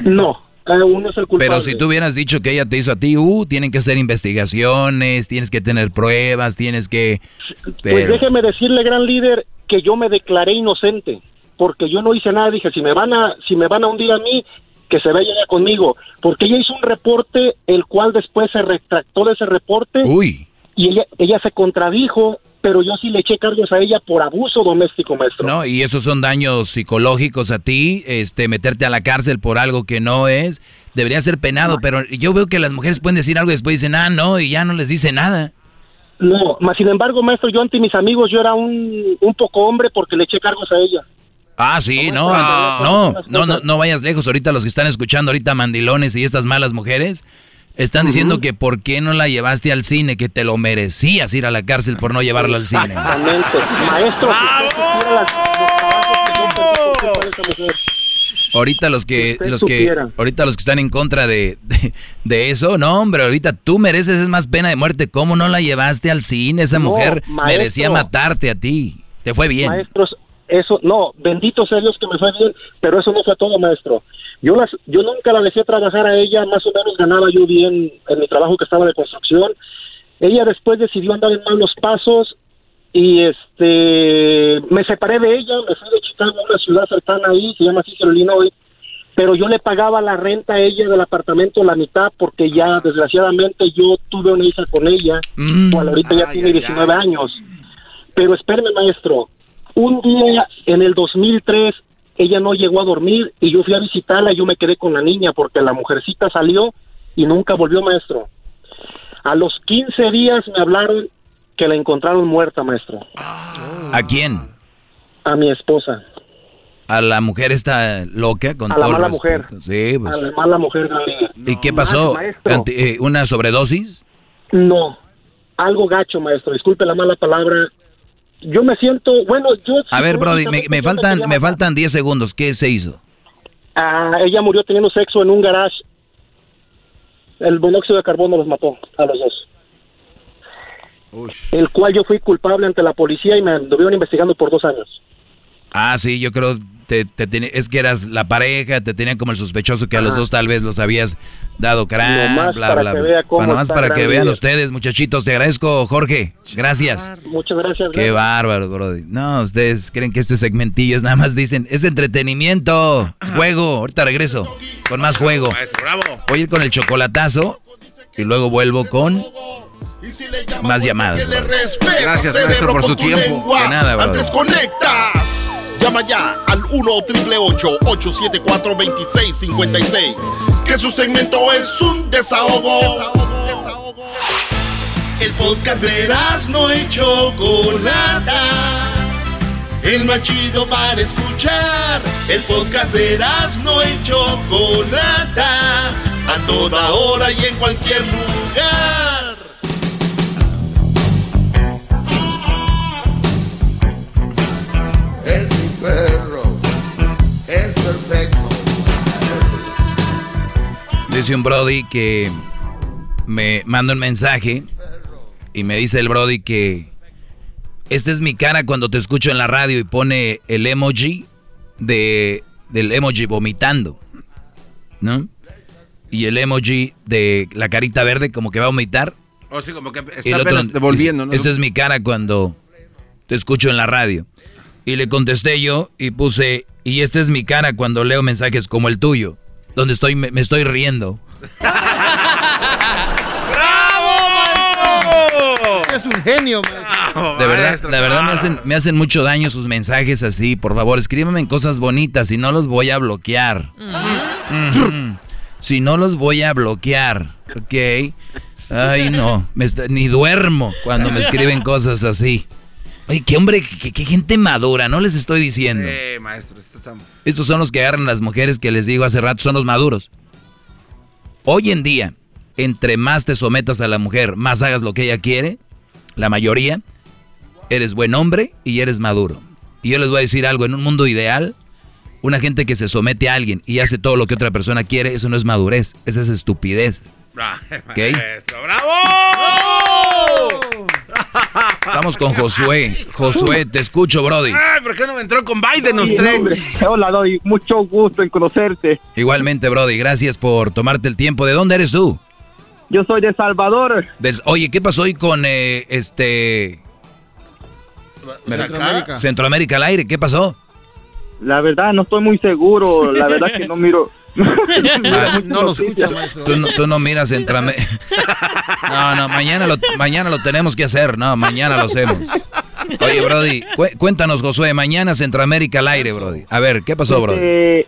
No, cada uno es el culpable. Pero si tú hubieras dicho que ella te hizo a ti, uh, tienen que hacer investigaciones, tienes que tener pruebas, tienes que... Pues Pero, déjeme decirle, gran líder, que yo me declaré inocente, porque yo no hice nada. Dije, si me van a, si me van a hundir a mí, que se vaya ella conmigo, porque ella hizo un reporte, el cual después se retractó de ese reporte. Uy. Y ella, ella se contradijo, pero yo sí le eché cargos a ella por abuso doméstico, maestro. ¿no? Y esos son daños psicológicos a ti, este, meterte a la cárcel por algo que no es, debería ser penado, pero yo veo que las mujeres pueden decir algo y después dicen, ah, no, y ya no les dice nada. No, más sin embargo, maestro, yo ante mis amigos yo era un, un poco hombre porque le eché cargos a ella. Ah, sí, no, no, no, no, no vayas lejos. Ahorita los que están escuchando, ahorita mandilones y estas malas mujeres, están diciendo que por qué no la llevaste al cine, que te lo merecías ir a la cárcel por no llevarla al cine. Exactamente. Maestro, si Ahorita los que, usted los que, ahorita los que están en contra de, de, de eso, no, hombre, ahorita tú mereces es más pena de muerte. ¿Cómo no la llevaste al cine? Esa No, mujer maestro. merecía matarte a ti. Te fue bien. Maestros, eso, no, bendito sea Dios que me fue bien, pero eso no fue todo, maestro. Yo las, yo nunca la dejé trabajar a ella, más o menos ganaba yo bien en mi trabajo que estaba de construcción. Ella después decidió andar en malos pasos y este me separé de ella, me fui de Chicago a una ciudad cercana ahí, se llama Cicero, Illinois, pero yo le pagaba la renta a ella del apartamento la mitad porque ya desgraciadamente yo tuve una hija con ella, cual ahorita ya tiene 19 años. Pero espéreme, maestro, un día en el 2003 ella no llegó a dormir y yo fui a visitarla y yo me quedé con la niña porque la mujercita salió y nunca volvió, maestro. A los 15 días me hablaron que la encontraron muerta, maestro. ¿A quién? A mi esposa, A la mujer esta loca, con a la todo el mala mujer. Sí, pues. A la mala mujer. ¿Y qué pasó? eh, ¿Una sobredosis? No, algo gacho, maestro. Disculpe la mala palabra. Yo me siento, bueno, yo... A ver, Brody, me, me faltan, me faltan 10 segundos. ¿Qué se hizo? Ah, ella murió teniendo sexo en un garage. El monóxido de carbono los mató a los dos. El cual yo fui culpable ante la policía y me anduvieron investigando por dos años. Ah, sí, yo creo te, te tiene- es que eras la pareja, te tenían como el sospechoso que a los dos tal vez los habías dado crán, bla, para bla, que bla. vea cómo Bueno, nomás está para que vean ustedes, muchachitos. Te agradezco, Jorge. Gracias. Muchas gracias. Qué gracias. bárbaro, Brody. No, ustedes creen que este segmentillo es nada más dicen, es entretenimiento, juego. Ahorita regreso con más juego. Voy a ir con el chocolatazo y luego vuelvo con más llamadas. Le Brody. respeta, Gracias, maestro, por su tiempo. lengua. De nada, brother. Antes conectas. Llama ya al 1 888 874 2656 Que su segmento es un desahogo. El podcast de no y Chocolata. El más chido para escuchar. El podcast de no y Chocolata. A toda hora y en cualquier lugar. Perfecto. Dice un Brody que me manda un mensaje y me dice el Brody que esta es mi cara cuando te escucho en la radio y pone el emoji de del emoji vomitando, ¿no? Y el emoji de la carita verde como que va a vomitar. O sí, como que está el otro apenas devolviendo, ¿no? Esa es mi cara cuando te escucho en la radio. Y le contesté yo y puse, y esta es mi cara cuando leo mensajes como el tuyo, donde estoy me, me estoy riendo. Es un genio, maestro. De verdad, la verdad me hacen, me hacen mucho daño sus mensajes así. Por favor, escríbeme cosas bonitas y no los voy a bloquear. Si no los voy a bloquear, ¿ok? Ay, no, me está- ni duermo cuando me escriben cosas así. Oye, qué hombre, qué, qué gente madura, no les estoy diciendo. Eh, maestro, esto estamos. Estos son los que agarran las mujeres que les digo hace rato, son los maduros. Hoy en día, entre más te sometas a la mujer, más hagas lo que ella quiere, la mayoría, eres buen hombre y eres maduro. Y yo les voy a decir algo, en un mundo ideal, una gente que se somete a alguien y hace todo lo que otra persona quiere, eso no es madurez, esa es estupidez. ¿Ok? Maestro, ¡Bravo! Vamos con Josué. Josué, te escucho, Brody. Ay, ¿por qué no me entró con Biden los Sí, tres? hombre. Hola, Doy. Mucho gusto en conocerte. Igualmente, Brody, gracias por tomarte el tiempo. ¿De dónde eres tú? Yo soy de Salvador. Del- oye, ¿qué pasó hoy con eh, este Centroamérica. Centroamérica al aire? ¿Qué pasó? La verdad, no estoy muy seguro. La verdad que no miro. no lo escucha, Tú no, tú no miras Centroamérica. No, no, mañana lo, mañana lo tenemos que hacer. No, mañana lo hacemos. Oye, Brody, cu- cuéntanos, Josué, mañana Centroamérica al aire, Brody. A ver, ¿qué pasó, Brody? Eh,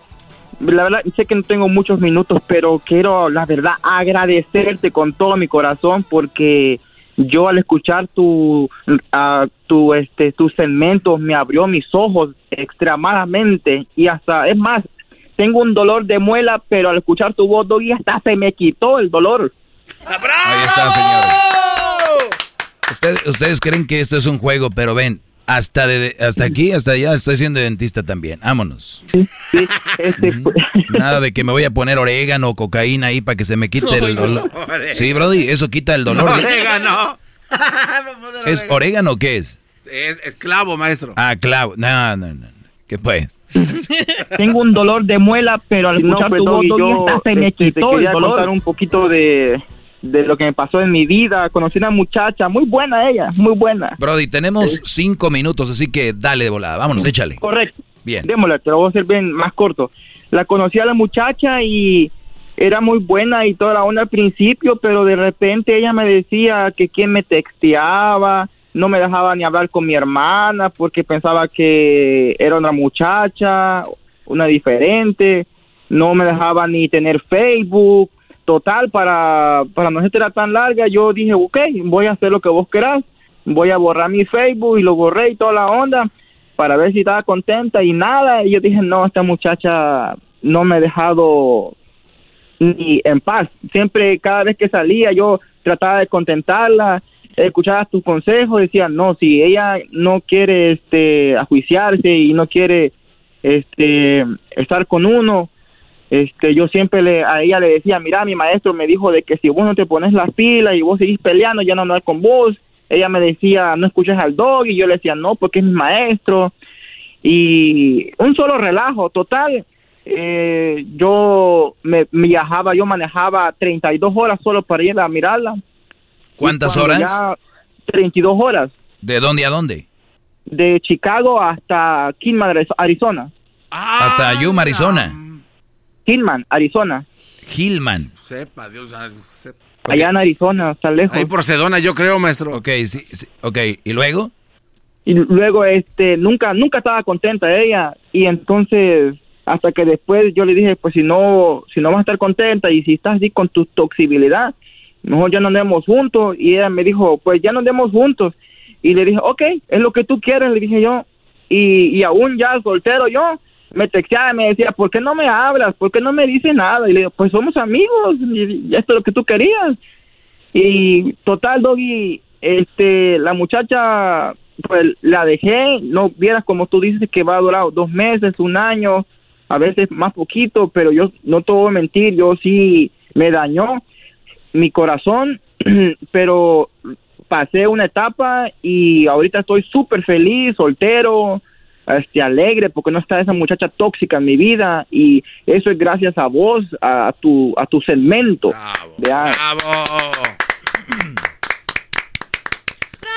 la verdad, sé que no tengo muchos minutos, pero quiero, la verdad, agradecerte con todo mi corazón porque yo al escuchar tu, ah, tu, este, tus segmentos me abrió mis ojos extremadamente y hasta, es más, tengo un dolor de muela, pero al escuchar tu voz, Doggy, hasta se me quitó el dolor. Ahí está, señores. Ustedes, ustedes creen que esto es un juego, pero ven, hasta de, hasta aquí, hasta allá, estoy siendo dentista también. Vámonos. Ujú. Nada de que me voy a poner orégano o cocaína ahí para que se me quite el dolor. Sí, Brody, eso quita el dolor. Orégano. ¿Es orégano o qué es? Es, es clavo, maestro. Ah, clavo. No, no, no. ¿Qué pues? Tengo un dolor de muela, pero al No, escuchar pues, tu voz, yo, se me este, te quitó el quería dolor. contar un poquito de, de lo que me pasó en mi vida. Conocí una muchacha, muy buena ella, muy buena. Brody, tenemos cinco minutos, así que dale de volada. Vámonos, échale. Correcto. Bien. Démosle, te lo voy a hacer bien más corto. La conocí a la muchacha y era muy buena y toda la onda al principio, pero de repente ella me decía que quién me texteaba, no me dejaba ni hablar con mi hermana porque pensaba que era una muchacha, una diferente, no me dejaba ni tener Facebook. Total, para, para no ser tan larga, yo dije, ok, voy a hacer lo que vos querás, voy a borrar mi Facebook y lo borré y toda la onda para ver si estaba contenta y nada. Y yo dije, no, esta muchacha no me ha dejado ni en paz. Siempre, cada vez que salía, yo trataba de contentarla, escuchaba tus consejos, decía, no, si ella no quiere este ajuiciarse y no quiere este estar con uno, este yo siempre le, a ella le decía, mira, mi maestro me dijo de que si vos no te pones las pilas y vos seguís peleando, ya no andar con vos. Ella me decía, no escuches al dog, y yo le decía, no, porque es mi maestro. Y un solo relajo, total. Eh, yo me, me viajaba, yo manejaba 32 horas solo para ir a mirarla. ¿Cuántas horas? ya 32 horas, ¿De dónde a dónde? de Chicago hasta Kidman, Arizona. Hasta Yuma, Arizona. Kidman, Arizona. Hillman. Sepa, Dios. sepa. Allá en Arizona, está lejos. Ahí por Sedona, yo creo, maestro. Ok, sí, sí, ok. ¿Y luego? y luego este nunca nunca estaba contenta ella y entonces hasta que después yo le dije pues si no si no vas a estar contenta y si estás así con tu toxibilidad mejor ya no andemos juntos y ella me dijo pues ya no andemos juntos y le dije ok es lo que tú quieres le dije yo y, y aún ya soltero yo me texteaba y me decía ¿por qué no me hablas? ¿por qué no me dices nada? y le digo pues somos amigos y esto es lo que tú querías y total, Doggy, este, la muchacha, pues la dejé, no vieras como tú dices que va a durar dos meses, un año, a veces más poquito, pero yo no te voy a mentir, yo sí me dañó mi corazón, pero pasé una etapa y ahorita estoy súper feliz, soltero, este, alegre, porque no está esa muchacha tóxica en mi vida y eso es gracias a vos, a, tu, a tu segmento. de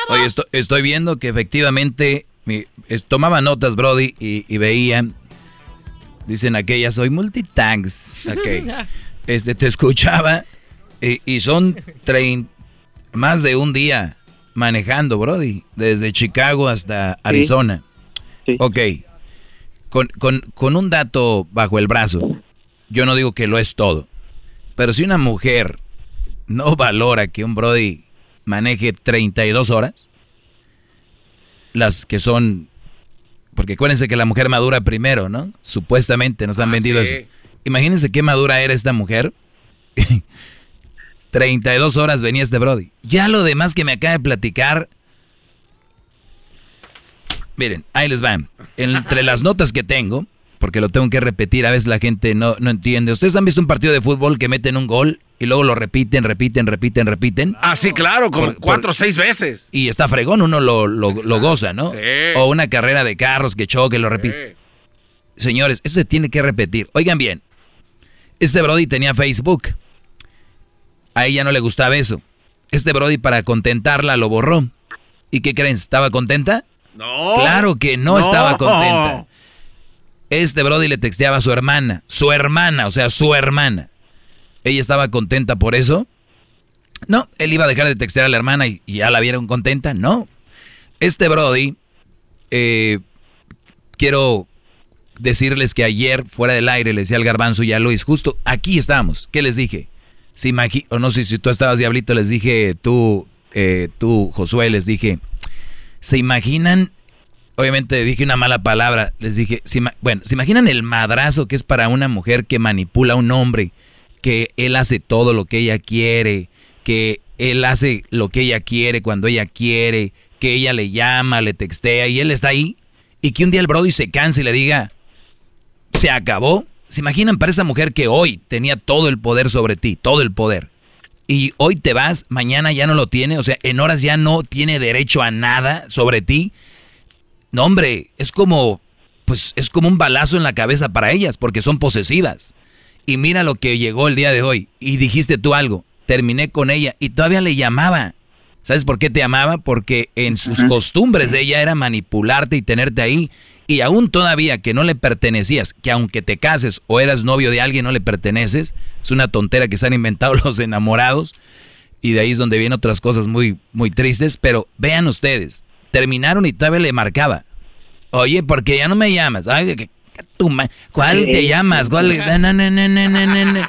Oye, esto- estoy viendo que efectivamente mi- es- tomaba notas, Brody, y, y veían. Dicen aquellas, soy multitanks. Ok. Este, te escuchaba y, y son trein- más de un día manejando, Brody, desde Chicago hasta Arizona. Ok, con, con, con un dato bajo el brazo, yo no digo que lo es todo, pero si una mujer no valora que un Brody maneje 32 horas, las que son, porque acuérdense que la mujer madura primero, ¿no? Supuestamente nos han Ah, vendido sí. eso. Imagínense qué madura era esta mujer. 32 horas venía este Brody. Ya lo demás que me acaba de platicar. Miren, ahí les van. Entre las notas que tengo, porque lo tengo que repetir, a veces la gente no, no entiende. ¿Ustedes han visto un partido de fútbol que meten un gol y luego lo repiten, repiten, repiten, repiten? Ah, sí, claro, como Por- cuatro o seis veces. Y está fregón, uno lo, lo- lo goza, ¿no? Sí. O una carrera de carros que choque, lo repite. Señores, eso se tiene que repetir. Oigan bien, este Brody tenía Facebook. A ella no le gustaba eso. Este Brody para contentarla lo borró. ¿Y qué creen? ¿Estaba contenta? No. Claro que no, estaba contenta. Este Brody le texteaba a su hermana. Su hermana, o sea, su hermana. ¿Ella estaba contenta por eso? No, él iba a dejar de textear a la hermana y, y ya la vieron contenta. No. Este Brody, eh, quiero decirles que ayer, fuera del aire, le decía al garbanzo y a Luis, justo aquí estamos. ¿Qué les dije? Imagi- o no sé si tú estabas diablito, les dije, tú, eh, tú, Josué, les dije, ¿se imaginan? Obviamente dije una mala palabra, les dije, se bueno, ¿se imaginan el madrazo que es para una mujer que manipula a un hombre? Que él hace todo lo que ella quiere, que él hace lo que ella quiere cuando ella quiere, que ella le llama, le textea y él está ahí. Y que un día el Brody se canse y le diga, se acabó. ¿Se imaginan para esa mujer que hoy tenía todo el poder sobre ti, todo el poder? Y hoy te vas, mañana ya no lo tiene, o sea, en horas ya no tiene derecho a nada sobre ti. No, hombre, es como, pues es como un balazo en la cabeza para ellas, porque son posesivas. Y mira lo que llegó el día de hoy. Y dijiste tú algo, terminé con ella y todavía le llamaba. ¿Sabes por qué te amaba? Porque en sus costumbres de ella era manipularte y tenerte ahí. Y aún todavía que no le pertenecías, que aunque te cases o eras novio de alguien no le perteneces, es una tontera que se han inventado los enamorados. Y de ahí es donde vienen otras cosas muy, muy tristes. Pero vean ustedes, terminaron y todavía le marcaba. Oye, ¿por qué ya no me llamas? Ay, ¿Cuál te llamas? ¿Cuál? Na, na.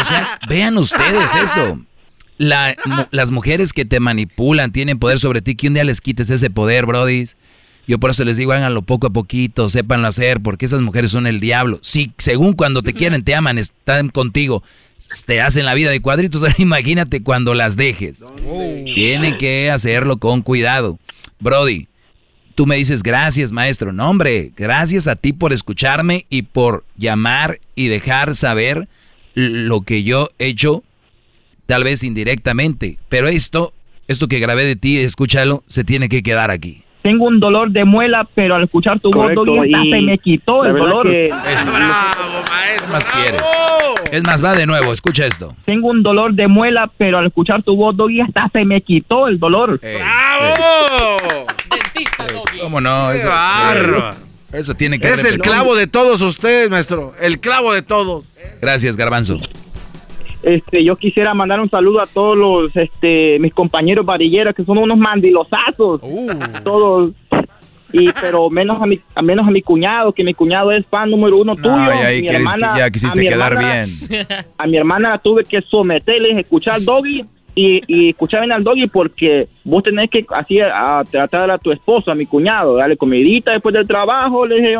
O sea, vean ustedes esto. La- las mujeres que te manipulan tienen poder sobre ti, que un día les quites ese poder, brodis. Yo por eso les digo, háganlo poco a poquito, sépanlo hacer, porque esas mujeres son el diablo. Sí, según cuando te quieren, te aman, están contigo, te hacen la vida de cuadritos, imagínate cuando las dejes. Tienen que hacerlo con cuidado. Brody, tú me dices gracias, maestro. No, hombre, gracias a ti por escucharme y por llamar y dejar saber lo que yo he hecho, tal vez indirectamente. Pero esto, esto que grabé de ti, escúchalo, se tiene que quedar aquí. Tengo un dolor de muela, pero al escuchar tu voz, Correcto, Doggy, hasta y se me quitó la el dolor. que- ¿Qué más quieres? Es más, va de nuevo, escucha esto. Tengo un dolor de muela, pero al escuchar tu voz, Doggy, hasta se me quitó el dolor. ¡Bravo! ¿Cómo no? ¡Qué Eso, tiene que Es el clavo de todos ustedes, maestro. El clavo de todos. Gracias, Garbanzo. Este, yo quisiera mandar un saludo a todos los, este, mis compañeros varilleros que son unos mandilosazos, todos. Y pero menos a mi, a menos a mi cuñado, que mi cuñado es fan número uno tuyo. No, y ahí Mi querés- hermana- ya a quisiste mi quedar hermana- bien. A mi hermana la tuve que someter, le dije, escuchar Doggy y, y escuchar bien al Doggy porque vos tenés que así a, tratar a tu esposo, a mi cuñado, darle comidita después del trabajo, le dije,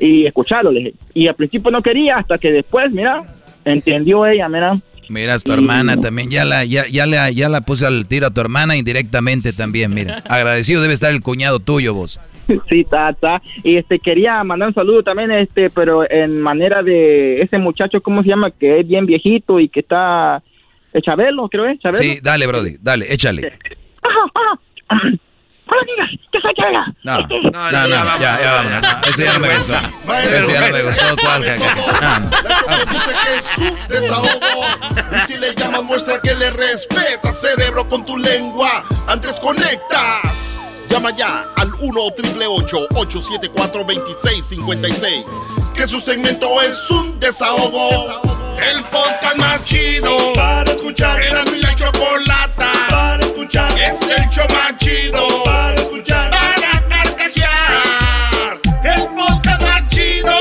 y escucharlo, le dije. Y al principio no quería, hasta que después, mira, entendió ella, mira. Mira, tu hermana también, ya la, ya, ya, la, ya la puse al tiro a tu hermana indirectamente también, mira. Agradecido debe estar el cuñado tuyo, vos. Sí, está. Y este quería mandar un saludo también, este, pero en manera de ese muchacho, ¿cómo se llama? Que es bien viejito y que está eh, Chabelo, creo es, Chabelo. Sí, dale, Brody, dale, échale. Soy Chabela. No, no, no, ya, ya, vámonos. no, eso ya no me gustó. Eso ya no me gustó. No, no. Dice que es su desahogo. Y si le llamas, muestra que le respeta, cerebro, con tu lengua. Antes conectas. Llama ya al 1-888-874-2656. Que su segmento es un desahogo. El podcast más chido para escuchar. Era mi la chocolata es el show más chido. Para escuchar. Para carcajear. El podcast más chido.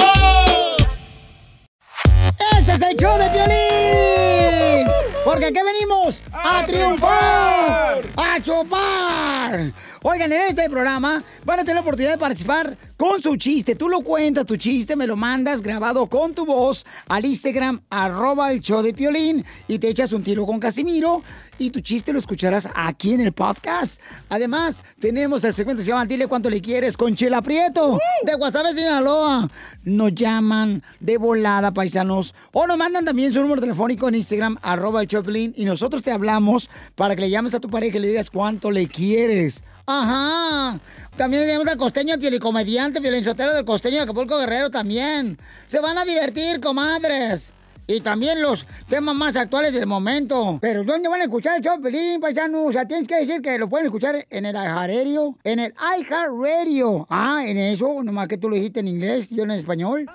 Este es el show de violín. Porque aquí venimos a, triunfar. A chupar. Oigan, en este programa van a tener la oportunidad de participar con su chiste. Tú lo cuentas, tu chiste, me lo mandas grabado con tu voz al Instagram, arroba el show de Piolín, y te echas un tiro con Casimiro, y tu chiste lo escucharás aquí en el podcast. Además, tenemos el segmento que se llama Dile cuánto le quieres con Chela Prieto, de Guasave, Sinaloa. Nos llaman de volada, paisanos, o nos mandan también su número telefónico en Instagram, arroba el show de Piolín, y nosotros te hablamos para que le llames a tu pareja y le digas cuánto le quieres. Ajá. También tenemos al costeño comediante, violinsotero del costeño de Acapulco Guerrero también. Se van a divertir, comadres. Y también los temas más actuales del momento. Pero ¿dónde van a escuchar el show, Pelín, paisano? O sea, tienes que decir que lo pueden escuchar en el iHeartRadio. En el iHeartRadio. Ah, en eso, nomás que tú lo dijiste en inglés, yo en español.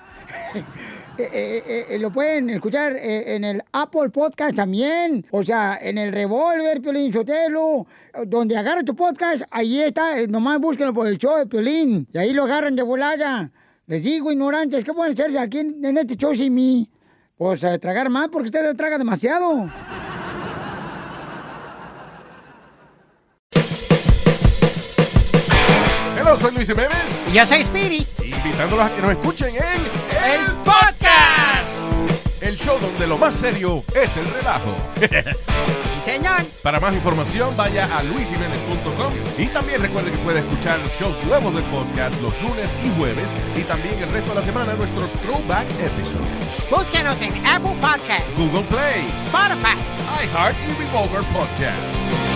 Eh, eh, eh, lo pueden escuchar en el Apple Podcast también. O sea, en el Revolver, Piolín Sotelo. Donde agarra tu podcast, ahí está. Nomás búsquenlo por el show de Piolín. Y ahí lo agarran de volada. Les digo, ignorantes, ¿qué pueden hacerse aquí en, este show sin mí? Pues tragar más porque ustedes tragan demasiado. Hola, soy Luis Jiménez. Y yo soy Spirit. Invitándolos a que nos escuchen en El Podcast. El show donde lo más serio es el relajo. señor. Para más información, vaya a luisimenez.com y también recuerde que puede escuchar shows nuevos del podcast los lunes y jueves y también el resto de la semana nuestros throwback episodes. Búsquenos en Apple Podcast, Google Play, Spotify, iHeart y Revolver Podcast.